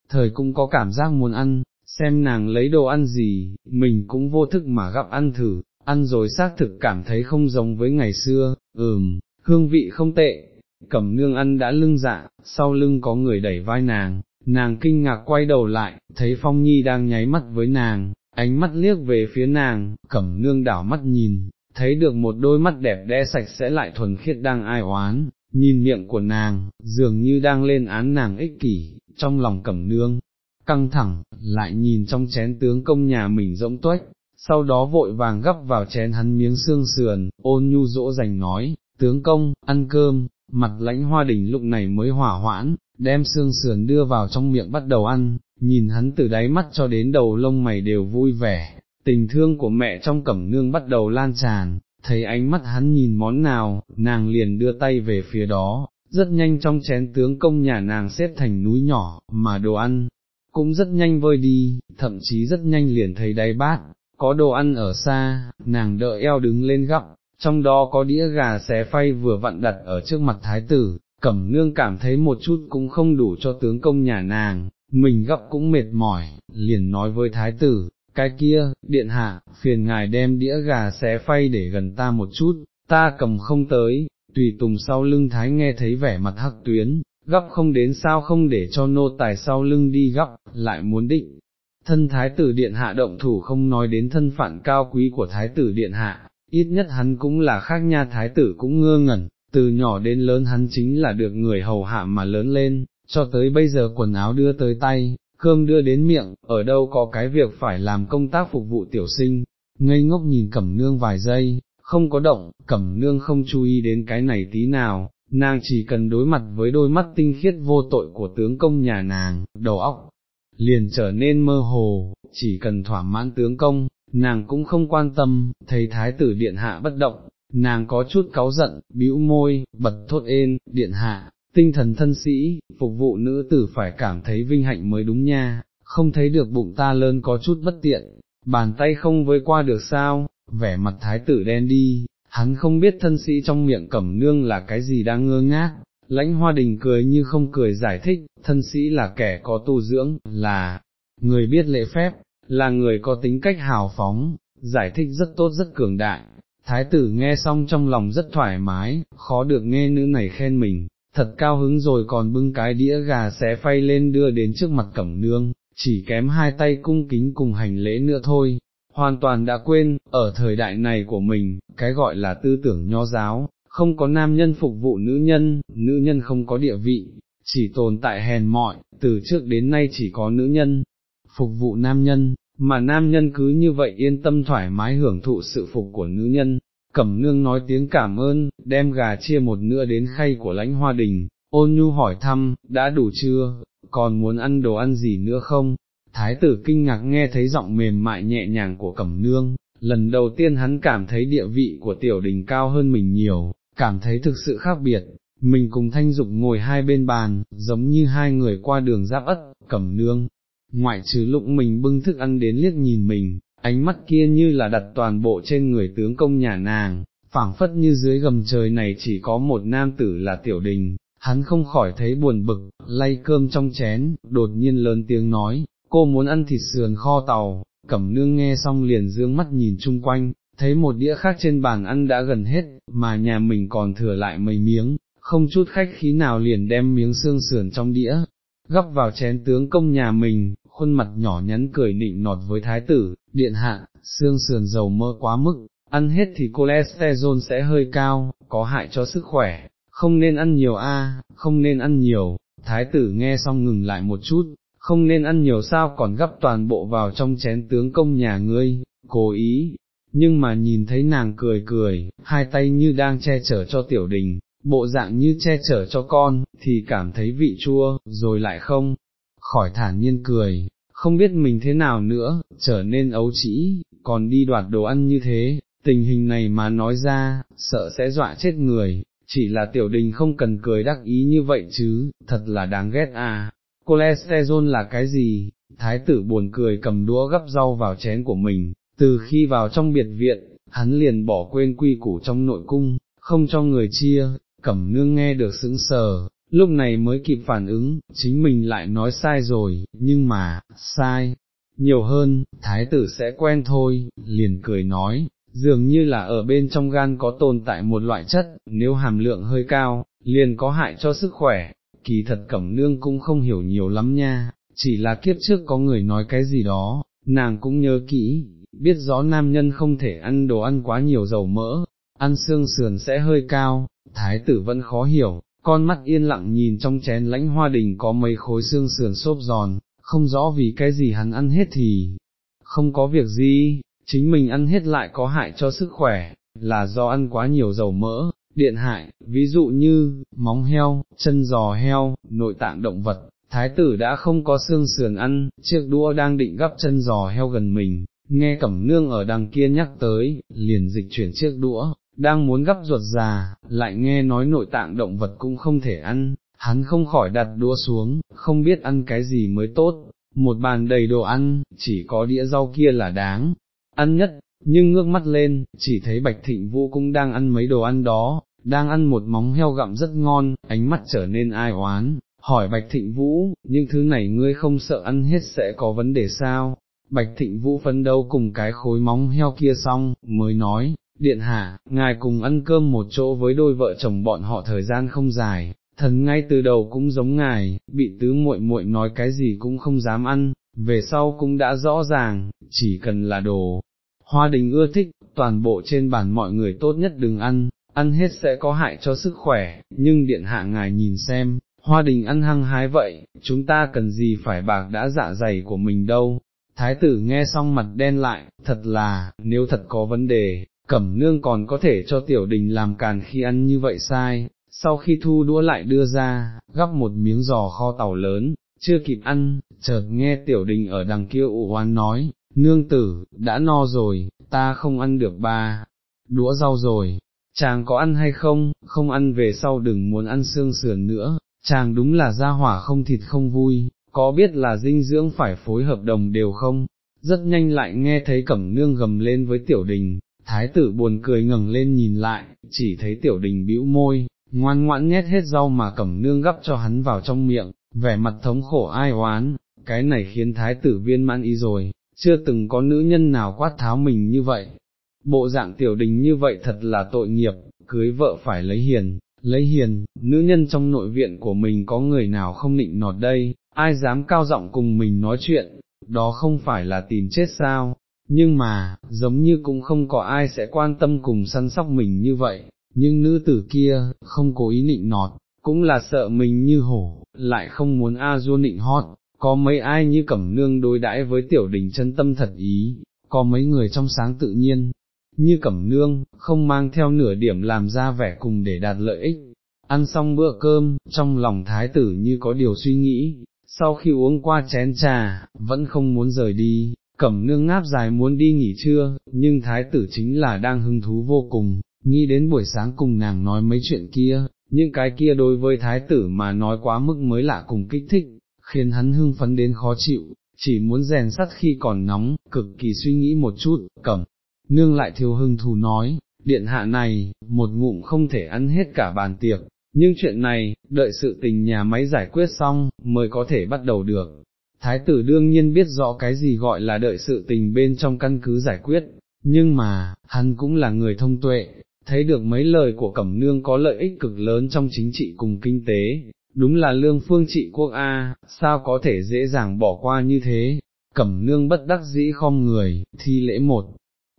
thời cũng có cảm giác muốn ăn, xem nàng lấy đồ ăn gì, mình cũng vô thức mà gặp ăn thử, ăn rồi xác thực cảm thấy không giống với ngày xưa, ừm, hương vị không tệ, cẩm nương ăn đã lưng dạ, sau lưng có người đẩy vai nàng, nàng kinh ngạc quay đầu lại, thấy Phong Nhi đang nháy mắt với nàng, ánh mắt liếc về phía nàng, cẩm nương đảo mắt nhìn, thấy được một đôi mắt đẹp đẽ sạch sẽ lại thuần khiết đang ai oán, nhìn miệng của nàng, dường như đang lên án nàng ích kỷ, trong lòng cẩm nương, căng thẳng, lại nhìn trong chén tướng công nhà mình rỗng tuếch, sau đó vội vàng gấp vào chén hắn miếng xương sườn, ôn nhu dỗ dành nói, tướng công, ăn cơm, mặt lãnh hoa đỉnh lúc này mới hỏa hoãn, đem xương sườn đưa vào trong miệng bắt đầu ăn, nhìn hắn từ đáy mắt cho đến đầu lông mày đều vui vẻ, tình thương của mẹ trong cẩm nương bắt đầu lan tràn, thấy ánh mắt hắn nhìn món nào, nàng liền đưa tay về phía đó, rất nhanh trong chén tướng công nhà nàng xếp thành núi nhỏ, mà đồ ăn, cũng rất nhanh vơi đi, thậm chí rất nhanh liền thấy đáy bát, có đồ ăn ở xa, nàng đợi eo đứng lên gặm, trong đó có đĩa gà xé phay vừa vặn đặt ở trước mặt thái tử, cẩm nương cảm thấy một chút cũng không đủ cho tướng công nhà nàng, mình gấp cũng mệt mỏi, liền nói với thái tử, cái kia, điện hạ, phiền ngài đem đĩa gà xé phay để gần ta một chút, ta cầm không tới, tùy tùng sau lưng thái nghe thấy vẻ mặt hắc tuyến, gấp không đến sao không để cho nô tài sau lưng đi gấp, lại muốn định. Thân thái tử điện hạ động thủ không nói đến thân phận cao quý của thái tử điện hạ, ít nhất hắn cũng là khác nha thái tử cũng ngơ ngẩn, từ nhỏ đến lớn hắn chính là được người hầu hạ mà lớn lên, cho tới bây giờ quần áo đưa tới tay, cơm đưa đến miệng, ở đâu có cái việc phải làm công tác phục vụ tiểu sinh, ngây ngốc nhìn cẩm nương vài giây, không có động, cẩm nương không chú ý đến cái này tí nào, nàng chỉ cần đối mặt với đôi mắt tinh khiết vô tội của tướng công nhà nàng, đầu óc, liền trở nên mơ hồ, chỉ cần thỏa mãn tướng công, nàng cũng không quan tâm, thấy thái tử điện hạ bất động, nàng có chút cáu giận, bĩu môi, bật thốt ên, điện hạ, tinh thần thân sĩ, phục vụ nữ tử phải cảm thấy vinh hạnh mới đúng nha, không thấy được bụng ta lớn có chút bất tiện, bàn tay không với qua được sao, vẻ mặt thái tử đen đi, hắn không biết thân sĩ trong miệng cẩm nương là cái gì đang ngơ ngác, lãnh hoa đình cười như không cười giải thích, thân sĩ là kẻ có tu dưỡng, là người biết lễ phép, là người có tính cách hào phóng, giải thích rất tốt rất cường đại. Thái tử nghe xong trong lòng rất thoải mái, khó được nghe nữ này khen mình, thật cao hứng rồi còn bưng cái đĩa gà xé phay lên đưa đến trước mặt cẩm nương, chỉ kém hai tay cung kính cùng hành lễ nữa thôi, hoàn toàn đã quên, ở thời đại này của mình, cái gọi là tư tưởng nho giáo, không có nam nhân phục vụ nữ nhân, nữ nhân không có địa vị, chỉ tồn tại hèn mọn, từ trước đến nay chỉ có nữ nhân, phục vụ nam nhân, mà nam nhân cứ như vậy yên tâm thoải mái hưởng thụ sự phục của nữ nhân. Cẩm nương nói tiếng cảm ơn, đem gà chia một nửa đến khay của lãnh hoa đình, ôn nhu hỏi thăm, đã đủ chưa, còn muốn ăn đồ ăn gì nữa không? Thái tử kinh ngạc nghe thấy giọng mềm mại nhẹ nhàng của cẩm nương, lần đầu tiên hắn cảm thấy địa vị của tiểu đình cao hơn mình nhiều, cảm thấy thực sự khác biệt, mình cùng thanh dục ngồi hai bên bàn, giống như hai người qua đường giáp ất, cẩm nương, ngoại trừ lụng mình bưng thức ăn đến liếc nhìn mình, ánh mắt kia như là đặt toàn bộ trên người tướng công nhà nàng, phảng phất như dưới gầm trời này chỉ có một nam tử là tiểu đình, hắn không khỏi thấy buồn bực, lay cơm trong chén, đột nhiên lớn tiếng nói, cô muốn ăn thịt sườn kho tàu, cẩm nương nghe xong liền dương mắt nhìn chung quanh, thấy một đĩa khác trên bàn ăn đã gần hết, mà nhà mình còn thừa lại mấy miếng, không chút khách khí nào liền đem miếng xương sườn trong đĩa, gắp vào chén tướng công nhà mình, khuôn mặt nhỏ nhắn cười nịnh nọt với thái tử, điện hạ, xương sườn dầu mỡ quá mức, ăn hết thì cholesterol sẽ hơi cao, có hại cho sức khỏe, không nên ăn nhiều a, không nên ăn nhiều, thái tử nghe xong ngừng lại một chút, không nên ăn nhiều sao còn gấp toàn bộ vào trong chén tướng công nhà ngươi, cố ý, nhưng mà nhìn thấy nàng cười cười, hai tay như đang che chở cho tiểu đình, bộ dạng như che chở cho con, thì cảm thấy vị chua, rồi lại không, khỏi thản nhiên cười, không biết mình thế nào nữa, trở nên ấu trĩ, còn đi đoạt đồ ăn như thế, tình hình này mà nói ra, sợ sẽ dọa chết người, chỉ là tiểu đình không cần cười đắc ý như vậy chứ, thật là đáng ghét à, cholesterol là cái gì, thái tử buồn cười cầm đũa gấp rau vào chén của mình, từ khi vào trong biệt viện, hắn liền bỏ quên quy củ trong nội cung, không cho người chia, cẩm nương nghe được sững sờ, lúc này mới kịp phản ứng, chính mình lại nói sai rồi, nhưng mà, sai, nhiều hơn, thái tử sẽ quen thôi, liền cười nói, dường như là ở bên trong gan có tồn tại một loại chất, nếu hàm lượng hơi cao, liền có hại cho sức khỏe, kỳ thật cẩm nương cũng không hiểu nhiều lắm nha, chỉ là kiếp trước có người nói cái gì đó, nàng cũng nhớ kỹ, biết rõ nam nhân không thể ăn đồ ăn quá nhiều dầu mỡ, ăn xương sườn sẽ hơi cao, thái tử vẫn khó hiểu, con mắt yên lặng nhìn trong chén lãnh hoa đình có mấy khối xương sườn xốp giòn, không rõ vì cái gì hắn ăn hết thì, không có việc gì, chính mình ăn hết lại có hại cho sức khỏe, là do ăn quá nhiều dầu mỡ, điện hại, ví dụ như, móng heo, chân giò heo, nội tạng động vật, thái tử đã không có xương sườn ăn, chiếc đũa đang định gắp chân giò heo gần mình, nghe cẩm nương ở đằng kia nhắc tới, liền dịch chuyển chiếc đũa, đang muốn gấp ruột già, lại nghe nói nội tạng động vật cũng không thể ăn, hắn không khỏi đặt đũa xuống, không biết ăn cái gì mới tốt, một bàn đầy đồ ăn, chỉ có đĩa rau kia là đáng, ăn nhất, nhưng ngước mắt lên, chỉ thấy Bạch Thịnh Vũ cũng đang ăn mấy đồ ăn đó, đang ăn một móng heo gặm rất ngon, ánh mắt trở nên ai oán, hỏi Bạch Thịnh Vũ, những thứ này ngươi không sợ ăn hết sẽ có vấn đề sao? Bạch Thịnh Vũ phấn đấu cùng cái khối móng heo kia xong, mới nói, điện hạ, ngài cùng ăn cơm một chỗ với đôi vợ chồng bọn họ thời gian không dài, thần ngay từ đầu cũng giống ngài, bị tứ muội muội nói cái gì cũng không dám ăn, về sau cũng đã rõ ràng, chỉ cần là đồ, hoa đình ưa thích, toàn bộ trên bàn mọi người tốt nhất đừng ăn, ăn hết sẽ có hại cho sức khỏe, nhưng điện hạ ngài nhìn xem, hoa đình ăn hăng hái vậy, chúng ta cần gì phải bạc đã dạ dày của mình đâu. Thái tử nghe xong mặt đen lại, thật là, nếu thật có vấn đề, cẩm nương còn có thể cho tiểu đình làm càn khi ăn như vậy sai, sau khi thu đũa lại đưa ra, gắp một miếng giò kho tàu lớn, chưa kịp ăn, chợt nghe tiểu đình ở đằng kia ủ oán nói, nương tử, đã no rồi, ta không ăn được ba, đũa rau rồi, chàng có ăn hay không, không ăn về sau đừng muốn ăn xương sườn nữa, chàng đúng là ra hỏa không thịt không vui, có biết là dinh dưỡng phải phối hợp đồng đều không, rất nhanh lại nghe thấy cẩm nương gầm lên với tiểu đình, thái tử buồn cười ngẩng lên nhìn lại, chỉ thấy tiểu đình bĩu môi, ngoan ngoãn nhét hết rau mà cẩm nương gắp cho hắn vào trong miệng, vẻ mặt thống khổ ai oán, cái này khiến thái tử viên mãn ý rồi, chưa từng có nữ nhân nào quát tháo mình như vậy. Bộ dạng tiểu đình như vậy thật là tội nghiệp, cưới vợ phải lấy hiền, lấy hiền, nữ nhân trong nội viện của mình có người nào không nịnh nọt đây, ai dám cao giọng cùng mình nói chuyện, đó không phải là tìm chết sao, nhưng mà, giống như cũng không có ai sẽ quan tâm cùng săn sóc mình như vậy, nhưng nữ tử kia, không cố ý nịnh nọt, cũng là sợ mình như hổ, lại không muốn A Du nịnh hót, có mấy ai như cẩm nương đối đãi với tiểu đình chân tâm thật ý, có mấy người trong sáng tự nhiên, như cẩm nương, không mang theo nửa điểm làm ra vẻ cùng để đạt lợi ích. Ăn xong bữa cơm, trong lòng thái tử như có điều suy nghĩ, sau khi uống qua chén trà, vẫn không muốn rời đi, cẩm nương ngáp dài muốn đi nghỉ trưa, nhưng thái tử chính là đang hứng thú vô cùng, nghĩ đến buổi sáng cùng nàng nói mấy chuyện kia, những cái kia đối với thái tử mà nói quá mức mới lạ cùng kích thích, khiến hắn hưng phấn đến khó chịu, chỉ muốn rèn sắt khi còn nóng, cực kỳ suy nghĩ một chút, cẩm, nương lại thiếu hưng thù nói, điện hạ này, một ngụm không thể ăn hết cả bàn tiệc, nhưng chuyện này, đợi sự tình nhà máy giải quyết xong, mới có thể bắt đầu được. Thái tử đương nhiên biết rõ cái gì gọi là đợi sự tình bên trong căn cứ giải quyết, nhưng mà, hắn cũng là người thông tuệ, thấy được mấy lời của Cẩm Nương có lợi ích cực lớn trong chính trị cùng kinh tế, đúng là lương phương trị quốc A, sao có thể dễ dàng bỏ qua như thế, Cẩm Nương bất đắc dĩ không người, thi lễ một,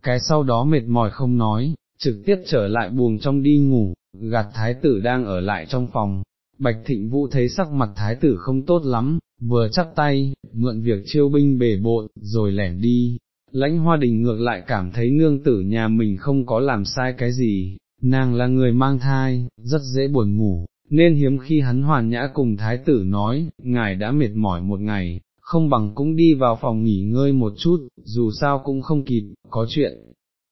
cái sau đó mệt mỏi không nói, trực tiếp trở lại buồng trong đi ngủ, gạt thái tử đang ở lại trong phòng. Bạch Thịnh Vũ thấy sắc mặt thái tử không tốt lắm, vừa chắp tay, mượn việc chiêu binh bể bộn, rồi lẻn đi, lãnh hoa đình ngược lại cảm thấy nương tử nhà mình không có làm sai cái gì, nàng là người mang thai, rất dễ buồn ngủ, nên hiếm khi hắn hoàn nhã cùng thái tử nói, ngài đã mệt mỏi một ngày, không bằng cũng đi vào phòng nghỉ ngơi một chút, dù sao cũng không kịp, có chuyện.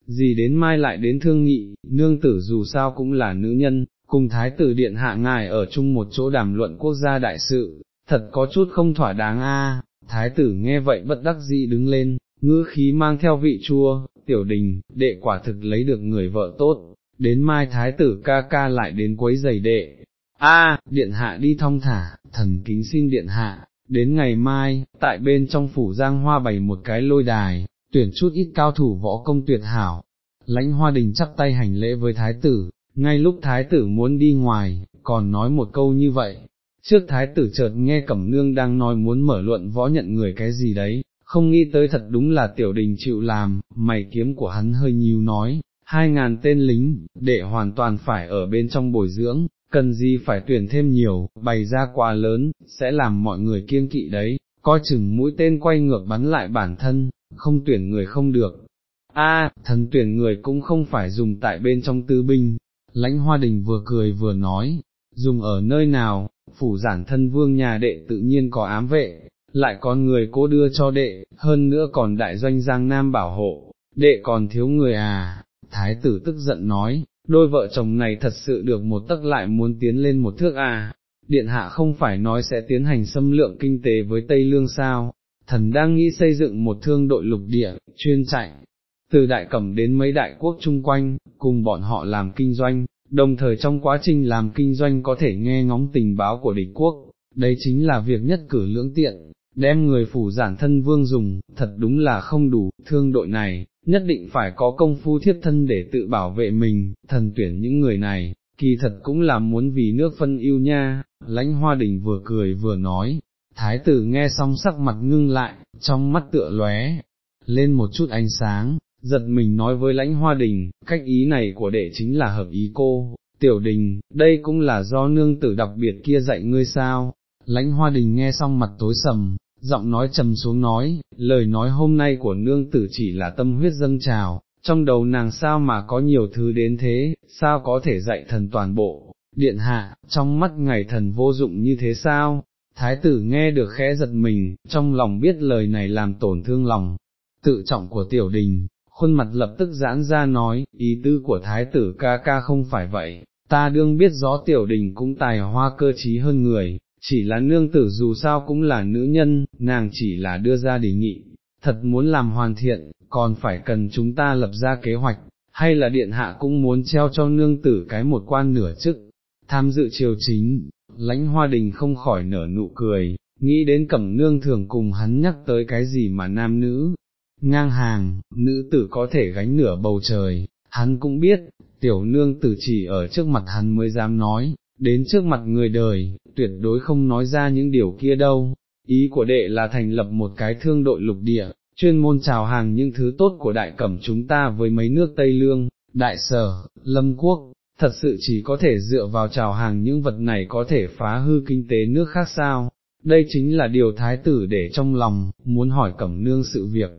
Gì đến mai lại đến thương nghị, nương tử dù sao cũng là nữ nhân, cùng thái tử điện hạ ngài ở chung một chỗ đàm luận quốc gia đại sự, thật có chút không thỏa đáng a. thái tử nghe vậy bất đắc dĩ đứng lên, ngữ khí mang theo vị chua, tiểu đình, đệ quả thực lấy được người vợ tốt, đến mai thái tử ca ca lại đến quấy giày đệ. A, điện hạ đi thong thả, thần kính xin điện hạ, đến ngày mai, tại bên trong phủ giang hoa bày một cái lôi đài, tuyển chút ít cao thủ võ công tuyệt hảo. Lãnh hoa đình chắp tay hành lễ với thái tử, ngay lúc thái tử muốn đi ngoài, còn nói một câu như vậy. Trước thái tử chợt nghe cẩm nương đang nói muốn mở luận võ nhận người cái gì đấy, không nghĩ tới thật đúng là tiểu đình chịu làm, mày kiếm của hắn hơi nhíu nói, hai ngàn tên lính, để hoàn toàn phải ở bên trong bồi dưỡng, cần gì phải tuyển thêm nhiều, bày ra quá lớn, sẽ làm mọi người kiêng kỵ đấy, coi chừng mũi tên quay ngược bắn lại bản thân, không tuyển người không được. A, thần tuyển người cũng không phải dùng tại bên trong tư binh, lãnh hoa đình vừa cười vừa nói, dùng ở nơi nào, phủ giản thân vương nhà đệ tự nhiên có ám vệ, lại còn người cố đưa cho đệ, hơn nữa còn đại doanh Giang Nam bảo hộ, đệ còn thiếu người à, thái tử tức giận nói, đôi vợ chồng này thật sự được một tấc lại muốn tiến lên một thước à, điện hạ không phải nói sẽ tiến hành xâm lượng kinh tế với Tây Lương sao, thần đang nghĩ xây dựng một thương đội lục địa, chuyên chạy, từ đại cẩm đến mấy đại quốc chung quanh, cùng bọn họ làm kinh doanh, đồng thời trong quá trình làm kinh doanh có thể nghe ngóng tình báo của địch quốc, đây chính là việc nhất cử lưỡng tiện, đem người phủ giản thân vương dùng, thật đúng là không đủ, thương đội này, nhất định phải có công phu thiết thân để tự bảo vệ mình, thần tuyển những người này, kỳ thật cũng là muốn vì nước phân yêu nha, lãnh hoa đình vừa cười vừa nói, thái tử nghe xong sắc mặt ngưng lại, trong mắt tựa lóe, lên một chút ánh sáng, giật mình nói với lãnh hoa đình, cách ý này của đệ chính là hợp ý cô, tiểu đình, đây cũng là do nương tử đặc biệt kia dạy ngươi sao, lãnh hoa đình nghe xong mặt tối sầm, giọng nói trầm xuống nói, lời nói hôm nay của nương tử chỉ là tâm huyết dâng trào, trong đầu nàng sao mà có nhiều thứ đến thế, sao có thể dạy thần toàn bộ, điện hạ, trong mắt ngày thần vô dụng như thế sao, thái tử nghe được khẽ giật mình, trong lòng biết lời này làm tổn thương lòng, tự trọng của tiểu đình, khuôn mặt lập tức giãn ra nói, ý tư của thái tử ca ca không phải vậy, ta đương biết rõ tiểu đình cũng tài hoa cơ trí hơn người, chỉ là nương tử dù sao cũng là nữ nhân, nàng chỉ là đưa ra đề nghị, thật muốn làm hoàn thiện, còn phải cần chúng ta lập ra kế hoạch, hay là điện hạ cũng muốn treo cho nương tử cái một quan nửa chức, tham dự triều chính, lãnh hoa đình không khỏi nở nụ cười, nghĩ đến cẩm nương thường cùng hắn nhắc tới cái gì mà nam nữ, ngang hàng, nữ tử có thể gánh nửa bầu trời, hắn cũng biết, tiểu nương tử chỉ ở trước mặt hắn mới dám nói, đến trước mặt người đời, tuyệt đối không nói ra những điều kia đâu. Ý của đệ là thành lập một cái thương đội lục địa, chuyên môn chào hàng những thứ tốt của đại cẩm chúng ta với mấy nước Tây Lương, đại sở, lâm quốc, thật sự chỉ có thể dựa vào trào hàng những vật này có thể phá hư kinh tế nước khác sao, đây chính là điều thái tử để trong lòng, muốn hỏi cẩm nương sự việc,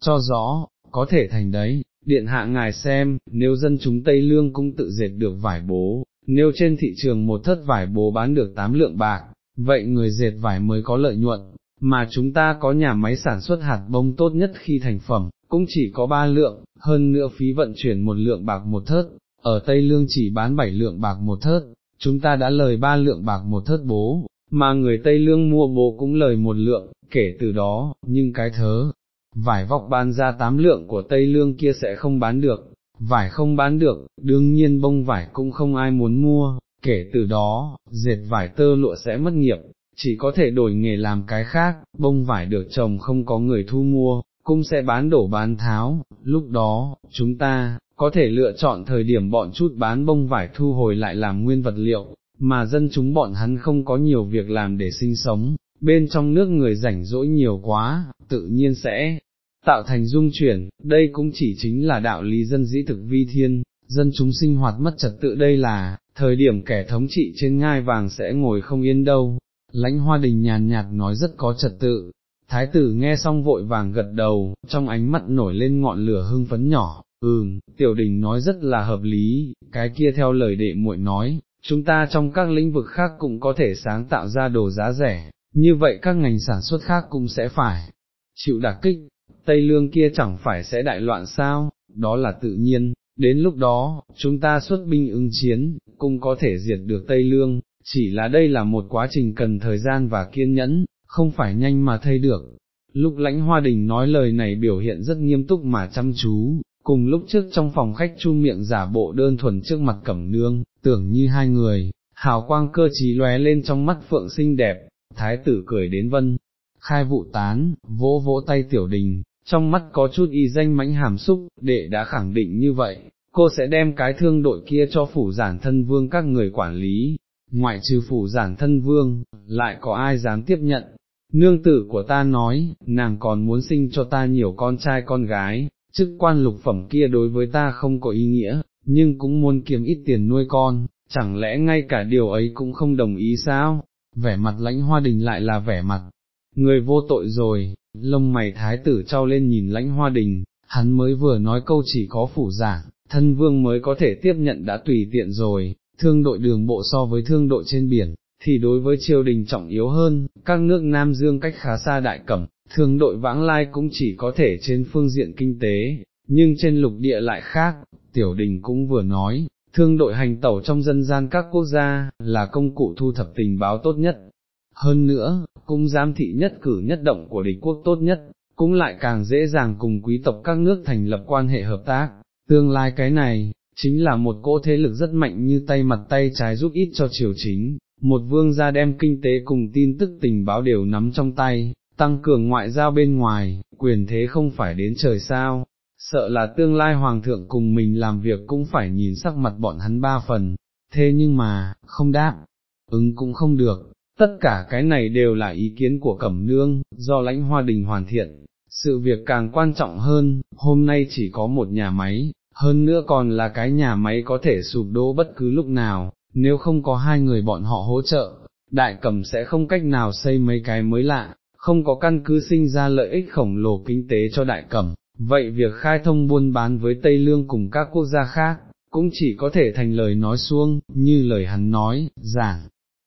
cho rõ, có thể thành đấy, điện hạ ngài xem, nếu dân chúng Tây Lương cũng tự dệt được vải bố, nếu trên thị trường một thất vải bố bán được 8 lượng bạc, vậy người dệt vải mới có lợi nhuận, mà chúng ta có nhà máy sản xuất hạt bông tốt nhất khi thành phẩm, cũng chỉ có 3 lượng, hơn nữa phí vận chuyển một lượng bạc một thớt, ở Tây Lương chỉ bán 7 lượng bạc một thớt, chúng ta đã lời 3 lượng bạc một thớt bố, mà người Tây Lương mua bố cũng lời một lượng, kể từ đó, nhưng cái thớ, vải vóc bán ra 8 lượng của Tây Lương kia sẽ không bán được, vải không bán được, đương nhiên bông vải cũng không ai muốn mua, kể từ đó, dệt vải tơ lụa sẽ mất nghiệp, chỉ có thể đổi nghề làm cái khác, bông vải được trồng không có người thu mua, cũng sẽ bán đổ bán tháo, lúc đó, chúng ta, có thể lựa chọn thời điểm bọn chút bán bông vải thu hồi lại làm nguyên vật liệu, mà dân chúng bọn hắn không có nhiều việc làm để sinh sống, bên trong nước người rảnh rỗi nhiều quá, tự nhiên sẽ tạo thành dung chuyển, đây cũng chỉ chính là đạo lý dân dĩ thực vi thiên, dân chúng sinh hoạt mất trật tự đây là, thời điểm kẻ thống trị trên ngai vàng sẽ ngồi không yên đâu, lãnh hoa đình nhàn nhạt nói rất có trật tự, thái tử nghe xong vội vàng gật đầu, trong ánh mắt nổi lên ngọn lửa hưng phấn nhỏ, ừm, tiểu đình nói rất là hợp lý, cái kia theo lời đệ muội nói, chúng ta trong các lĩnh vực khác cũng có thể sáng tạo ra đồ giá rẻ, như vậy các ngành sản xuất khác cũng sẽ phải chịu đả kích, Tây Lương kia chẳng phải sẽ đại loạn sao, đó là tự nhiên, đến lúc đó, chúng ta xuất binh ứng chiến, cũng có thể diệt được Tây Lương, chỉ là đây là một quá trình cần thời gian và kiên nhẫn, không phải nhanh mà thay được. Lúc lãnh hoa đình nói lời này biểu hiện rất nghiêm túc mà chăm chú, cùng lúc trước trong phòng khách chu miệng giả bộ đơn thuần trước mặt cẩm nương, tưởng như hai người, hào quang cơ trí lóe lên trong mắt phượng xinh đẹp, thái tử cười đến vân, khai vụ tán, vỗ vỗ tay tiểu đình, trong mắt có chút y danh mãnh hàm xúc, đệ đã khẳng định như vậy, cô sẽ đem cái thương đội kia cho phủ giản thân vương các người quản lý, ngoại trừ phủ giản thân vương, lại có ai dám tiếp nhận. Nương tử của ta nói, nàng còn muốn sinh cho ta nhiều con trai con gái, chức quan lục phẩm kia đối với ta không có ý nghĩa, nhưng cũng muốn kiếm ít tiền nuôi con, chẳng lẽ ngay cả điều ấy cũng không đồng ý sao? Vẻ mặt lãnh hoa đình lại là vẻ mặt, người vô tội rồi, lông mày thái tử trao lên nhìn lãnh hoa đình, hắn mới vừa nói câu chỉ có phủ giả, thân vương mới có thể tiếp nhận đã tùy tiện rồi, thương đội đường bộ so với thương đội trên biển, thì đối với triều đình trọng yếu hơn, các nước Nam Dương cách khá xa đại cẩm, thương đội vãng lai cũng chỉ có thể trên phương diện kinh tế, nhưng trên lục địa lại khác, tiểu đình cũng vừa nói, thương đội hành tẩu trong dân gian các quốc gia, là công cụ thu thập tình báo tốt nhất. Hơn nữa, cũng giám thị nhất cử nhất động của địch quốc tốt nhất, cũng lại càng dễ dàng cùng quý tộc các nước thành lập quan hệ hợp tác, tương lai cái này, chính là một cỗ thế lực rất mạnh như tay mặt tay trái giúp ít cho triều chính, một vương gia đem kinh tế cùng tin tức tình báo đều nắm trong tay, tăng cường ngoại giao bên ngoài, quyền thế không phải đến trời sao, sợ là tương lai hoàng thượng cùng mình làm việc cũng phải nhìn sắc mặt bọn hắn ba phần, thế nhưng mà, không đáp, ứng cũng không được, tất cả cái này đều là ý kiến của Cẩm Nương, do lãnh hoa đình hoàn thiện, sự việc càng quan trọng hơn, hôm nay chỉ có một nhà máy, hơn nữa còn là cái nhà máy có thể sụp đổ bất cứ lúc nào, nếu không có hai người bọn họ hỗ trợ, đại cẩm sẽ không cách nào xây mấy cái mới lạ, không có căn cứ sinh ra lợi ích khổng lồ kinh tế cho đại cẩm, vậy việc khai thông buôn bán với Tây Lương cùng các quốc gia khác, cũng chỉ có thể thành lời nói xuông, như lời hắn nói, giảng,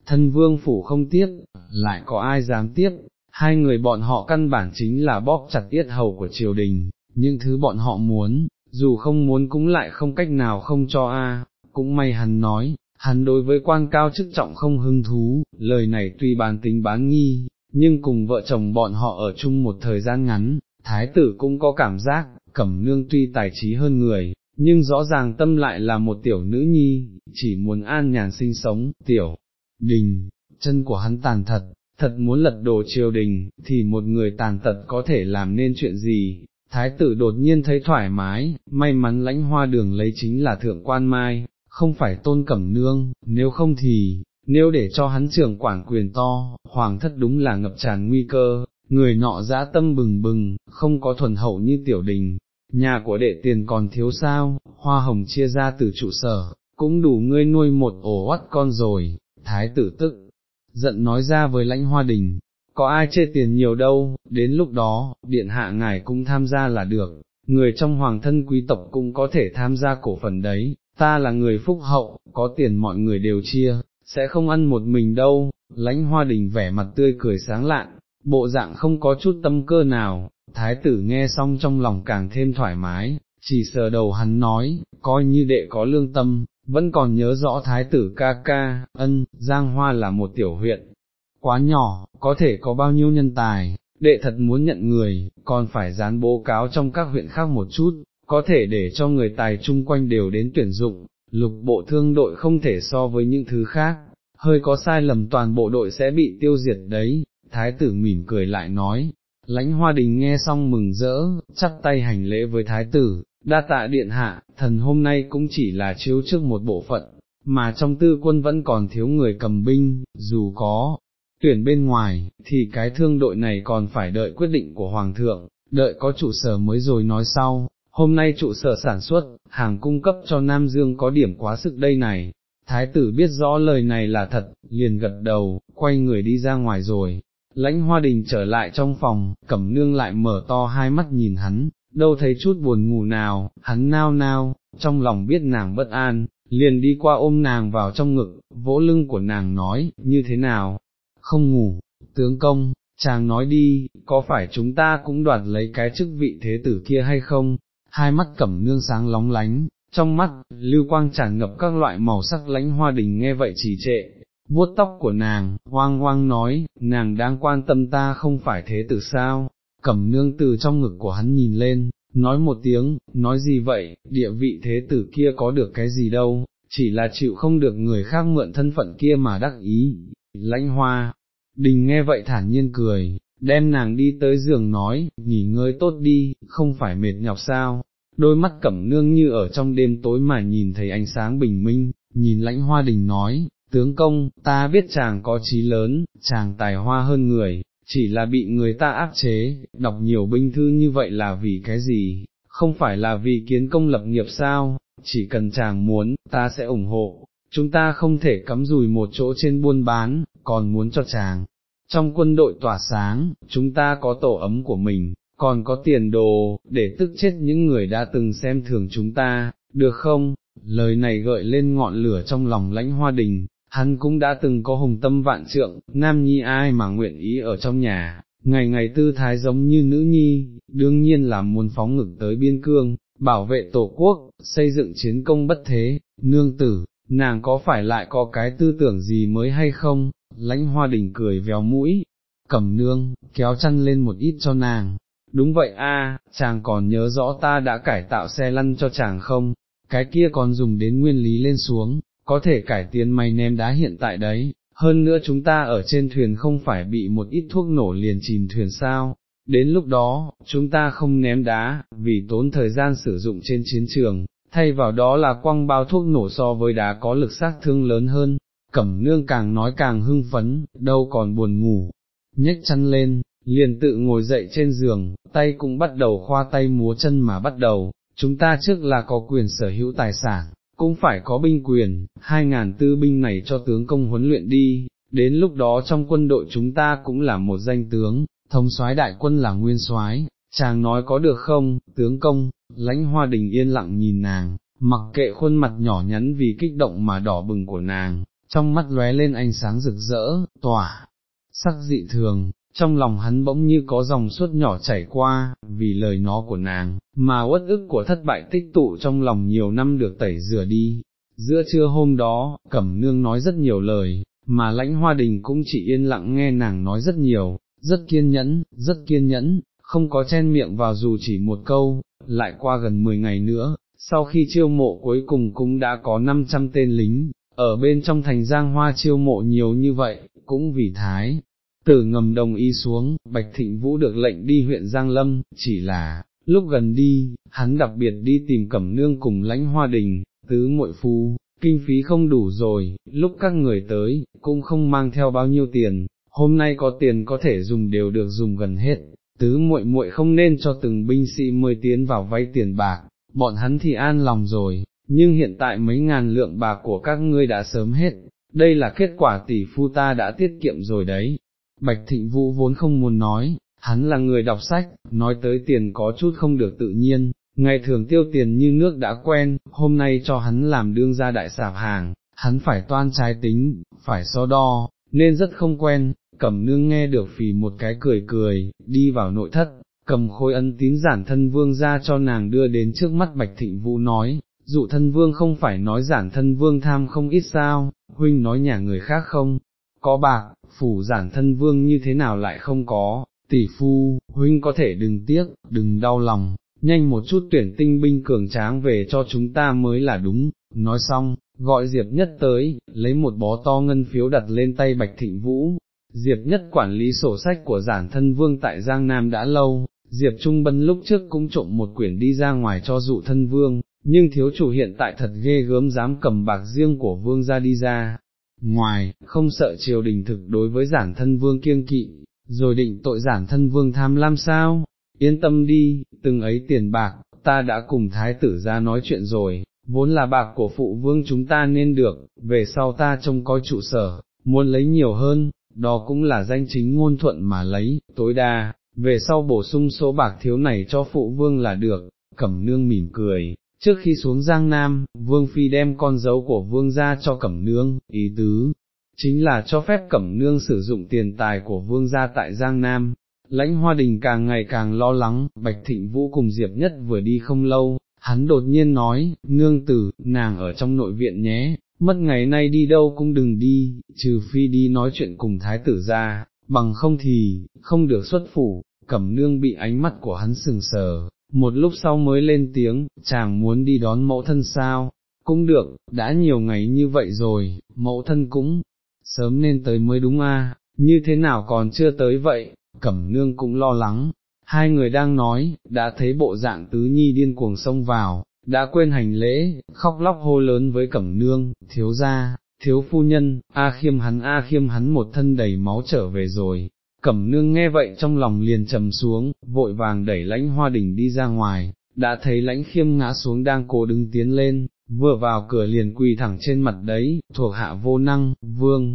thân vương phủ không tiếc, lại có ai dám tiếc? Hai người bọn họ căn bản chính là bóp chặt yết hầu của triều đình, những thứ bọn họ muốn, dù không muốn cũng lại không cách nào không cho a. cũng may hắn nói, hắn đối với quan cao chức trọng không hứng thú, lời này tuy bán tính bán nghi, nhưng cùng vợ chồng bọn họ ở chung một thời gian ngắn, thái tử cũng có cảm giác, cẩm nương tuy tài trí hơn người, nhưng rõ ràng tâm lại là một tiểu nữ nhi, chỉ muốn an nhàn sinh sống, tiểu đình, chân của hắn tàn thật, thật muốn lật đổ triều đình, thì một người tàn tật có thể làm nên chuyện gì, thái tử đột nhiên thấy thoải mái, may mắn lãnh hoa đường lấy chính là thượng quan mai, không phải tôn cẩm nương, nếu không thì, nếu để cho hắn trưởng quản quyền to, hoàng thất đúng là ngập tràn nguy cơ, người nọ dã tâm bừng bừng, không có thuần hậu như tiểu đình, nhà của đệ tiền còn thiếu sao, hoa hồng chia ra từ trụ sở, cũng đủ ngươi nuôi một ổ oắt con rồi, thái tử tức, giận nói ra với lãnh hoa đình, có ai chê tiền nhiều đâu, đến lúc đó, điện hạ ngài cũng tham gia là được, người trong hoàng thân quý tộc cũng có thể tham gia cổ phần đấy, ta là người phúc hậu, có tiền mọi người đều chia, sẽ không ăn một mình đâu, lãnh hoa đình vẻ mặt tươi cười sáng lạn, bộ dạng không có chút tâm cơ nào, thái tử nghe xong trong lòng càng thêm thoải mái, chỉ sờ đầu hắn nói, coi như đệ có lương tâm, vẫn còn nhớ rõ thái tử ca ca, ân, Giang Hoa là một tiểu huyện, quá nhỏ, có thể có bao nhiêu nhân tài, đệ thật muốn nhận người, còn phải dán bố cáo trong các huyện khác một chút, có thể để cho người tài chung quanh đều đến tuyển dụng, lục bộ thương đội không thể so với những thứ khác, hơi có sai lầm toàn bộ đội sẽ bị tiêu diệt đấy, thái tử mỉm cười lại nói, lãnh hoa đình nghe xong mừng rỡ, chắp tay hành lễ với thái tử, đa tạ điện hạ, thần hôm nay cũng chỉ là chiếu trước một bộ phận, mà trong tư quân vẫn còn thiếu người cầm binh, dù có. Tuyển bên ngoài, thì cái thương đội này còn phải đợi quyết định của Hoàng thượng, đợi có trụ sở mới rồi nói sau, hôm nay trụ sở sản xuất, hàng cung cấp cho Nam Dương có điểm quá sức đây này. Thái tử biết rõ lời này là thật, liền gật đầu, quay người đi ra ngoài rồi, lãnh hoa đình trở lại trong phòng, cẩm nương lại mở to hai mắt nhìn hắn, đâu thấy chút buồn ngủ nào, hắn nao nao, trong lòng biết nàng bất an, liền đi qua ôm nàng vào trong ngực, vỗ lưng của nàng nói, như thế nào, không ngủ, tướng công, chàng nói đi, có phải chúng ta cũng đoạt lấy cái chức vị thế tử kia hay không, hai mắt cẩm nương sáng lóng lánh, trong mắt, lưu quang tràn ngập các loại màu sắc lánh hoa đình nghe vậy trì trệ, vuốt tóc của nàng, hoang hoang nói, nàng đang quan tâm ta không phải thế tử sao, cẩm nương từ trong ngực của hắn nhìn lên, nói một tiếng, nói gì vậy, địa vị thế tử kia có được cái gì đâu, chỉ là chịu không được người khác mượn thân phận kia mà đắc ý, lãnh hoa, đình nghe vậy thản nhiên cười, đem nàng đi tới giường nói, nghỉ ngơi tốt đi, không phải mệt nhọc sao, đôi mắt cẩm nương như ở trong đêm tối mà nhìn thấy ánh sáng bình minh, nhìn lãnh hoa đình nói, tướng công, ta biết chàng có trí lớn, chàng tài hoa hơn người, chỉ là bị người ta áp chế, đọc nhiều binh thư như vậy là vì cái gì, không phải là vì kiến công lập nghiệp sao, chỉ cần chàng muốn, ta sẽ ủng hộ, chúng ta không thể cắm rùi một chỗ trên buôn bán, còn muốn cho chàng. Trong quân đội tỏa sáng, chúng ta có tổ ấm của mình, còn có tiền đồ, để tức chết những người đã từng xem thường chúng ta, được không? Lời này gợi lên ngọn lửa trong lòng lãnh hoa đình, hắn cũng đã từng có hùng tâm vạn trượng, nam nhi ai mà nguyện ý ở trong nhà, ngày ngày tư thái giống như nữ nhi, đương nhiên là muốn phóng ngực tới biên cương, bảo vệ tổ quốc, xây dựng chiến công bất thế, nương tử, nàng có phải lại có cái tư tưởng gì mới hay không, lãnh hoa đình cười véo mũi, cầm nương, kéo chăn lên một ít cho nàng. Đúng vậy a, chàng còn nhớ rõ ta đã cải tạo xe lăn cho chàng không, cái kia còn dùng đến nguyên lý lên xuống, có thể cải tiến mày ném đá hiện tại đấy, hơn nữa chúng ta ở trên thuyền không phải bị một ít thuốc nổ liền chìm thuyền sao, đến lúc đó, chúng ta không ném đá, vì tốn thời gian sử dụng trên chiến trường, thay vào đó là quăng bao thuốc nổ so với đá có lực sát thương lớn hơn, cẩm nương càng nói càng hưng phấn, đâu còn buồn ngủ, nhếch chăn lên, liền tự ngồi dậy trên giường, tay cũng bắt đầu khoa tay múa chân mà bắt đầu, chúng ta trước là có quyền sở hữu tài sản, cũng phải có binh quyền, hai ngàn tư binh này cho tướng công huấn luyện đi, đến lúc đó trong quân đội chúng ta cũng là một danh tướng, thống soái đại quân là nguyên soái. Chàng nói có được không, tướng công, lãnh hoa đình yên lặng nhìn nàng, mặc kệ khuôn mặt nhỏ nhắn vì kích động mà đỏ bừng của nàng, trong mắt lóe lên ánh sáng rực rỡ, tỏa, sắc dị thường, trong lòng hắn bỗng như có dòng suốt nhỏ chảy qua, vì lời nó của nàng, mà uất ức của thất bại tích tụ trong lòng nhiều năm được tẩy rửa đi. Giữa trưa hôm đó, Cẩm Nương nói rất nhiều lời, mà lãnh hoa đình cũng chỉ yên lặng nghe nàng nói rất nhiều, rất kiên nhẫn, rất kiên nhẫn, không có chen miệng vào dù chỉ một câu, lại qua gần 10 ngày nữa, sau khi chiêu mộ cuối cùng cũng đã có 500 tên lính, ở bên trong thành giang hoa chiêu mộ nhiều như vậy, cũng vì thái. Tử ngầm đồng ý xuống, Bạch Thịnh Vũ được lệnh đi huyện Giang Lâm, chỉ là, lúc gần đi, hắn đặc biệt đi tìm Cẩm Nương cùng lãnh hoa đình, tứ muội phu, kinh phí không đủ rồi, lúc các người tới, cũng không mang theo bao nhiêu tiền, hôm nay có tiền có thể dùng đều được dùng gần hết, tứ muội muội không nên cho từng binh sĩ mười tiến vào vay tiền bạc, bọn hắn thì an lòng rồi, nhưng hiện tại mấy ngàn lượng bạc của các ngươi đã sớm hết, đây là kết quả tỷ phu ta đã tiết kiệm rồi đấy. Bạch Thịnh Vũ vốn không muốn nói, hắn là người đọc sách, nói tới tiền có chút không được tự nhiên, ngày thường tiêu tiền như nước đã quen, hôm nay cho hắn làm đương gia đại sạp hàng, hắn phải toan trái tính, phải so đo, nên rất không quen, cẩm nương nghe được phì một cái cười cười, đi vào nội thất, cầm khối ân tín giản thân vương ra cho nàng đưa đến trước mắt Bạch Thịnh Vũ nói, dụ thân vương không phải nói giản thân vương tham không ít sao, huynh nói nhà người khác không, có bạc, phủ giản thân vương như thế nào lại không có, tỷ phu, huynh có thể đừng tiếc, đừng đau lòng, nhanh một chút tuyển tinh binh cường tráng về cho chúng ta mới là đúng, nói xong, gọi Diệp Nhất tới, lấy một bó to ngân phiếu đặt lên tay Bạch Thịnh Vũ. Diệp Nhất quản lý sổ sách của giản thân vương tại Giang Nam đã lâu, Diệp Trung Bân lúc trước cũng trộm một quyển đi ra ngoài cho dụ thân vương, nhưng thiếu chủ hiện tại thật ghê gớm dám cầm bạc riêng của vương ra đi ra. Ngoài, không sợ triều đình thực đối với giản thân vương kiêng kỵ, rồi định tội giản thân vương tham lam sao, yên tâm đi, từng ấy tiền bạc, ta đã cùng thái tử ra nói chuyện rồi, vốn là bạc của phụ vương chúng ta nên được, về sau ta trông coi trụ sở, muốn lấy nhiều hơn, đó cũng là danh chính ngôn thuận mà lấy, tối đa, về sau bổ sung số bạc thiếu này cho phụ vương là được, cẩm nương mỉm cười. Trước khi xuống Giang Nam, Vương Phi đem con dấu của Vương ra cho Cẩm Nương, ý tứ, chính là cho phép Cẩm Nương sử dụng tiền tài của Vương gia tại Giang Nam. Lãnh Hoa Đình càng ngày càng lo lắng, Bạch Thịnh Vũ cùng Diệp Nhất vừa đi không lâu, hắn đột nhiên nói, nương tử, nàng ở trong nội viện nhé, mất ngày nay đi đâu cũng đừng đi, trừ phi đi nói chuyện cùng thái tử ra, bằng không thì, không được xuất phủ, cẩm nương bị ánh mắt của hắn sừng sờ, một lúc sau mới lên tiếng, chàng muốn đi đón mẫu thân sao, cũng được, đã nhiều ngày như vậy rồi, mẫu thân cũng, sớm nên tới mới đúng a. như thế nào còn chưa tới vậy, cẩm nương cũng lo lắng, hai người đang nói, đã thấy bộ dạng tứ nhi điên cuồng xông vào, đã quên hành lễ, khóc lóc hô lớn với cẩm nương, thiếu gia, thiếu phu nhân, A khiêm hắn A khiêm hắn một thân đầy máu trở về rồi. Cẩm nương nghe vậy trong lòng liền trầm xuống, vội vàng đẩy lãnh hoa đình đi ra ngoài, đã thấy lãnh khiêm ngã xuống đang cố đứng tiến lên, vừa vào cửa liền quỳ thẳng trên mặt đấy, thuộc hạ vô năng, vương.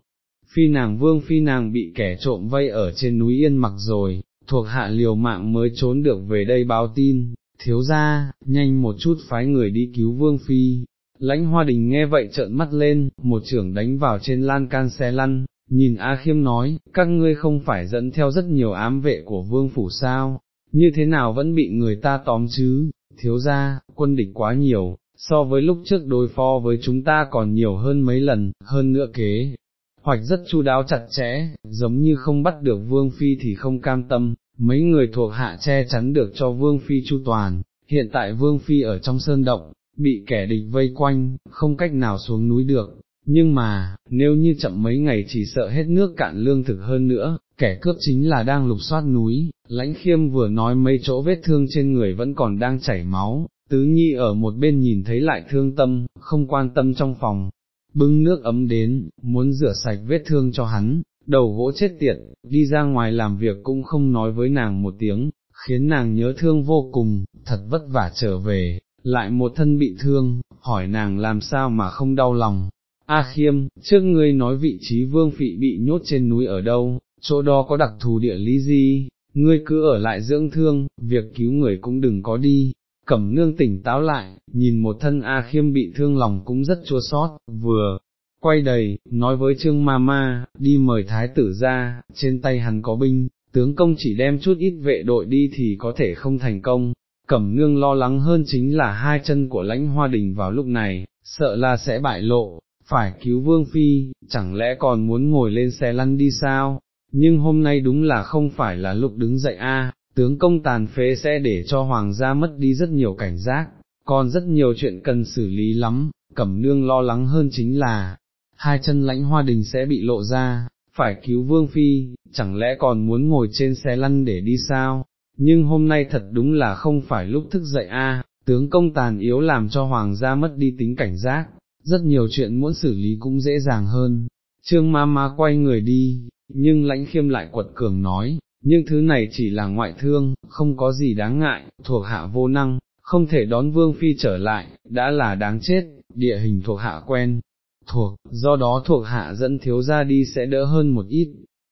Phi nàng vương phi nàng bị kẻ trộm vây ở trên núi yên mặc rồi, thuộc hạ liều mạng mới trốn được về đây báo tin, thiếu ra, nhanh một chút phái người đi cứu vương phi. Lãnh hoa đình nghe vậy trợn mắt lên, một trưởng đánh vào trên lan can xe lăn, nhìn A Khiêm nói, các ngươi không phải dẫn theo rất nhiều ám vệ của vương phủ sao, như thế nào vẫn bị người ta tóm chứ, thiếu ra, quân địch quá nhiều, so với lúc trước đối phó với chúng ta còn nhiều hơn mấy lần, hơn nữa kế, hoạch rất chu đáo chặt chẽ, giống như không bắt được vương phi thì không cam tâm, mấy người thuộc hạ che chắn được cho vương phi chu toàn, hiện tại vương phi ở trong sơn động, bị kẻ địch vây quanh, không cách nào xuống núi được, nhưng mà, nếu như chậm mấy ngày chỉ sợ hết nước cạn lương thực hơn nữa, kẻ cướp chính là đang lục soát núi, lãnh khiêm vừa nói mấy chỗ vết thương trên người vẫn còn đang chảy máu, tứ nhi ở một bên nhìn thấy lại thương tâm, không quan tâm trong phòng, bưng nước ấm đến, muốn rửa sạch vết thương cho hắn, đầu gỗ chết tiệt, đi ra ngoài làm việc cũng không nói với nàng một tiếng, khiến nàng nhớ thương vô cùng, thật vất vả trở về, lại một thân bị thương, hỏi nàng làm sao mà không đau lòng. A khiêm, trước ngươi nói vị trí vương phị bị nhốt trên núi ở đâu, chỗ đó có đặc thù địa lý gì, ngươi cứ ở lại dưỡng thương, việc cứu người cũng đừng có đi. Cẩm nương tỉnh táo lại, nhìn một thân A khiêm bị thương lòng cũng rất chua sót, vừa, quay đầy, nói với trương ma ma, đi mời thái tử ra, trên tay hắn có binh, tướng công chỉ đem chút ít vệ đội đi thì có thể không thành công. Cẩm nương lo lắng hơn chính là hai chân của lãnh hoa đình vào lúc này, sợ là sẽ bại lộ, phải cứu vương phi, chẳng lẽ còn muốn ngồi lên xe lăn đi sao, nhưng hôm nay đúng là không phải là lúc đứng dậy a. tướng công tàn phế sẽ để cho hoàng gia mất đi rất nhiều cảnh giác, còn rất nhiều chuyện cần xử lý lắm, cẩm nương lo lắng hơn chính là, hai chân lãnh hoa đình sẽ bị lộ ra, phải cứu vương phi, chẳng lẽ còn muốn ngồi trên xe lăn để đi sao, nhưng hôm nay thật đúng là không phải lúc thức dậy a. tướng công tàn yếu làm cho hoàng gia mất đi tính cảnh giác, rất nhiều chuyện muốn xử lý cũng dễ dàng hơn. Trương ma ma quay người đi, nhưng lãnh khiêm lại quật cường nói, nhưng thứ này chỉ là ngoại thương, không có gì đáng ngại, thuộc hạ vô năng, không thể đón vương phi trở lại, đã là đáng chết, địa hình thuộc hạ quen, thuộc, do đó thuộc hạ dẫn thiếu ra đi sẽ đỡ hơn một ít.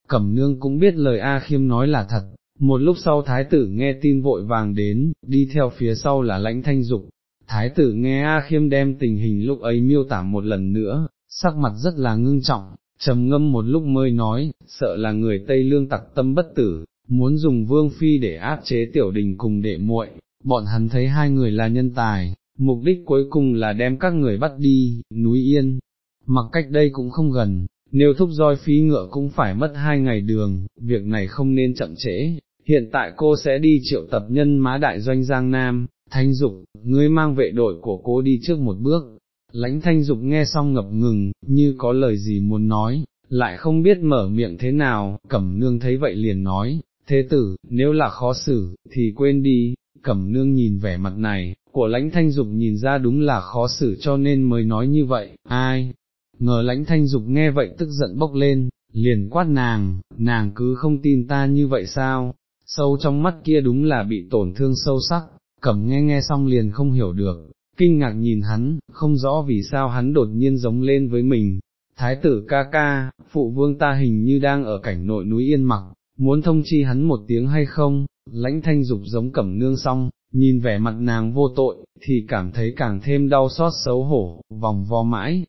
Cẩm nương cũng biết lời A khiêm nói là thật, một lúc sau thái tử nghe tin vội vàng đến, đi theo phía sau là lãnh thanh dục. Thái tử nghe A khiêm đem tình hình lúc ấy miêu tả một lần nữa, sắc mặt rất là ngưng trọng, trầm ngâm một lúc mới nói, sợ là người Tây Lương tặc tâm bất tử, muốn dùng vương phi để áp chế tiểu đình cùng đệ muội, bọn hắn thấy hai người là nhân tài, mục đích cuối cùng là đem các người bắt đi, núi yên, mặc cách đây cũng không gần, nếu thúc roi phí ngựa cũng phải mất hai ngày đường, việc này không nên chậm trễ, hiện tại cô sẽ đi triệu tập nhân má đại doanh Giang Nam, thanh dục, ngươi mang vệ đội của cô đi trước một bước, lãnh thanh dục nghe xong ngập ngừng, như có lời gì muốn nói, lại không biết mở miệng thế nào, cẩm nương thấy vậy liền nói, thế tử, nếu là khó xử, thì quên đi, cẩm nương nhìn vẻ mặt này, của lãnh thanh dục nhìn ra đúng là khó xử cho nên mới nói như vậy, ai, ngờ lãnh thanh dục nghe vậy tức giận bốc lên, liền quát nàng, nàng cứ không tin ta như vậy sao, sâu trong mắt kia đúng là bị tổn thương sâu sắc, cẩm nghe nghe xong liền không hiểu được, kinh ngạc nhìn hắn, không rõ vì sao hắn đột nhiên giống lên với mình. Thái tử ca ca, phụ vương ta hình như đang ở cảnh nội núi yên mặc, muốn thông chi hắn một tiếng hay không, lãnh thanh dục giống cẩm nương xong, nhìn vẻ mặt nàng vô tội, thì cảm thấy càng thêm đau xót xấu hổ, vòng vo mãi,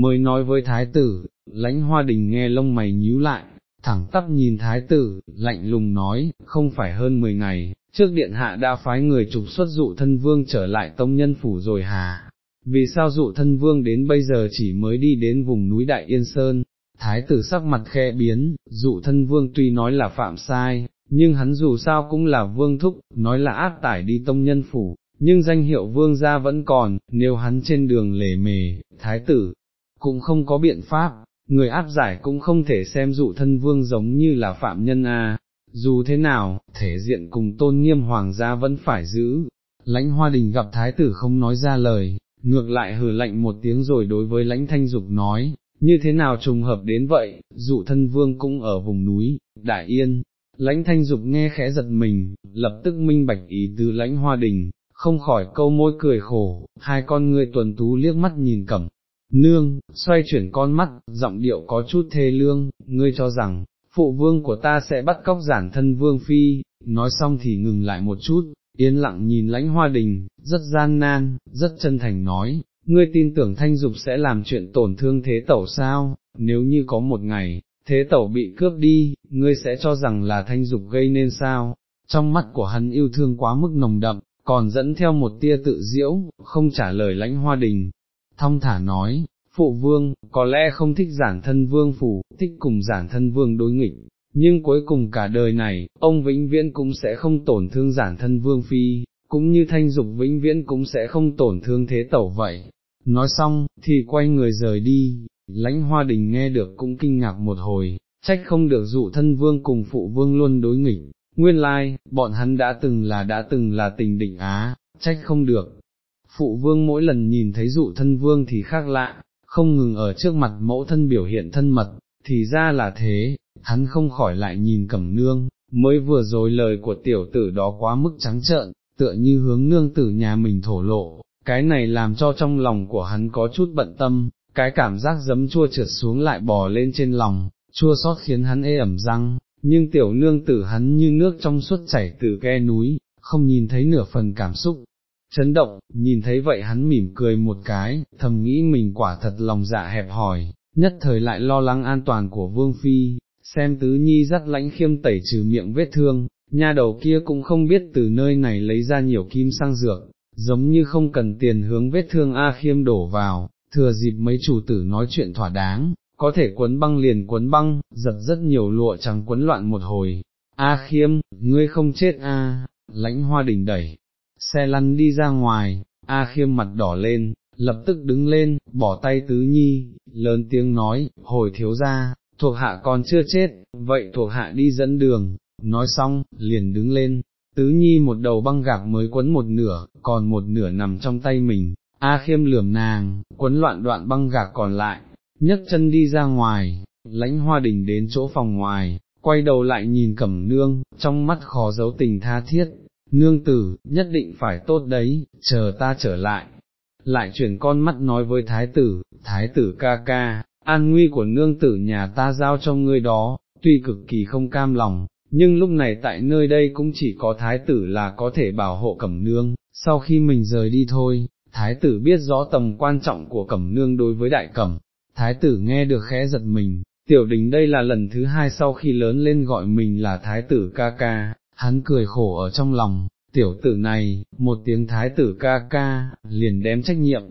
mới nói với thái tử, lãnh hoa đình nghe lông mày nhíu lại, thẳng tắp nhìn thái tử, lạnh lùng nói, không phải hơn 10 ngày, trước điện hạ đã phái người trục xuất dụ thân vương trở lại tông nhân phủ rồi hà, vì sao dụ thân vương đến bây giờ chỉ mới đi đến vùng núi Đại Yên Sơn, thái tử sắc mặt khe biến, dụ thân vương tuy nói là phạm sai, nhưng hắn dù sao cũng là vương thúc, nói là áp tải đi tông nhân phủ, nhưng danh hiệu vương gia vẫn còn, nếu hắn trên đường lề mề, thái tử, cũng không có biện pháp, người áp giải cũng không thể xem dụ thân vương giống như là phạm nhân a. Dù thế nào, thể diện cùng tôn nghiêm hoàng gia vẫn phải giữ, lãnh hoa đình gặp thái tử không nói ra lời, ngược lại hừ lạnh một tiếng rồi đối với lãnh thanh dục nói, như thế nào trùng hợp đến vậy, dụ thân vương cũng ở vùng núi, đại yên, lãnh thanh dục nghe khẽ giật mình, lập tức minh bạch ý từ lãnh hoa đình, không khỏi câu môi cười khổ, hai con người tuần tú liếc mắt nhìn cẩm, nương, xoay chuyển con mắt, giọng điệu có chút thê lương, ngươi cho rằng, phụ vương của ta sẽ bắt cóc giản thân vương phi, nói xong thì ngừng lại một chút, yên lặng nhìn lãnh hoa đình, rất gian nan, rất chân thành nói, ngươi tin tưởng thanh dục sẽ làm chuyện tổn thương thế tẩu sao, nếu như có một ngày, thế tẩu bị cướp đi, ngươi sẽ cho rằng là thanh dục gây nên sao, trong mắt của hắn yêu thương quá mức nồng đậm, còn dẫn theo một tia tự diễu, không trả lời lãnh hoa đình, thong thả nói, phụ vương, có lẽ không thích giản thân vương phủ, thích cùng giản thân vương đối nghịch, nhưng cuối cùng cả đời này, ông vĩnh viễn cũng sẽ không tổn thương giản thân vương phi, cũng như thanh dục vĩnh viễn cũng sẽ không tổn thương thế tẩu vậy. Nói xong, thì quay người rời đi, lãnh hoa đình nghe được cũng kinh ngạc một hồi, trách không được dụ thân vương cùng phụ vương luôn đối nghịch, nguyên lai, bọn hắn đã từng là đã từng là tình định á, trách không được. Phụ vương mỗi lần nhìn thấy dụ thân vương thì khác lạ, không ngừng ở trước mặt mẫu thân biểu hiện thân mật, thì ra là thế, hắn không khỏi lại nhìn cẩm nương, mới vừa rồi lời của tiểu tử đó quá mức trắng trợn, tựa như hướng nương tử nhà mình thổ lộ, cái này làm cho trong lòng của hắn có chút bận tâm, cái cảm giác giấm chua trượt xuống lại bò lên trên lòng, chua xót khiến hắn ê ẩm răng, nhưng tiểu nương tử hắn như nước trong suốt chảy từ khe núi, không nhìn thấy nửa phần cảm xúc. Chấn động, nhìn thấy vậy hắn mỉm cười một cái, thầm nghĩ mình quả thật lòng dạ hẹp hòi, nhất thời lại lo lắng an toàn của Vương Phi, xem tứ nhi dắt lãnh khiêm tẩy trừ miệng vết thương, nha đầu kia cũng không biết từ nơi này lấy ra nhiều kim sang dược, giống như không cần tiền hướng vết thương A khiêm đổ vào, thừa dịp mấy chủ tử nói chuyện thỏa đáng, có thể quấn băng liền quấn băng, giật rất nhiều lụa trắng quấn loạn một hồi. A khiêm, ngươi không chết a, lãnh hoa đỉnh đẩy, xe lăn đi ra ngoài, A khiêm mặt đỏ lên, lập tức đứng lên, bỏ tay tứ nhi, lớn tiếng nói, hồi thiếu ra, thuộc hạ còn chưa chết, vậy thuộc hạ đi dẫn đường, nói xong, liền đứng lên, tứ nhi một đầu băng gạc mới quấn một nửa, còn một nửa nằm trong tay mình, A khiêm lườm nàng, quấn loạn đoạn băng gạc còn lại, nhấc chân đi ra ngoài, lãnh hoa đình đến chỗ phòng ngoài, quay đầu lại nhìn cẩm nương, trong mắt khó giấu tình tha thiết, nương tử, nhất định phải tốt đấy, chờ ta trở lại. Lại chuyển con mắt nói với thái tử, thái tử ca ca, an nguy của nương tử nhà ta giao cho ngươi đó, tuy cực kỳ không cam lòng, nhưng lúc này tại nơi đây cũng chỉ có thái tử là có thể bảo hộ cẩm nương, sau khi mình rời đi thôi, thái tử biết rõ tầm quan trọng của cẩm nương đối với đại cẩm, thái tử nghe được khẽ giật mình, tiểu đình đây là lần thứ hai sau khi lớn lên gọi mình là thái tử ca ca, hắn cười khổ ở trong lòng, tiểu tử này, một tiếng thái tử ca ca, liền đem trách nhiệm,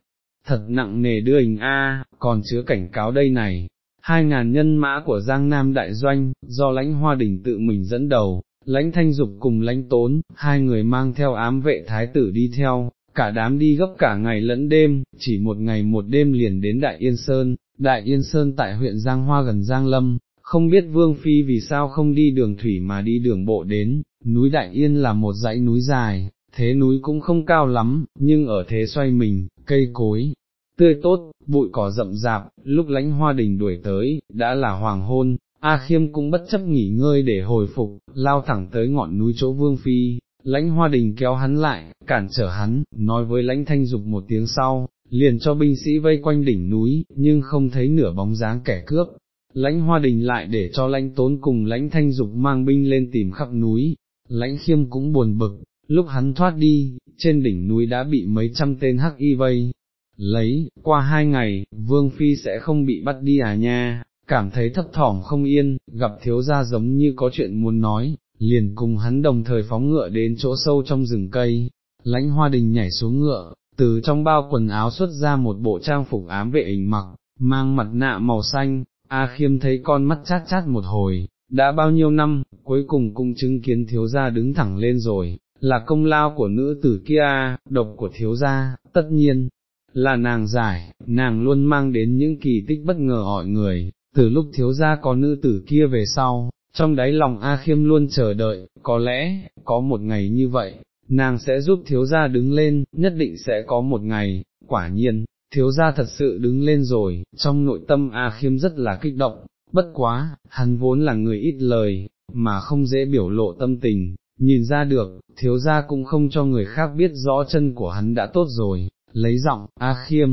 thật nặng nề đưa hình A, còn chứa cảnh cáo đây này, hai ngàn nhân mã của Giang Nam Đại Doanh, do lãnh hoa đình tự mình dẫn đầu, lãnh thanh dục cùng lãnh tốn, hai người mang theo ám vệ thái tử đi theo, cả đám đi gấp cả ngày lẫn đêm, chỉ một ngày một đêm liền đến Đại Yên Sơn, Đại Yên Sơn tại huyện Giang Hoa gần Giang Lâm, không biết Vương Phi vì sao không đi đường thủy mà đi đường bộ đến, núi Đại Yên là một dãy núi dài, thế núi cũng không cao lắm, nhưng ở thế xoay mình, cây cối, tươi tốt, bụi cỏ rậm rạp, lúc lãnh hoa đình đuổi tới, đã là hoàng hôn, A Khiêm cũng bất chấp nghỉ ngơi để hồi phục, lao thẳng tới ngọn núi chỗ Vương Phi, lãnh hoa đình kéo hắn lại, cản trở hắn, nói với lãnh thanh dục một tiếng sau, liền cho binh sĩ vây quanh đỉnh núi, nhưng không thấy nửa bóng dáng kẻ cướp. Lãnh hoa đình lại để cho lãnh tốn cùng lãnh thanh dục mang binh lên tìm khắp núi, lãnh khiêm cũng buồn bực, lúc hắn thoát đi, trên đỉnh núi đã bị mấy trăm tên hắc y vây, lấy, qua hai ngày, vương phi sẽ không bị bắt đi à nha, cảm thấy thấp thỏm không yên, gặp thiếu gia giống như có chuyện muốn nói, liền cùng hắn đồng thời phóng ngựa đến chỗ sâu trong rừng cây, lãnh hoa đình nhảy xuống ngựa, từ trong bao quần áo xuất ra một bộ trang phục ám vệ hình mặc, mang mặt nạ màu xanh, A khiêm thấy con mắt chát chát một hồi, đã bao nhiêu năm, cuối cùng cũng chứng kiến thiếu gia đứng thẳng lên rồi, là công lao của nữ tử kia, độc của thiếu gia, tất nhiên, là nàng giải, nàng luôn mang đến những kỳ tích bất ngờ hỏi người, từ lúc thiếu gia có nữ tử kia về sau, trong đáy lòng A Khiêm luôn chờ đợi, có lẽ, có một ngày như vậy, nàng sẽ giúp thiếu gia đứng lên, nhất định sẽ có một ngày, quả nhiên, thiếu gia thật sự đứng lên rồi, trong nội tâm A Khiêm rất là kích động, bất quá, hắn vốn là người ít lời, mà không dễ biểu lộ tâm tình, nhìn ra được, thiếu gia cũng không cho người khác biết rõ chân của hắn đã tốt rồi, lấy giọng, A Khiêm,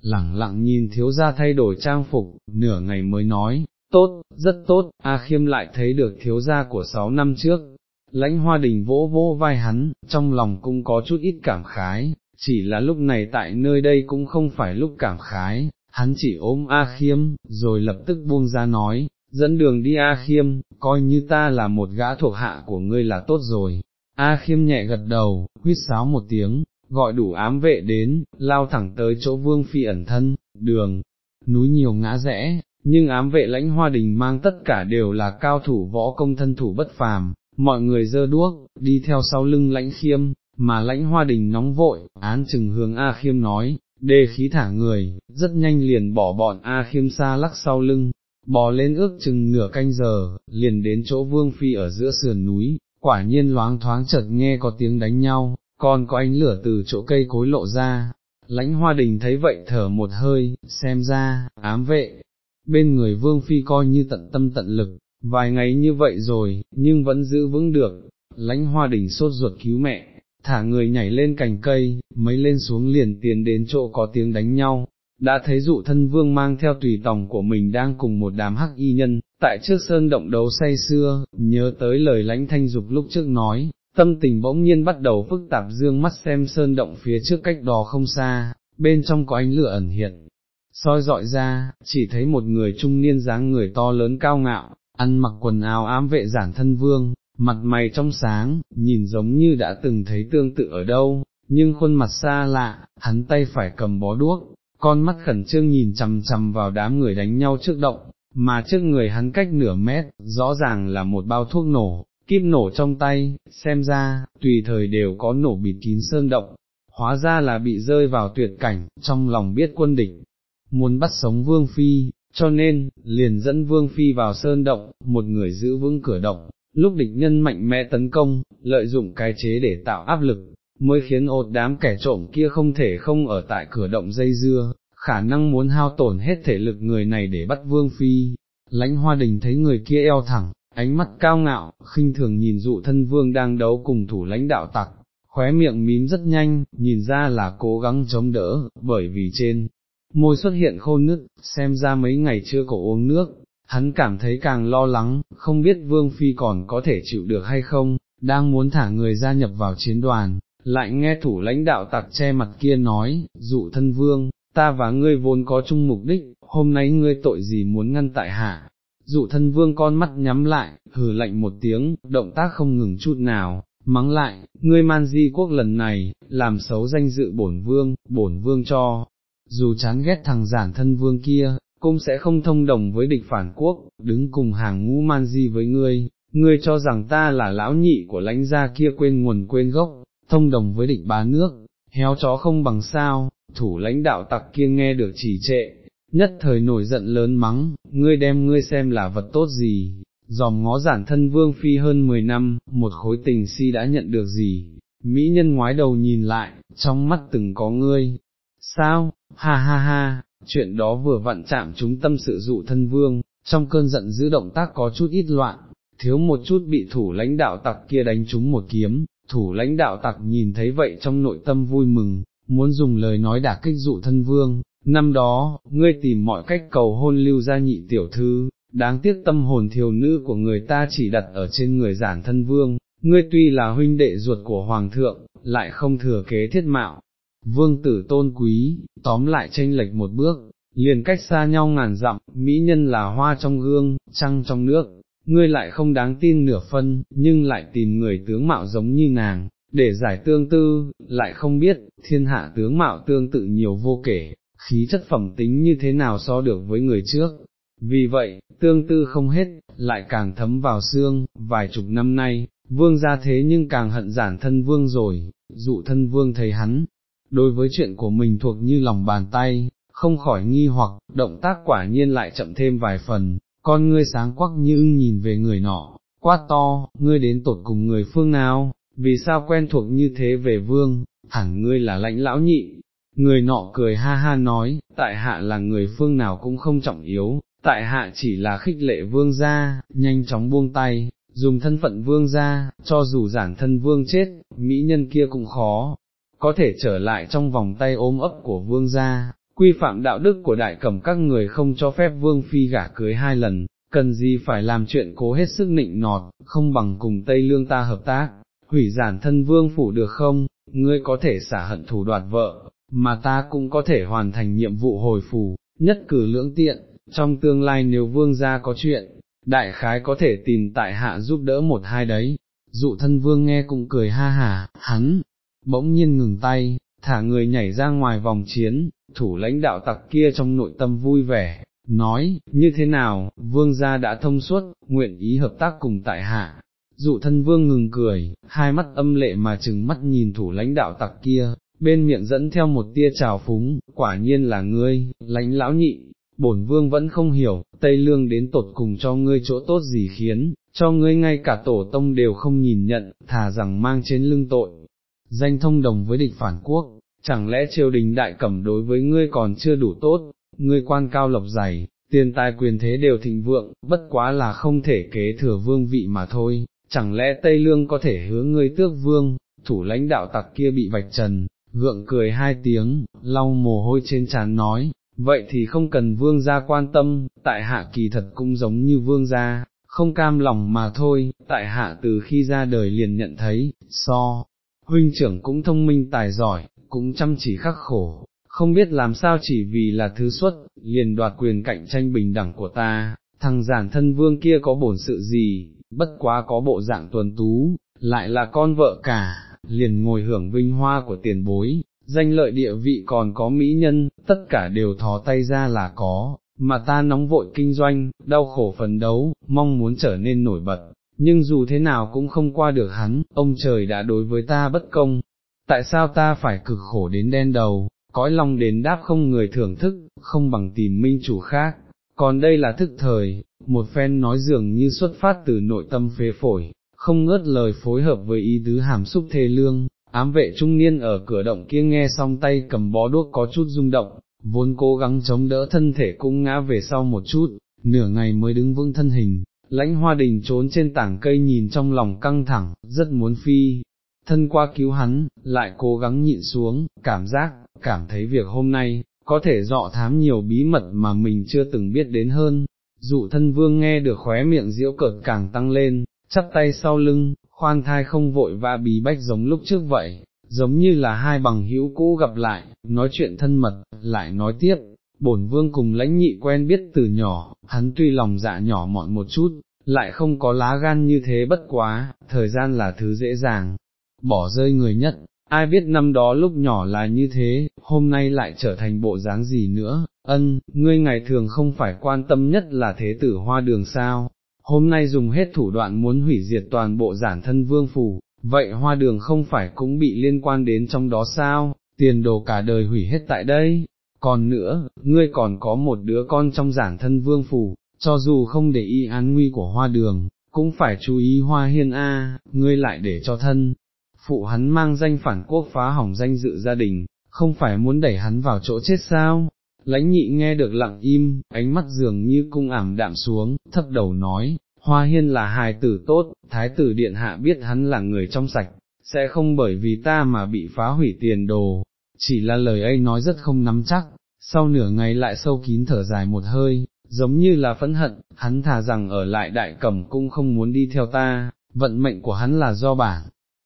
lẳng lặng nhìn thiếu gia thay đổi trang phục, nửa ngày mới nói, tốt, rất tốt, A Khiêm lại thấy được thiếu gia của sáu năm trước, lãnh hoa đình vỗ vỗ vai hắn, trong lòng cũng có chút ít cảm khái, chỉ là lúc này tại nơi đây cũng không phải lúc cảm khái, hắn chỉ ôm A Khiêm, rồi lập tức buông ra nói, dẫn đường đi A Khiêm, coi như ta là một gã thuộc hạ của ngươi là tốt rồi. A Khiêm nhẹ gật đầu, huyết sáo một tiếng, gọi đủ ám vệ đến, lao thẳng tới chỗ vương phi ẩn thân, đường, núi nhiều ngã rẽ, nhưng ám vệ lãnh hoa đình mang tất cả đều là cao thủ võ công thân thủ bất phàm, mọi người dơ đuốc, đi theo sau lưng lãnh khiêm, mà lãnh hoa đình nóng vội, án chừng hướng A khiêm nói, đê khí thả người, rất nhanh liền bỏ bọn A khiêm xa lắc sau lưng, bò lên ước chừng nửa canh giờ, liền đến chỗ vương phi ở giữa sườn núi, quả nhiên loáng thoáng chợt nghe có tiếng đánh nhau, còn có ánh lửa từ chỗ cây cối lộ ra. Lãnh hoa đình thấy vậy thở một hơi, xem ra, ám vệ, bên người vương phi coi như tận tâm tận lực, vài ngày như vậy rồi, nhưng vẫn giữ vững được, lãnh hoa đình sốt ruột cứu mẹ, thả người nhảy lên cành cây, mấy lên xuống liền tiến đến chỗ có tiếng đánh nhau, đã thấy dụ thân vương mang theo tùy tòng của mình đang cùng một đám hắc y nhân, tại trước sơn động đấu say xưa, nhớ tới lời lãnh thanh dục lúc trước nói, tâm tình bỗng nhiên bắt đầu phức tạp dương mắt xem sơn động phía trước cách đó không xa, bên trong có ánh lửa ẩn hiện, soi dọi ra, chỉ thấy một người trung niên dáng người to lớn cao ngạo, ăn mặc quần áo ám vệ giản thân vương, mặt mày trong sáng, nhìn giống như đã từng thấy tương tự ở đâu, nhưng khuôn mặt xa lạ, hắn tay phải cầm bó đuốc, con mắt khẩn trương nhìn chằm chằm vào đám người đánh nhau trước động, mà trước người hắn cách nửa mét, rõ ràng là một bao thuốc nổ, kim nổ trong tay, xem ra, tùy thời đều có nổ bịt kín sơn động, hóa ra là bị rơi vào tuyệt cảnh, trong lòng biết quân địch, muốn bắt sống vương phi, cho nên, liền dẫn vương phi vào sơn động, một người giữ vững cửa động, lúc địch nhân mạnh mẽ tấn công, lợi dụng cái chế để tạo áp lực, mới khiến ột đám kẻ trộm kia không thể không ở tại cửa động dây dưa, khả năng muốn hao tổn hết thể lực người này để bắt vương phi. Lãnh hoa đình thấy người kia eo thẳng, ánh mắt cao ngạo, khinh thường nhìn dụ thân vương đang đấu cùng thủ lãnh đạo tặc, khóe miệng mím rất nhanh, nhìn ra là cố gắng chống đỡ, bởi vì trên môi xuất hiện khô nứt, xem ra mấy ngày chưa có uống nước, hắn cảm thấy càng lo lắng, không biết vương phi còn có thể chịu được hay không, đang muốn thả người gia nhập vào chiến đoàn, lại nghe thủ lãnh đạo tặc che mặt kia nói, dụ thân vương, ta và ngươi vốn có chung mục đích, hôm nay ngươi tội gì muốn ngăn tại hạ. Dụ thân vương con mắt nhắm lại, hừ lạnh một tiếng, động tác không ngừng chút nào, mắng lại, ngươi man di quốc lần này, làm xấu danh dự bổn vương, bổn vương cho, dù chán ghét thằng giản thân vương kia, cũng sẽ không thông đồng với địch phản quốc, đứng cùng hàng ngũ man di với ngươi, ngươi cho rằng ta là lão nhị của lãnh gia kia quên nguồn quên gốc, thông đồng với địch bá nước, héo chó không bằng sao, thủ lãnh đạo tặc kia nghe được chỉ trệ, nhất thời nổi giận lớn mắng, ngươi đem ngươi xem là vật tốt gì, dòm ngó giản thân vương phi hơn 10 năm, một khối tình si đã nhận được gì, mỹ nhân ngoái đầu nhìn lại, trong mắt từng có ngươi, sao, ha ha ha, chuyện đó vừa vặn chạm chúng tâm sự dụ thân vương, trong cơn giận giữ động tác có chút ít loạn, thiếu một chút bị thủ lãnh đạo tặc kia đánh trúng một kiếm, thủ lãnh đạo tặc nhìn thấy vậy trong nội tâm vui mừng, muốn dùng lời nói đả kích dụ thân vương, năm đó, ngươi tìm mọi cách cầu hôn lưu gia nhị tiểu thư, đáng tiếc tâm hồn thiều nữ của người ta chỉ đặt ở trên người giản thân vương, ngươi tuy là huynh đệ ruột của hoàng thượng, lại không thừa kế thiết mạo, vương tử tôn quý, tóm lại tranh lệch một bước, liền cách xa nhau ngàn dặm, mỹ nhân là hoa trong gương, trăng trong nước, ngươi lại không đáng tin nửa phân, nhưng lại tìm người tướng mạo giống như nàng, để giải tương tư, lại không biết, thiên hạ tướng mạo tương tự nhiều vô kể, khí chất phẩm tính như thế nào so được với người trước. Vì vậy, tương tư không hết, lại càng thấm vào xương, vài chục năm nay, vương ra thế nhưng càng hận giản thân vương rồi, dụ thân vương thấy hắn, đối với chuyện của mình thuộc như lòng bàn tay, không khỏi nghi hoặc, động tác quả nhiên lại chậm thêm vài phần, con ngươi sáng quắc như ưng nhìn về người nọ, quát to, ngươi đến tột cùng người phương nào, vì sao quen thuộc như thế về vương, hẳn ngươi là lãnh lão nhị. Người nọ cười ha ha nói, tại hạ là người phương nào cũng không trọng yếu, tại hạ chỉ là khích lệ vương gia, nhanh chóng buông tay, dùng thân phận vương gia, cho dù giản thân vương chết, mỹ nhân kia cũng khó, có thể trở lại trong vòng tay ôm ấp của vương gia, quy phạm đạo đức của đại cẩm các người không cho phép vương phi gả cưới hai lần, cần gì phải làm chuyện cố hết sức nịnh nọt, không bằng cùng Tây Lương ta hợp tác, hủy giản thân vương phủ được không, ngươi có thể xả hận thủ đoạt vợ, mà ta cũng có thể hoàn thành nhiệm vụ hồi phù, nhất cử lưỡng tiện, trong tương lai nếu vương gia có chuyện, đại khái có thể tìm tại hạ giúp đỡ một hai đấy. Dụ thân vương nghe cũng cười ha hả, hắn, bỗng nhiên ngừng tay, thả người nhảy ra ngoài vòng chiến, thủ lãnh đạo tặc kia trong nội tâm vui vẻ, nói, như thế nào, vương gia đã thông suốt, nguyện ý hợp tác cùng tại hạ. Dụ thân vương ngừng cười, hai mắt âm lệ mà chừng mắt nhìn thủ lãnh đạo tặc kia, bên miệng dẫn theo một tia trào phúng, quả nhiên là ngươi, lãnh lão nhị, bổn vương vẫn không hiểu, Tây Lương đến tột cùng cho ngươi chỗ tốt gì khiến, cho ngươi ngay cả tổ tông đều không nhìn nhận, thà rằng mang trên lưng tội, danh thông đồng với địch phản quốc, chẳng lẽ triều đình đại cẩm đối với ngươi còn chưa đủ tốt, ngươi quan cao lộc dày, tiền tài quyền thế đều thịnh vượng, bất quá là không thể kế thừa vương vị mà thôi, chẳng lẽ Tây Lương có thể hứa ngươi tước vương, thủ lãnh đạo tặc kia bị vạch trần, gượng cười hai tiếng, lau mồ hôi trên trán nói, vậy thì không cần vương gia quan tâm, tại hạ kỳ thật cũng giống như vương gia, không cam lòng mà thôi, tại hạ từ khi ra đời liền nhận thấy, so, huynh trưởng cũng thông minh tài giỏi, cũng chăm chỉ khắc khổ, không biết làm sao chỉ vì là thứ xuất, liền đoạt quyền cạnh tranh bình đẳng của ta, thằng giản thân vương kia có bổn sự gì, bất quá có bộ dạng tuần tú, lại là con vợ cả, liền ngồi hưởng vinh hoa của tiền bối, danh lợi địa vị còn có mỹ nhân, tất cả đều thò tay ra là có, mà ta nóng vội kinh doanh, đau khổ phấn đấu, mong muốn trở nên nổi bật, nhưng dù thế nào cũng không qua được hắn, ông trời đã đối với ta bất công, tại sao ta phải cực khổ đến đen đầu, cõi lòng đến đáp không người thưởng thức, không bằng tìm minh chủ khác, còn đây là thức thời, một phen nói dường như xuất phát từ nội tâm phế phổi, không ngớt lời phối hợp với ý tứ hàm xúc thê lương, ám vệ trung niên ở cửa động kia nghe xong tay cầm bó đuốc có chút rung động, vốn cố gắng chống đỡ thân thể cũng ngã về sau một chút, nửa ngày mới đứng vững thân hình, lãnh hoa đình trốn trên tảng cây nhìn trong lòng căng thẳng, rất muốn phi, thân qua cứu hắn, lại cố gắng nhịn xuống, cảm giác, cảm thấy việc hôm nay, có thể dọ thám nhiều bí mật mà mình chưa từng biết đến hơn, dụ thân vương nghe được khóe miệng diễu cợt càng tăng lên, chắp tay sau lưng, khoan thai không vội và bí bách giống lúc trước vậy, giống như là hai bằng hữu cũ gặp lại, nói chuyện thân mật, lại nói tiếp, bổn vương cùng lãnh nhị quen biết từ nhỏ, hắn tuy lòng dạ nhỏ mọn một chút, lại không có lá gan như thế bất quá, thời gian là thứ dễ dàng, bỏ rơi người nhất, ai biết năm đó lúc nhỏ là như thế, hôm nay lại trở thành bộ dáng gì nữa, ân, ngươi ngày thường không phải quan tâm nhất là thế tử hoa đường sao, hôm nay dùng hết thủ đoạn muốn hủy diệt toàn bộ giản thân vương phủ, vậy hoa đường không phải cũng bị liên quan đến trong đó sao, tiền đồ cả đời hủy hết tại đây, còn nữa, ngươi còn có một đứa con trong giản thân vương phủ, cho dù không để ý án nguy của hoa đường, cũng phải chú ý hoa hiên a, ngươi lại để cho thân, phụ hắn mang danh phản quốc phá hỏng danh dự gia đình, không phải muốn đẩy hắn vào chỗ chết sao, lãnh nhị nghe được lặng im, ánh mắt dường như cung ảm đạm xuống, thấp đầu nói, Hoa Hiên là hài tử tốt, Thái tử Điện Hạ biết hắn là người trong sạch, sẽ không bởi vì ta mà bị phá hủy tiền đồ, chỉ là lời ấy nói rất không nắm chắc, sau nửa ngày lại sâu kín thở dài một hơi, giống như là phẫn hận, hắn thà rằng ở lại đại cẩm cũng không muốn đi theo ta, vận mệnh của hắn là do bản,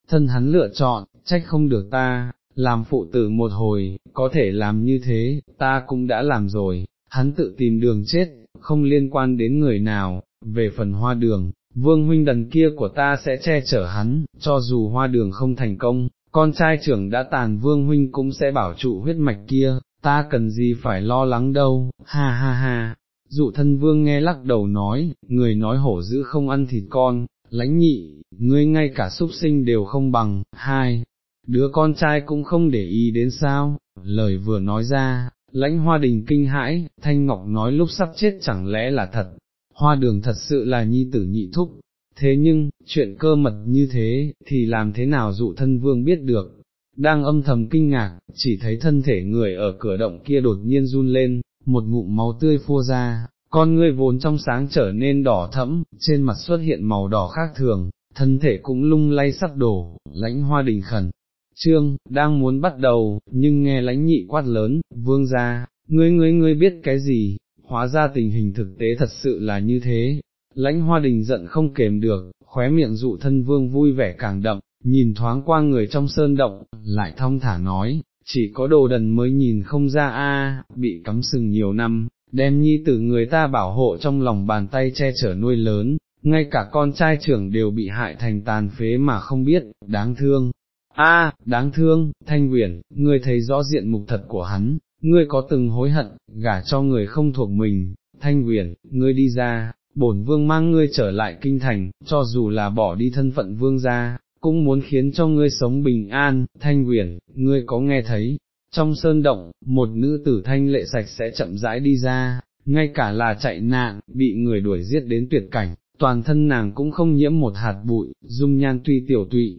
thân hắn lựa chọn, trách không được ta, làm phụ tử một hồi, có thể làm như thế, ta cũng đã làm rồi, hắn tự tìm đường chết, không liên quan đến người nào, về phần hoa đường, vương huynh đần kia của ta sẽ che chở hắn, cho dù hoa đường không thành công, con trai trưởng đã tàn vương huynh cũng sẽ bảo trụ huyết mạch kia, ta cần gì phải lo lắng đâu, ha ha ha. Dụ thân vương nghe lắc đầu nói, người nói hổ dữ không ăn thịt con, lãnh nhị, ngươi ngay cả súc sinh đều không bằng, hai, đứa con trai cũng không để ý đến sao, lời vừa nói ra, lãnh hoa đình kinh hãi, thanh ngọc nói lúc sắp chết chẳng lẽ là thật, hoa đường thật sự là nhi tử nhị thúc, thế nhưng, chuyện cơ mật như thế, thì làm thế nào dụ thân vương biết được, đang âm thầm kinh ngạc, chỉ thấy thân thể người ở cửa động kia đột nhiên run lên, một ngụm máu tươi phô ra, con ngươi vốn trong sáng trở nên đỏ thẫm, trên mặt xuất hiện màu đỏ khác thường, thân thể cũng lung lay sắp đổ, lãnh hoa đình khẩn. Trương, đang muốn bắt đầu, nhưng nghe lãnh nhị quát lớn, vương ra, ngươi ngươi ngươi biết cái gì, hóa ra tình hình thực tế thật sự là như thế, lãnh hoa đình giận không kềm được, khóe miệng dụ thân vương vui vẻ càng đậm, nhìn thoáng qua người trong sơn động, lại thong thả nói, chỉ có đồ đần mới nhìn không ra a, bị cắm sừng nhiều năm, đem nhi tử người ta bảo hộ trong lòng bàn tay che chở nuôi lớn, ngay cả con trai trưởng đều bị hại thành tàn phế mà không biết, đáng thương. A, đáng thương, thanh uyển, ngươi thấy rõ diện mục thật của hắn, ngươi có từng hối hận, gả cho người không thuộc mình, thanh uyển, ngươi đi ra, bổn vương mang ngươi trở lại kinh thành, cho dù là bỏ đi thân phận vương gia, cũng muốn khiến cho ngươi sống bình an, thanh quyển, ngươi có nghe thấy, trong sơn động, một nữ tử thanh lệ sạch sẽ chậm rãi đi ra, ngay cả là chạy nạn, bị người đuổi giết đến tuyệt cảnh, toàn thân nàng cũng không nhiễm một hạt bụi, dung nhan tuy tiểu tụy,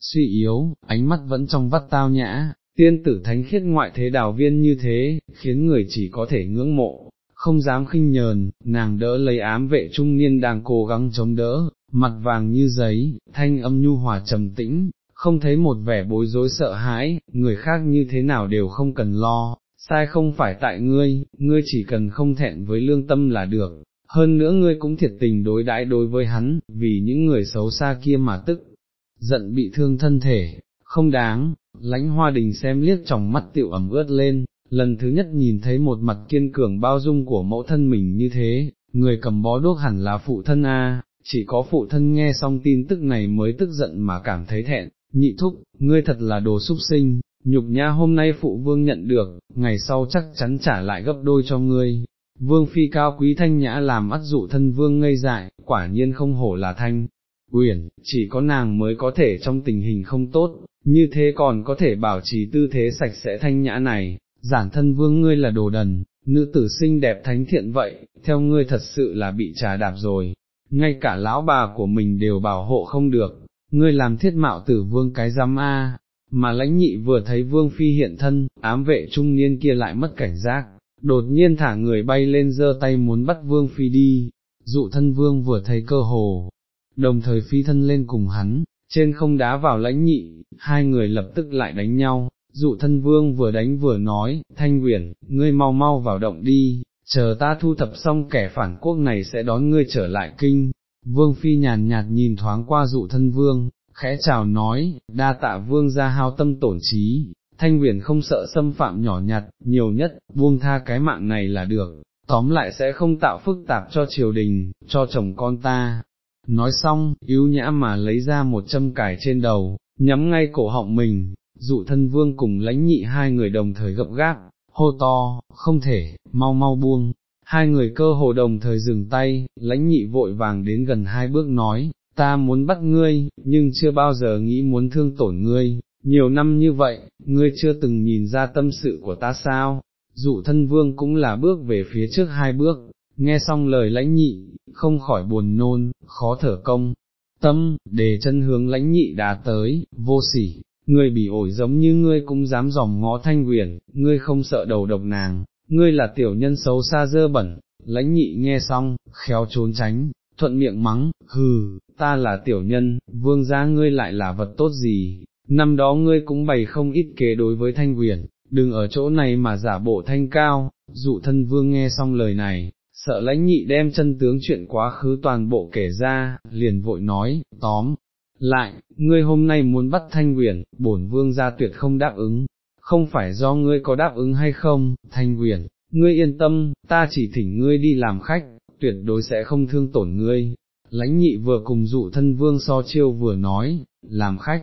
suy yếu, ánh mắt vẫn trong vắt tao nhã, tiên tử thánh khiết ngoại thế đào viên như thế, khiến người chỉ có thể ngưỡng mộ, không dám khinh nhờn, nàng đỡ lấy ám vệ trung niên đang cố gắng chống đỡ, mặt vàng như giấy, thanh âm nhu hòa trầm tĩnh, không thấy một vẻ bối rối sợ hãi, người khác như thế nào đều không cần lo, sai không phải tại ngươi, ngươi chỉ cần không thẹn với lương tâm là được, hơn nữa ngươi cũng thiệt tình đối đãi đối với hắn, vì những người xấu xa kia mà tức, giận bị thương thân thể, không đáng, lãnh hoa đình xem liếc trong mắt tiểu ẩm ướt lên, lần thứ nhất nhìn thấy một mặt kiên cường bao dung của mẫu thân mình như thế, người cầm bó đuốc hẳn là phụ thân A, chỉ có phụ thân nghe xong tin tức này mới tức giận mà cảm thấy thẹn, nhị thúc, ngươi thật là đồ súc sinh, nhục nhã hôm nay phụ vương nhận được, ngày sau chắc chắn trả lại gấp đôi cho ngươi. Vương phi cao quý thanh nhã làm ắt dụ thân vương ngây dại, quả nhiên không hổ là thanh, uyển, chỉ có nàng mới có thể trong tình hình không tốt, như thế còn có thể bảo trì tư thế sạch sẽ thanh nhã này, giản thân vương ngươi là đồ đần, nữ tử xinh đẹp thánh thiện vậy, theo ngươi thật sự là bị trà đạp rồi, ngay cả lão bà của mình đều bảo hộ không được, ngươi làm thiết mạo tử vương cái giám a. Mà lãnh nhị vừa thấy vương phi hiện thân, ám vệ trung niên kia lại mất cảnh giác, đột nhiên thả người bay lên giơ tay muốn bắt vương phi đi, dụ thân vương vừa thấy cơ hồ, đồng thời phi thân lên cùng hắn, trên không đá vào lãnh nhị, hai người lập tức lại đánh nhau, dụ thân vương vừa đánh vừa nói, thanh quyển, ngươi mau mau vào động đi, chờ ta thu thập xong kẻ phản quốc này sẽ đón ngươi trở lại kinh. Vương phi nhàn nhạt nhìn thoáng qua dụ thân vương, khẽ chào nói, đa tạ vương ra hao tâm tổn trí, thanh huyền không sợ xâm phạm nhỏ nhặt, nhiều nhất, buông tha cái mạng này là được, tóm lại sẽ không tạo phức tạp cho triều đình, cho chồng con ta. Nói xong, yếu nhã mà lấy ra một châm cải trên đầu, nhắm ngay cổ họng mình, dụ thân vương cùng lãnh nhị hai người đồng thời gập gáp, hô to, không thể, mau mau buông. Hai người cơ hồ đồng thời dừng tay, lãnh nhị vội vàng đến gần hai bước nói, ta muốn bắt ngươi, nhưng chưa bao giờ nghĩ muốn thương tổn ngươi, nhiều năm như vậy, ngươi chưa từng nhìn ra tâm sự của ta sao, dụ thân vương cũng là bước về phía trước hai bước, nghe xong lời lãnh nhị, không khỏi buồn nôn, khó thở công, tâm, để chân hướng lãnh nhị đá tới, vô sỉ, ngươi bị ổi giống như ngươi cũng dám dòm ngó thanh huyền, ngươi không sợ đầu độc nàng, ngươi là tiểu nhân xấu xa dơ bẩn, lãnh nhị nghe xong, khéo trốn tránh, thuận miệng mắng, hừ, ta là tiểu nhân, vương gia ngươi lại là vật tốt gì, năm đó ngươi cũng bày không ít kế đối với thanh huyền, đừng ở chỗ này mà giả bộ thanh cao, dụ thân vương nghe xong lời này, sợ lãnh nhị đem chân tướng chuyện quá khứ toàn bộ kể ra, liền vội nói, tóm, lại, ngươi hôm nay muốn bắt thanh uyển bổn vương gia tuyệt không đáp ứng, không phải do ngươi có đáp ứng hay không, thanh uyển ngươi yên tâm, ta chỉ thỉnh ngươi đi làm khách, tuyệt đối sẽ không thương tổn ngươi. Lãnh nhị vừa cùng dụ thân vương so chiêu vừa nói, làm khách,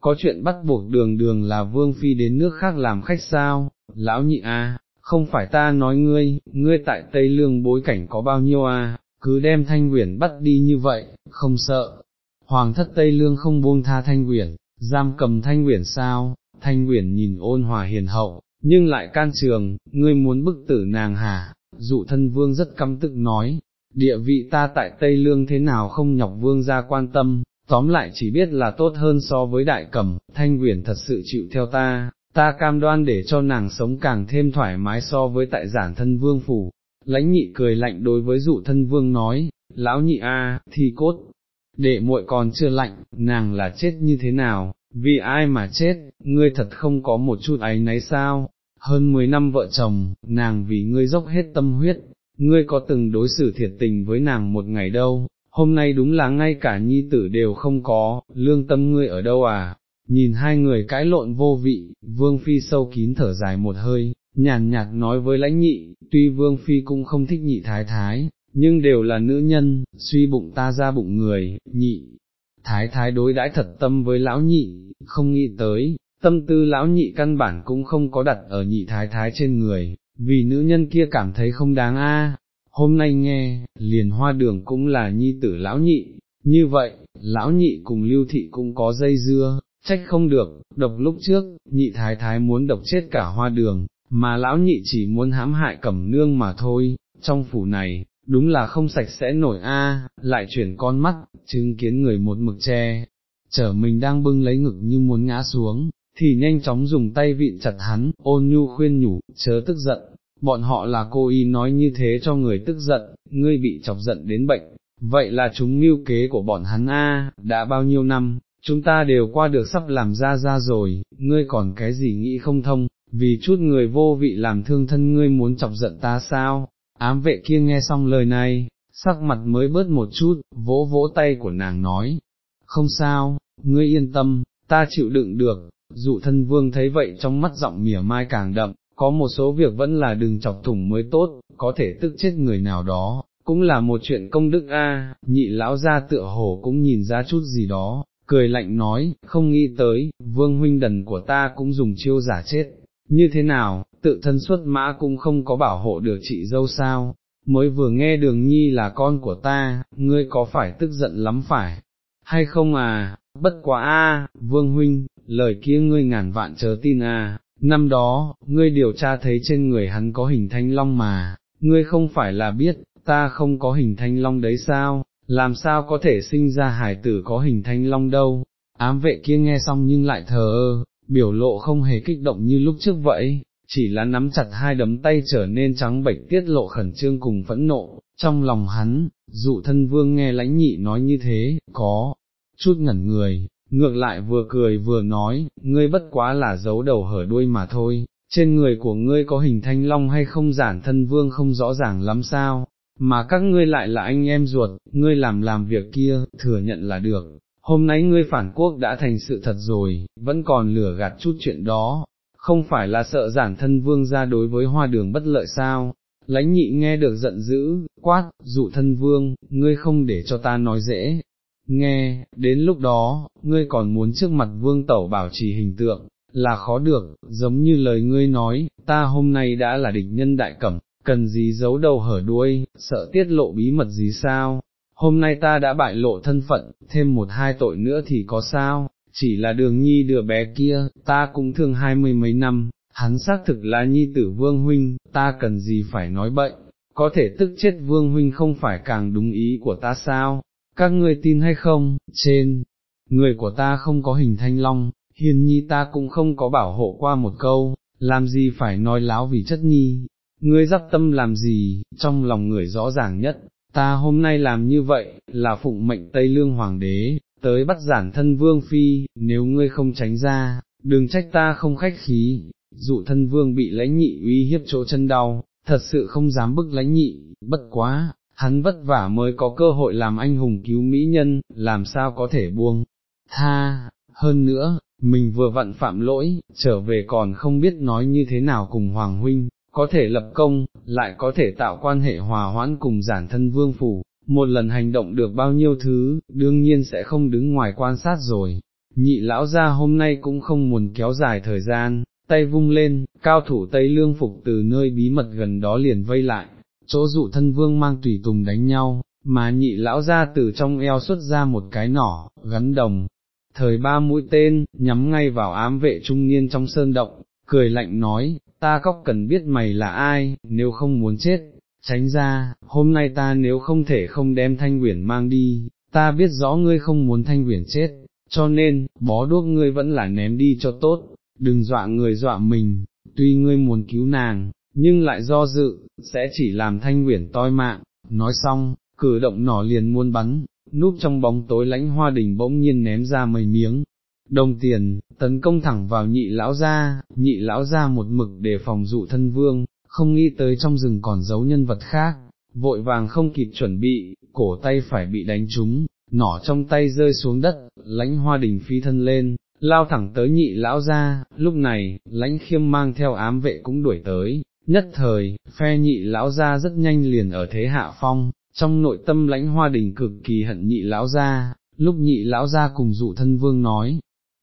có chuyện bắt buộc đường đường là vương phi đến nước khác làm khách sao, lão nhị a, à, không phải ta nói ngươi, ngươi tại Tây Lương bối cảnh có bao nhiêu à, cứ đem thanh quyển bắt đi như vậy, không sợ. Hoàng thất Tây Lương không buông tha thanh Uyển, giam cầm thanh Uyển sao, thanh Uyển nhìn ôn hòa hiền hậu, nhưng lại can trường, ngươi muốn bức tử nàng hả, dụ thân vương rất căm tức nói, địa vị ta tại Tây Lương thế nào không nhọc vương ra quan tâm, tóm lại chỉ biết là tốt hơn so với đại cẩm, thanh Uyển thật sự chịu theo ta, ta cam đoan để cho nàng sống càng thêm thoải mái so với tại giản thân vương phủ. Lãnh nhị cười lạnh đối với dụ thân vương nói, lão nhị a, thì cốt, đệ muội còn chưa lạnh, nàng là chết như thế nào, vì ai mà chết, ngươi thật không có một chút ấy nấy sao, hơn 10 năm vợ chồng, nàng vì ngươi dốc hết tâm huyết, ngươi có từng đối xử thiệt tình với nàng một ngày đâu, hôm nay đúng là ngay cả nhi tử đều không có, lương tâm ngươi ở đâu à, nhìn hai người cãi lộn vô vị, vương phi sâu kín thở dài một hơi, nhàn nhạt nói với lãnh nhị, tuy vương phi cũng không thích nhị thái thái, nhưng đều là nữ nhân, suy bụng ta ra bụng người, nhị. Thái thái đối đãi thật tâm với lão nhị, không nghĩ tới, tâm tư lão nhị căn bản cũng không có đặt ở nhị thái thái trên người, vì nữ nhân kia cảm thấy không đáng a. Hôm nay nghe, liền hoa đường cũng là nhi tử lão nhị, như vậy, lão nhị cùng lưu thị cũng có dây dưa, trách không được, độc lúc trước, nhị thái thái muốn độc chết cả hoa đường, mà lão nhị chỉ muốn hãm hại cẩm nương mà thôi, trong phủ này, đúng là không sạch sẽ nổi a, lại chuyển con mắt, chứng kiến người một mực che, chở mình đang bưng lấy ngực như muốn ngã xuống, thì nhanh chóng dùng tay vịn chặt hắn, ôn nhu khuyên nhủ, chớ tức giận, bọn họ là cô y nói như thế cho người tức giận, ngươi bị chọc giận đến bệnh, vậy là chúng mưu kế của bọn hắn a, đã bao nhiêu năm, chúng ta đều qua được sắp làm ra ra rồi, ngươi còn cái gì nghĩ không thông, vì chút người vô vị làm thương thân ngươi muốn chọc giận ta sao, ám vệ kia nghe xong lời này, sắc mặt mới bớt một chút, vỗ vỗ tay của nàng nói, không sao, ngươi yên tâm, ta chịu đựng được, dụ thân vương thấy vậy trong mắt giọng mỉa mai càng đậm, có một số việc vẫn là đừng chọc thủng mới tốt, có thể tức chết người nào đó, cũng là một chuyện công đức a. nhị lão ra tựa hồ cũng nhìn ra chút gì đó, cười lạnh nói, không nghĩ tới, vương huynh đần của ta cũng dùng chiêu giả chết, như thế nào, tự thân xuất mã cũng không có bảo hộ được chị dâu sao, mới vừa nghe đường nhi là con của ta, ngươi có phải tức giận lắm phải, hay không à, bất quá a, vương huynh, lời kia ngươi ngàn vạn chớ tin à, năm đó, ngươi điều tra thấy trên người hắn có hình thanh long mà, ngươi không phải là biết, ta không có hình thanh long đấy sao, làm sao có thể sinh ra hải tử có hình thanh long đâu, ám vệ kia nghe xong nhưng lại thờ ơ, biểu lộ không hề kích động như lúc trước vậy, chỉ là nắm chặt hai đấm tay trở nên trắng bệch tiết lộ khẩn trương cùng phẫn nộ, trong lòng hắn, dụ thân vương nghe lãnh nhị nói như thế, có, chút ngẩn người, ngược lại vừa cười vừa nói, ngươi bất quá là giấu đầu hở đuôi mà thôi, trên người của ngươi có hình thanh long hay không giản thân vương không rõ ràng lắm sao, mà các ngươi lại là anh em ruột, ngươi làm làm việc kia, thừa nhận là được, hôm nay ngươi phản quốc đã thành sự thật rồi, vẫn còn lửa gạt chút chuyện đó, không phải là sợ giản thân vương ra đối với hoa đường bất lợi sao, lãnh nhị nghe được giận dữ, quát, dụ thân vương, ngươi không để cho ta nói dễ, nghe, đến lúc đó, ngươi còn muốn trước mặt vương tẩu bảo trì hình tượng, là khó được, giống như lời ngươi nói, ta hôm nay đã là địch nhân đại cẩm, cần gì giấu đầu hở đuôi, sợ tiết lộ bí mật gì sao, hôm nay ta đã bại lộ thân phận, thêm một hai tội nữa thì có sao, chỉ là đường nhi đứa bé kia, ta cũng thương hai mươi mấy năm, hắn xác thực là nhi tử vương huynh, ta cần gì phải nói bệnh, có thể tức chết vương huynh không phải càng đúng ý của ta sao, các ngươi tin hay không, trên, người của ta không có hình thanh long, hiền nhi ta cũng không có bảo hộ qua một câu, làm gì phải nói láo vì chất nhi, ngươi dắp tâm làm gì, trong lòng người rõ ràng nhất, ta hôm nay làm như vậy, là phụng mệnh Tây Lương Hoàng đế, tới bắt giản thân vương phi, nếu ngươi không tránh ra, đừng trách ta không khách khí, dụ thân vương bị lãnh nhị uy hiếp chỗ chân đau, thật sự không dám bức lãnh nhị, bất quá, hắn vất vả mới có cơ hội làm anh hùng cứu mỹ nhân, làm sao có thể buông, tha, hơn nữa, mình vừa vặn phạm lỗi, trở về còn không biết nói như thế nào cùng Hoàng Huynh, có thể lập công, lại có thể tạo quan hệ hòa hoãn cùng giản thân vương phủ, một lần hành động được bao nhiêu thứ, đương nhiên sẽ không đứng ngoài quan sát rồi. Nhị lão gia hôm nay cũng không muốn kéo dài thời gian, tay vung lên, cao thủ Tây Lương Phục từ nơi bí mật gần đó liền vây lại, chỗ dụ thân vương mang tùy tùng đánh nhau, mà nhị lão ra từ trong eo xuất ra một cái nỏ, gắn đồng, thời ba mũi tên, nhắm ngay vào ám vệ trung niên trong sơn động, cười lạnh nói, ta cóc cần biết mày là ai, nếu không muốn chết, tránh ra, hôm nay ta nếu không thể không đem thanh quyển mang đi, ta biết rõ ngươi không muốn thanh quyển chết, cho nên, bó đuốc ngươi vẫn là ném đi cho tốt, đừng dọa người dọa mình, tuy ngươi muốn cứu nàng, nhưng lại do dự, sẽ chỉ làm thanh quyển toi mạng, nói xong, cử động nỏ liền muôn bắn, núp trong bóng tối lãnh hoa đình bỗng nhiên ném ra mấy miếng, đồng tiền, tấn công thẳng vào nhị lão gia, nhị lão gia một mực để phòng dụ thân vương, không nghĩ tới trong rừng còn giấu nhân vật khác, vội vàng không kịp chuẩn bị, cổ tay phải bị đánh trúng, nỏ trong tay rơi xuống đất, lãnh hoa đình phi thân lên, lao thẳng tới nhị lão gia, lúc này, lãnh khiêm mang theo ám vệ cũng đuổi tới, nhất thời, phe nhị lão gia rất nhanh liền ở thế hạ phong, trong nội tâm lãnh hoa đình cực kỳ hận nhị lão gia, lúc nhị lão gia cùng dụ thân vương nói,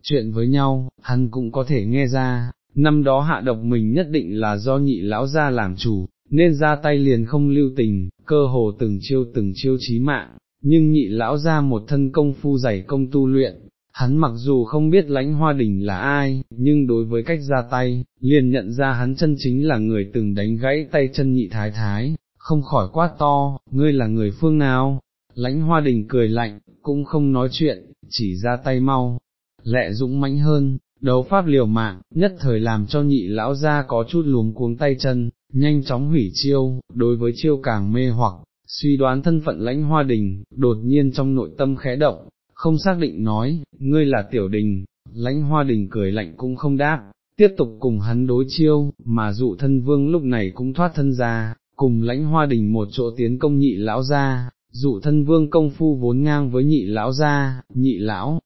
chuyện với nhau, hắn cũng có thể nghe ra, năm đó hạ độc mình nhất định là do nhị lão gia làm chủ, nên ra tay liền không lưu tình, cơ hồ từng chiêu từng chiêu chí mạng, nhưng nhị lão gia một thân công phu dày công tu luyện, hắn mặc dù không biết lãnh hoa đình là ai, nhưng đối với cách ra tay, liền nhận ra hắn chân chính là người từng đánh gãy tay chân nhị thái thái, không khỏi quát to, ngươi là người phương nào, lãnh hoa đình cười lạnh, cũng không nói chuyện, chỉ ra tay mau, lẹ dũng mãnh hơn, đấu pháp liều mạng, nhất thời làm cho nhị lão ra có chút luống cuống tay chân, nhanh chóng hủy chiêu, đối với chiêu càng mê hoặc, suy đoán thân phận lãnh hoa đình, đột nhiên trong nội tâm khẽ động, không xác định nói, ngươi là tiểu đình, lãnh hoa đình cười lạnh cũng không đáp, tiếp tục cùng hắn đối chiêu, mà dụ thân vương lúc này cũng thoát thân ra, cùng lãnh hoa đình một chỗ tiến công nhị lão ra, dụ thân vương công phu vốn ngang với nhị lão ra, nhị lão,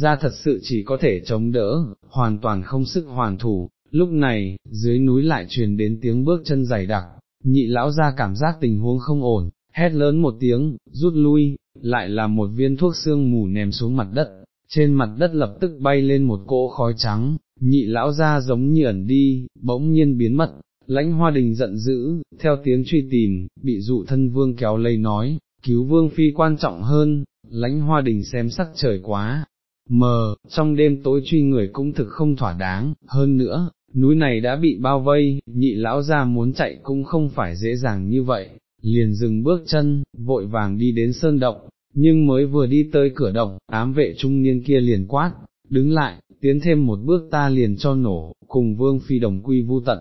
ra thật sự chỉ có thể chống đỡ, hoàn toàn không sức hoàn thủ, lúc này, dưới núi lại truyền đến tiếng bước chân dày đặc, nhị lão ra cảm giác tình huống không ổn, hét lớn một tiếng, rút lui, lại là một viên thuốc xương mù ném xuống mặt đất, trên mặt đất lập tức bay lên một cỗ khói trắng, nhị lão ra giống như ẩn đi, bỗng nhiên biến mất, lãnh hoa đình giận dữ, theo tiếng truy tìm, bị dụ thân vương kéo lây nói, cứu vương phi quan trọng hơn, lãnh hoa đình xem sắc trời quá, mờ, trong đêm tối truy người cũng thực không thỏa đáng, hơn nữa, núi này đã bị bao vây, nhị lão ra muốn chạy cũng không phải dễ dàng như vậy, liền dừng bước chân, vội vàng đi đến sơn động, nhưng mới vừa đi tới cửa động, ám vệ trung niên kia liền quát, đứng lại, tiến thêm một bước ta liền cho nổ, cùng vương phi đồng quy vu tận.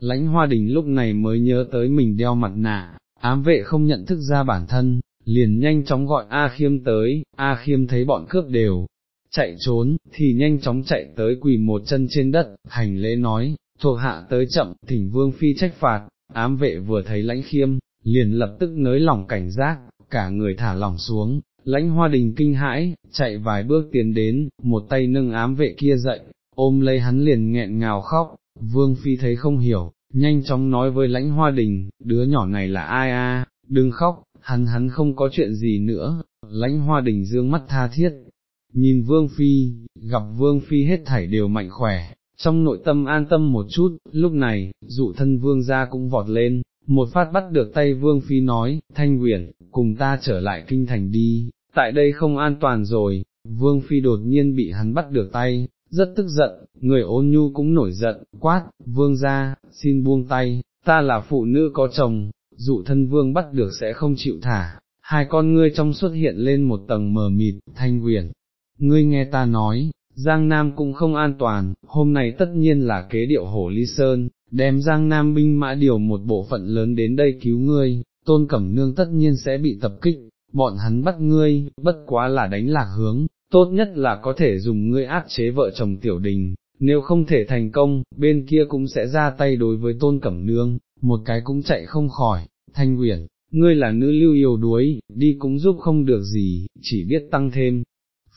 Lãnh hoa đình lúc này mới nhớ tới mình đeo mặt nạ, ám vệ không nhận thức ra bản thân, liền nhanh chóng gọi A Khiêm tới, A Khiêm thấy bọn cướp đều, chạy trốn, thì nhanh chóng chạy tới quỳ một chân trên đất, hành lễ nói, thuộc hạ tới chậm, thỉnh vương phi trách phạt, ám vệ vừa thấy lãnh khiêm, liền lập tức nới lỏng cảnh giác, cả người thả lỏng xuống, lãnh hoa đình kinh hãi, chạy vài bước tiến đến, một tay nâng ám vệ kia dậy, ôm lấy hắn liền nghẹn ngào khóc, vương phi thấy không hiểu, nhanh chóng nói với lãnh hoa đình, đứa nhỏ này là ai a? đừng khóc, hắn hắn không có chuyện gì nữa, lãnh hoa đình dương mắt tha thiết, nhìn vương phi, gặp vương phi hết thảy đều mạnh khỏe, trong nội tâm an tâm một chút, lúc này, dụ thân vương ra cũng vọt lên, một phát bắt được tay vương phi nói, thanh quyển, cùng ta trở lại kinh thành đi, tại đây không an toàn rồi, vương phi đột nhiên bị hắn bắt được tay, rất tức giận, người ôn nhu cũng nổi giận, quát, vương ra, xin buông tay, ta là phụ nữ có chồng, dụ thân vương bắt được sẽ không chịu thả, hai con ngươi trong xuất hiện lên một tầng mờ mịt, thanh quyển, ngươi nghe ta nói, Giang Nam cũng không an toàn, hôm nay tất nhiên là kế điệu hổ ly sơn, đem Giang Nam binh mã điều một bộ phận lớn đến đây cứu ngươi, tôn cẩm nương tất nhiên sẽ bị tập kích, bọn hắn bắt ngươi, bất quá là đánh lạc hướng, tốt nhất là có thể dùng ngươi áp chế vợ chồng tiểu đình, nếu không thể thành công, bên kia cũng sẽ ra tay đối với tôn cẩm nương, một cái cũng chạy không khỏi, thanh quyển, ngươi là nữ lưu yêu đuối, đi cũng giúp không được gì, chỉ biết tăng thêm,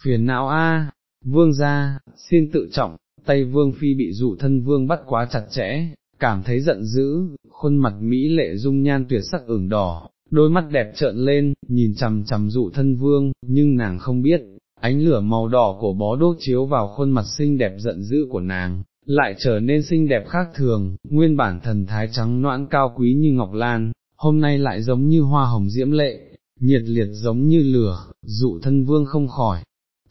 phiền não a, vương gia, xin tự trọng, tay vương phi bị dụ thân vương bắt quá chặt chẽ, cảm thấy giận dữ, khuôn mặt mỹ lệ dung nhan tuyệt sắc ửng đỏ, đôi mắt đẹp trợn lên, nhìn chằm chằm dụ thân vương, nhưng nàng không biết, ánh lửa màu đỏ của bó đốt chiếu vào khuôn mặt xinh đẹp giận dữ của nàng, lại trở nên xinh đẹp khác thường, nguyên bản thần thái trắng noãn cao quý như ngọc lan, hôm nay lại giống như hoa hồng diễm lệ, nhiệt liệt giống như lửa, dụ thân vương không khỏi,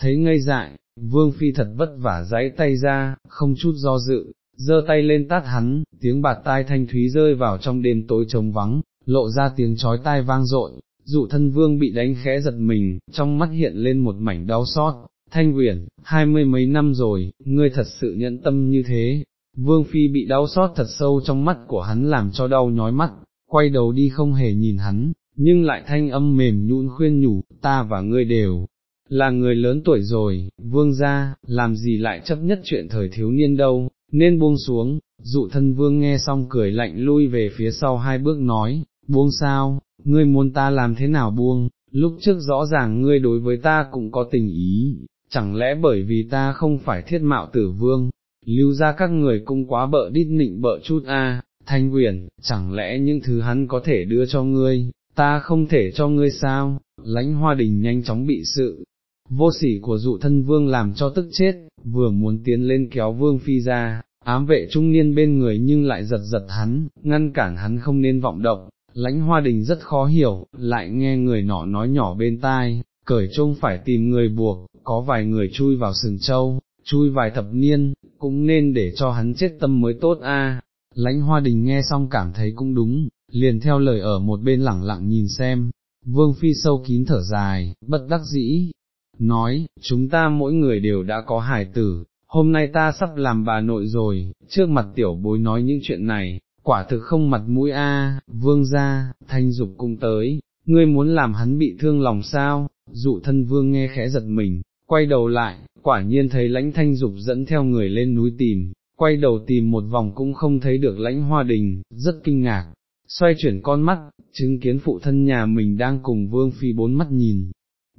thấy ngây dại, vương phi thật vất vả giãy tay ra, không chút do dự, giơ tay lên tát hắn, tiếng bạt tai thanh thúy rơi vào trong đêm tối trống vắng, lộ ra tiếng chói tai vang dội, dụ thân vương bị đánh khẽ giật mình, trong mắt hiện lên một mảnh đau xót, thanh quyển, hai mươi mấy năm rồi, ngươi thật sự nhẫn tâm như thế, vương phi bị đau xót thật sâu trong mắt của hắn làm cho đau nhói mắt, quay đầu đi không hề nhìn hắn, nhưng lại thanh âm mềm nhũn khuyên nhủ, ta và ngươi đều, là người lớn tuổi rồi, vương gia, làm gì lại chấp nhất chuyện thời thiếu niên đâu, nên buông xuống, dụ thân vương nghe xong cười lạnh lui về phía sau hai bước nói, buông sao, ngươi muốn ta làm thế nào buông, lúc trước rõ ràng ngươi đối với ta cũng có tình ý, chẳng lẽ bởi vì ta không phải thiết mạo tử vương, lưu ra các người cũng quá bợ đít nịnh bợ chút a. Thanh quyền, chẳng lẽ những thứ hắn có thể đưa cho ngươi, ta không thể cho ngươi sao, lãnh hoa đình nhanh chóng bị sự, vô sỉ của dụ thân vương làm cho tức chết, vừa muốn tiến lên kéo vương phi ra, ám vệ trung niên bên người nhưng lại giật giật hắn, ngăn cản hắn không nên vọng động, lãnh hoa đình rất khó hiểu, lại nghe người nọ nói nhỏ bên tai, cởi trông phải tìm người buộc, có vài người chui vào sừng châu, chui vài thập niên, cũng nên để cho hắn chết tâm mới tốt a. Lãnh hoa đình nghe xong cảm thấy cũng đúng, liền theo lời ở một bên lẳng lặng nhìn xem, vương phi sâu kín thở dài, bất đắc dĩ, nói, chúng ta mỗi người đều đã có hài tử, hôm nay ta sắp làm bà nội rồi, trước mặt tiểu bối nói những chuyện này, quả thực không mặt mũi a, vương gia, thanh dục cũng tới, ngươi muốn làm hắn bị thương lòng sao, dụ thân vương nghe khẽ giật mình, quay đầu lại, quả nhiên thấy lãnh thanh dục dẫn theo người lên núi tìm, quay đầu tìm một vòng cũng không thấy được lãnh hoa đình, rất kinh ngạc, xoay chuyển con mắt, chứng kiến phụ thân nhà mình đang cùng vương phi bốn mắt nhìn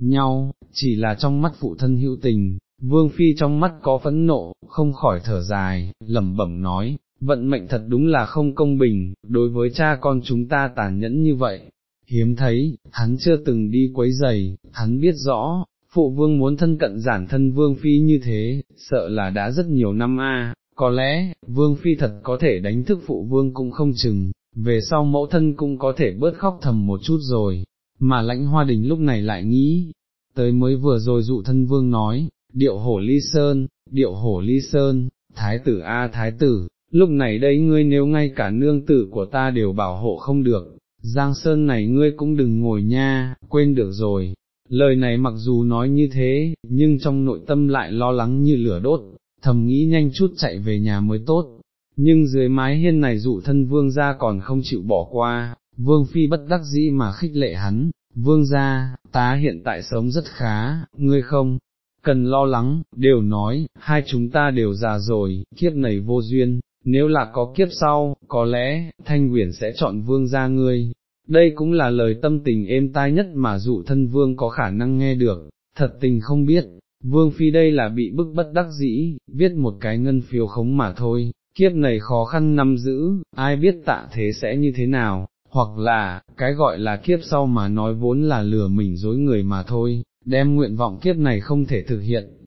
nhau, chỉ là trong mắt phụ thân hữu tình, vương phi trong mắt có phẫn nộ, không khỏi thở dài, lẩm bẩm nói, vận mệnh thật đúng là không công bình, đối với cha con chúng ta tàn nhẫn như vậy, hiếm thấy, hắn chưa từng đi quấy giày, hắn biết rõ, phụ vương muốn thân cận giản thân vương phi như thế, sợ là đã rất nhiều năm a. có lẽ, vương phi thật có thể đánh thức phụ vương cũng không chừng, về sau mẫu thân cũng có thể bớt khóc thầm một chút rồi, mà lãnh hoa đình lúc này lại nghĩ, tới mới vừa rồi dụ thân vương nói, điệu hổ ly sơn, điệu hổ ly sơn, thái tử a thái tử, lúc này đây ngươi nếu ngay cả nương tử của ta đều bảo hộ không được, giang sơn này ngươi cũng đừng ngồi nha, quên được rồi. Lời này mặc dù nói như thế, nhưng trong nội tâm lại lo lắng như lửa đốt, thầm nghĩ nhanh chút chạy về nhà mới tốt, nhưng dưới mái hiên này dụ thân vương ra còn không chịu bỏ qua, vương phi bất đắc dĩ mà khích lệ hắn, vương ra, ta hiện tại sống rất khá, ngươi không, cần lo lắng, đều nói, hai chúng ta đều già rồi, kiếp này vô duyên, nếu là có kiếp sau, có lẽ, thanh quyển sẽ chọn vương ra ngươi. Đây cũng là lời tâm tình êm tai nhất mà dụ thân vương có khả năng nghe được, thật tình không biết, vương phi đây là bị bức bất đắc dĩ, viết một cái ngân phiếu khống mà thôi, kiếp này khó khăn năm giữ, ai biết tạ thế sẽ như thế nào, hoặc là, cái gọi là kiếp sau mà nói vốn là lừa mình dối người mà thôi, đem nguyện vọng kiếp này không thể thực hiện.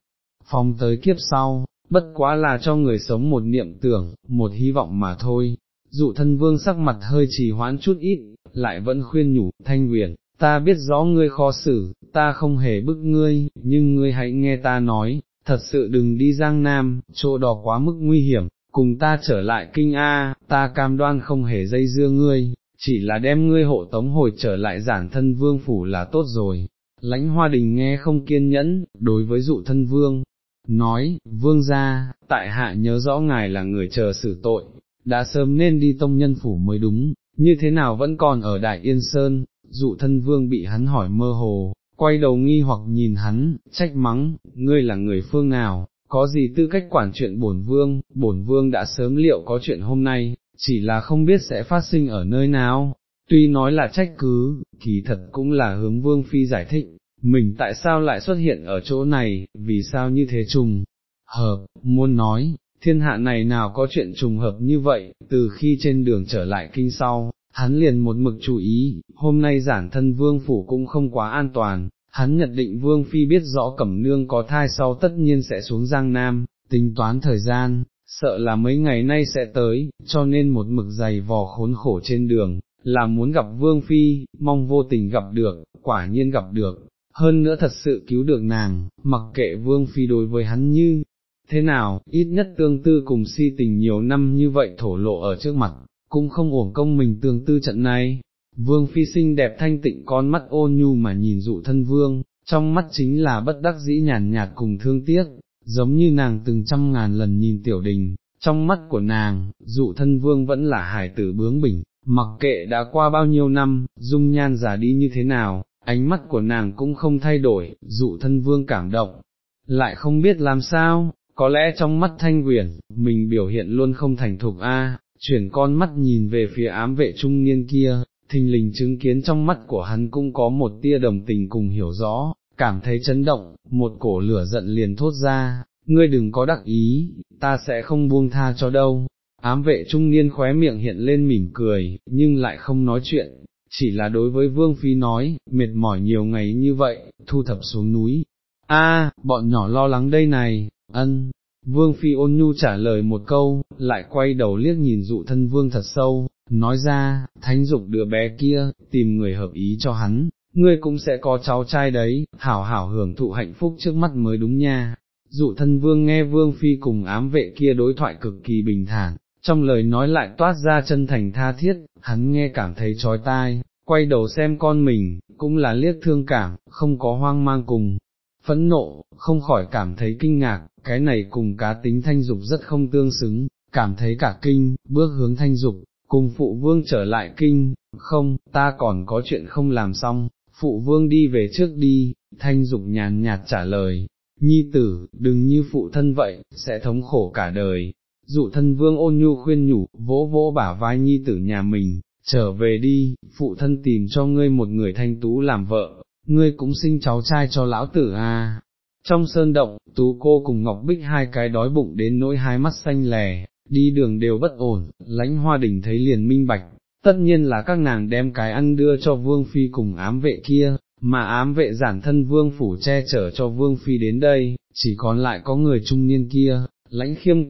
Phong tới kiếp sau, bất quá là cho người sống một niệm tưởng, một hy vọng mà thôi. Dụ thân vương sắc mặt hơi trì hoãn chút ít, lại vẫn khuyên nhủ, thanh huyền, ta biết rõ ngươi khó xử, ta không hề bức ngươi, nhưng ngươi hãy nghe ta nói, thật sự đừng đi Giang Nam, chỗ đó quá mức nguy hiểm, cùng ta trở lại kinh A, ta cam đoan không hề dây dưa ngươi, chỉ là đem ngươi hộ tống hồi trở lại giản thân vương phủ là tốt rồi. Lãnh hoa đình nghe không kiên nhẫn, đối với dụ thân vương, nói, vương gia, tại hạ nhớ rõ ngài là người chờ xử tội, đã sớm nên đi tông nhân phủ mới đúng, như thế nào vẫn còn ở Đại Yên Sơn, dụ thân vương bị hắn hỏi mơ hồ, quay đầu nghi hoặc nhìn hắn, trách mắng, ngươi là người phương nào, có gì tư cách quản chuyện bổn vương, bổn vương đã sớm liệu có chuyện hôm nay, chỉ là không biết sẽ phát sinh ở nơi nào, tuy nói là trách cứ, kỳ thật cũng là hướng vương phi giải thích, mình tại sao lại xuất hiện ở chỗ này, vì sao như thế trùng, hợp, muốn nói, thiên hạ này nào có chuyện trùng hợp như vậy, từ khi trên đường trở lại kinh sau, hắn liền một mực chú ý, hôm nay giản thân vương phủ cũng không quá an toàn, hắn nhận định vương phi biết rõ cẩm nương có thai sau tất nhiên sẽ xuống giang nam, tính toán thời gian, sợ là mấy ngày nay sẽ tới, cho nên một mực dày vò khốn khổ trên đường, là muốn gặp vương phi, mong vô tình gặp được, quả nhiên gặp được, hơn nữa thật sự cứu được nàng, mặc kệ vương phi đối với hắn như, thế nào, ít nhất tương tư cùng si tình nhiều năm như vậy thổ lộ ở trước mặt, cũng không uổng công mình tương tư trận này. Vương phi xinh đẹp thanh tịnh con mắt ôn nhu mà nhìn dụ thân vương, trong mắt chính là bất đắc dĩ nhàn nhạt cùng thương tiếc, giống như nàng từng trăm ngàn lần nhìn tiểu đình, trong mắt của nàng, dụ thân vương vẫn là hải tử bướng bỉnh, mặc kệ đã qua bao nhiêu năm, dung nhan già đi như thế nào, ánh mắt của nàng cũng không thay đổi, dụ thân vương cảm động, lại không biết làm sao, có lẽ trong mắt thanh quyển, mình biểu hiện luôn không thành thục a. chuyển con mắt nhìn về phía ám vệ trung niên kia, thình lình chứng kiến trong mắt của hắn cũng có một tia đồng tình cùng hiểu rõ, cảm thấy chấn động, một cổ lửa giận liền thốt ra, ngươi đừng có đắc ý, ta sẽ không buông tha cho đâu. Ám vệ trung niên khóe miệng hiện lên mỉm cười, nhưng lại không nói chuyện, chỉ là đối với Vương Phi nói, mệt mỏi nhiều ngày như vậy, thu thập xuống núi. A, bọn nhỏ lo lắng đây này, ân. Vương Phi ôn nhu trả lời một câu, lại quay đầu liếc nhìn dụ thân Vương thật sâu, nói ra, thánh dục đứa bé kia, tìm người hợp ý cho hắn, ngươi cũng sẽ có cháu trai đấy, hảo hảo hưởng thụ hạnh phúc trước mắt mới đúng nha. Dụ thân vương nghe vương phi cùng ám vệ kia đối thoại cực kỳ bình thản, trong lời nói lại toát ra chân thành tha thiết, hắn nghe cảm thấy trói tai, quay đầu xem con mình, cũng là liếc thương cảm, không có hoang mang cùng, phẫn nộ, không khỏi cảm thấy kinh ngạc, cái này cùng cá tính thanh dục rất không tương xứng, cảm thấy cả kinh, bước hướng thanh dục, cùng phụ vương trở lại kinh, không, ta còn có chuyện không làm xong, phụ vương đi về trước đi, thanh dục nhàn nhạt trả lời, nhi tử, đừng như phụ thân vậy, sẽ thống khổ cả đời. Dụ thân vương ôn nhu khuyên nhủ, vỗ vỗ bả vai nhi tử nhà mình, trở về đi, phụ thân tìm cho ngươi một người thanh tú làm vợ, ngươi cũng sinh cháu trai cho lão tử a. Trong sơn động, tú cô cùng Ngọc Bích hai cái đói bụng đến nỗi hai mắt xanh lè, đi đường đều bất ổn, lãnh hoa đình thấy liền minh bạch, tất nhiên là các nàng đem cái ăn đưa cho vương phi cùng ám vệ kia, mà ám vệ giản thân vương phủ che chở cho vương phi đến đây, chỉ còn lại có người trung niên kia, lãnh khiêm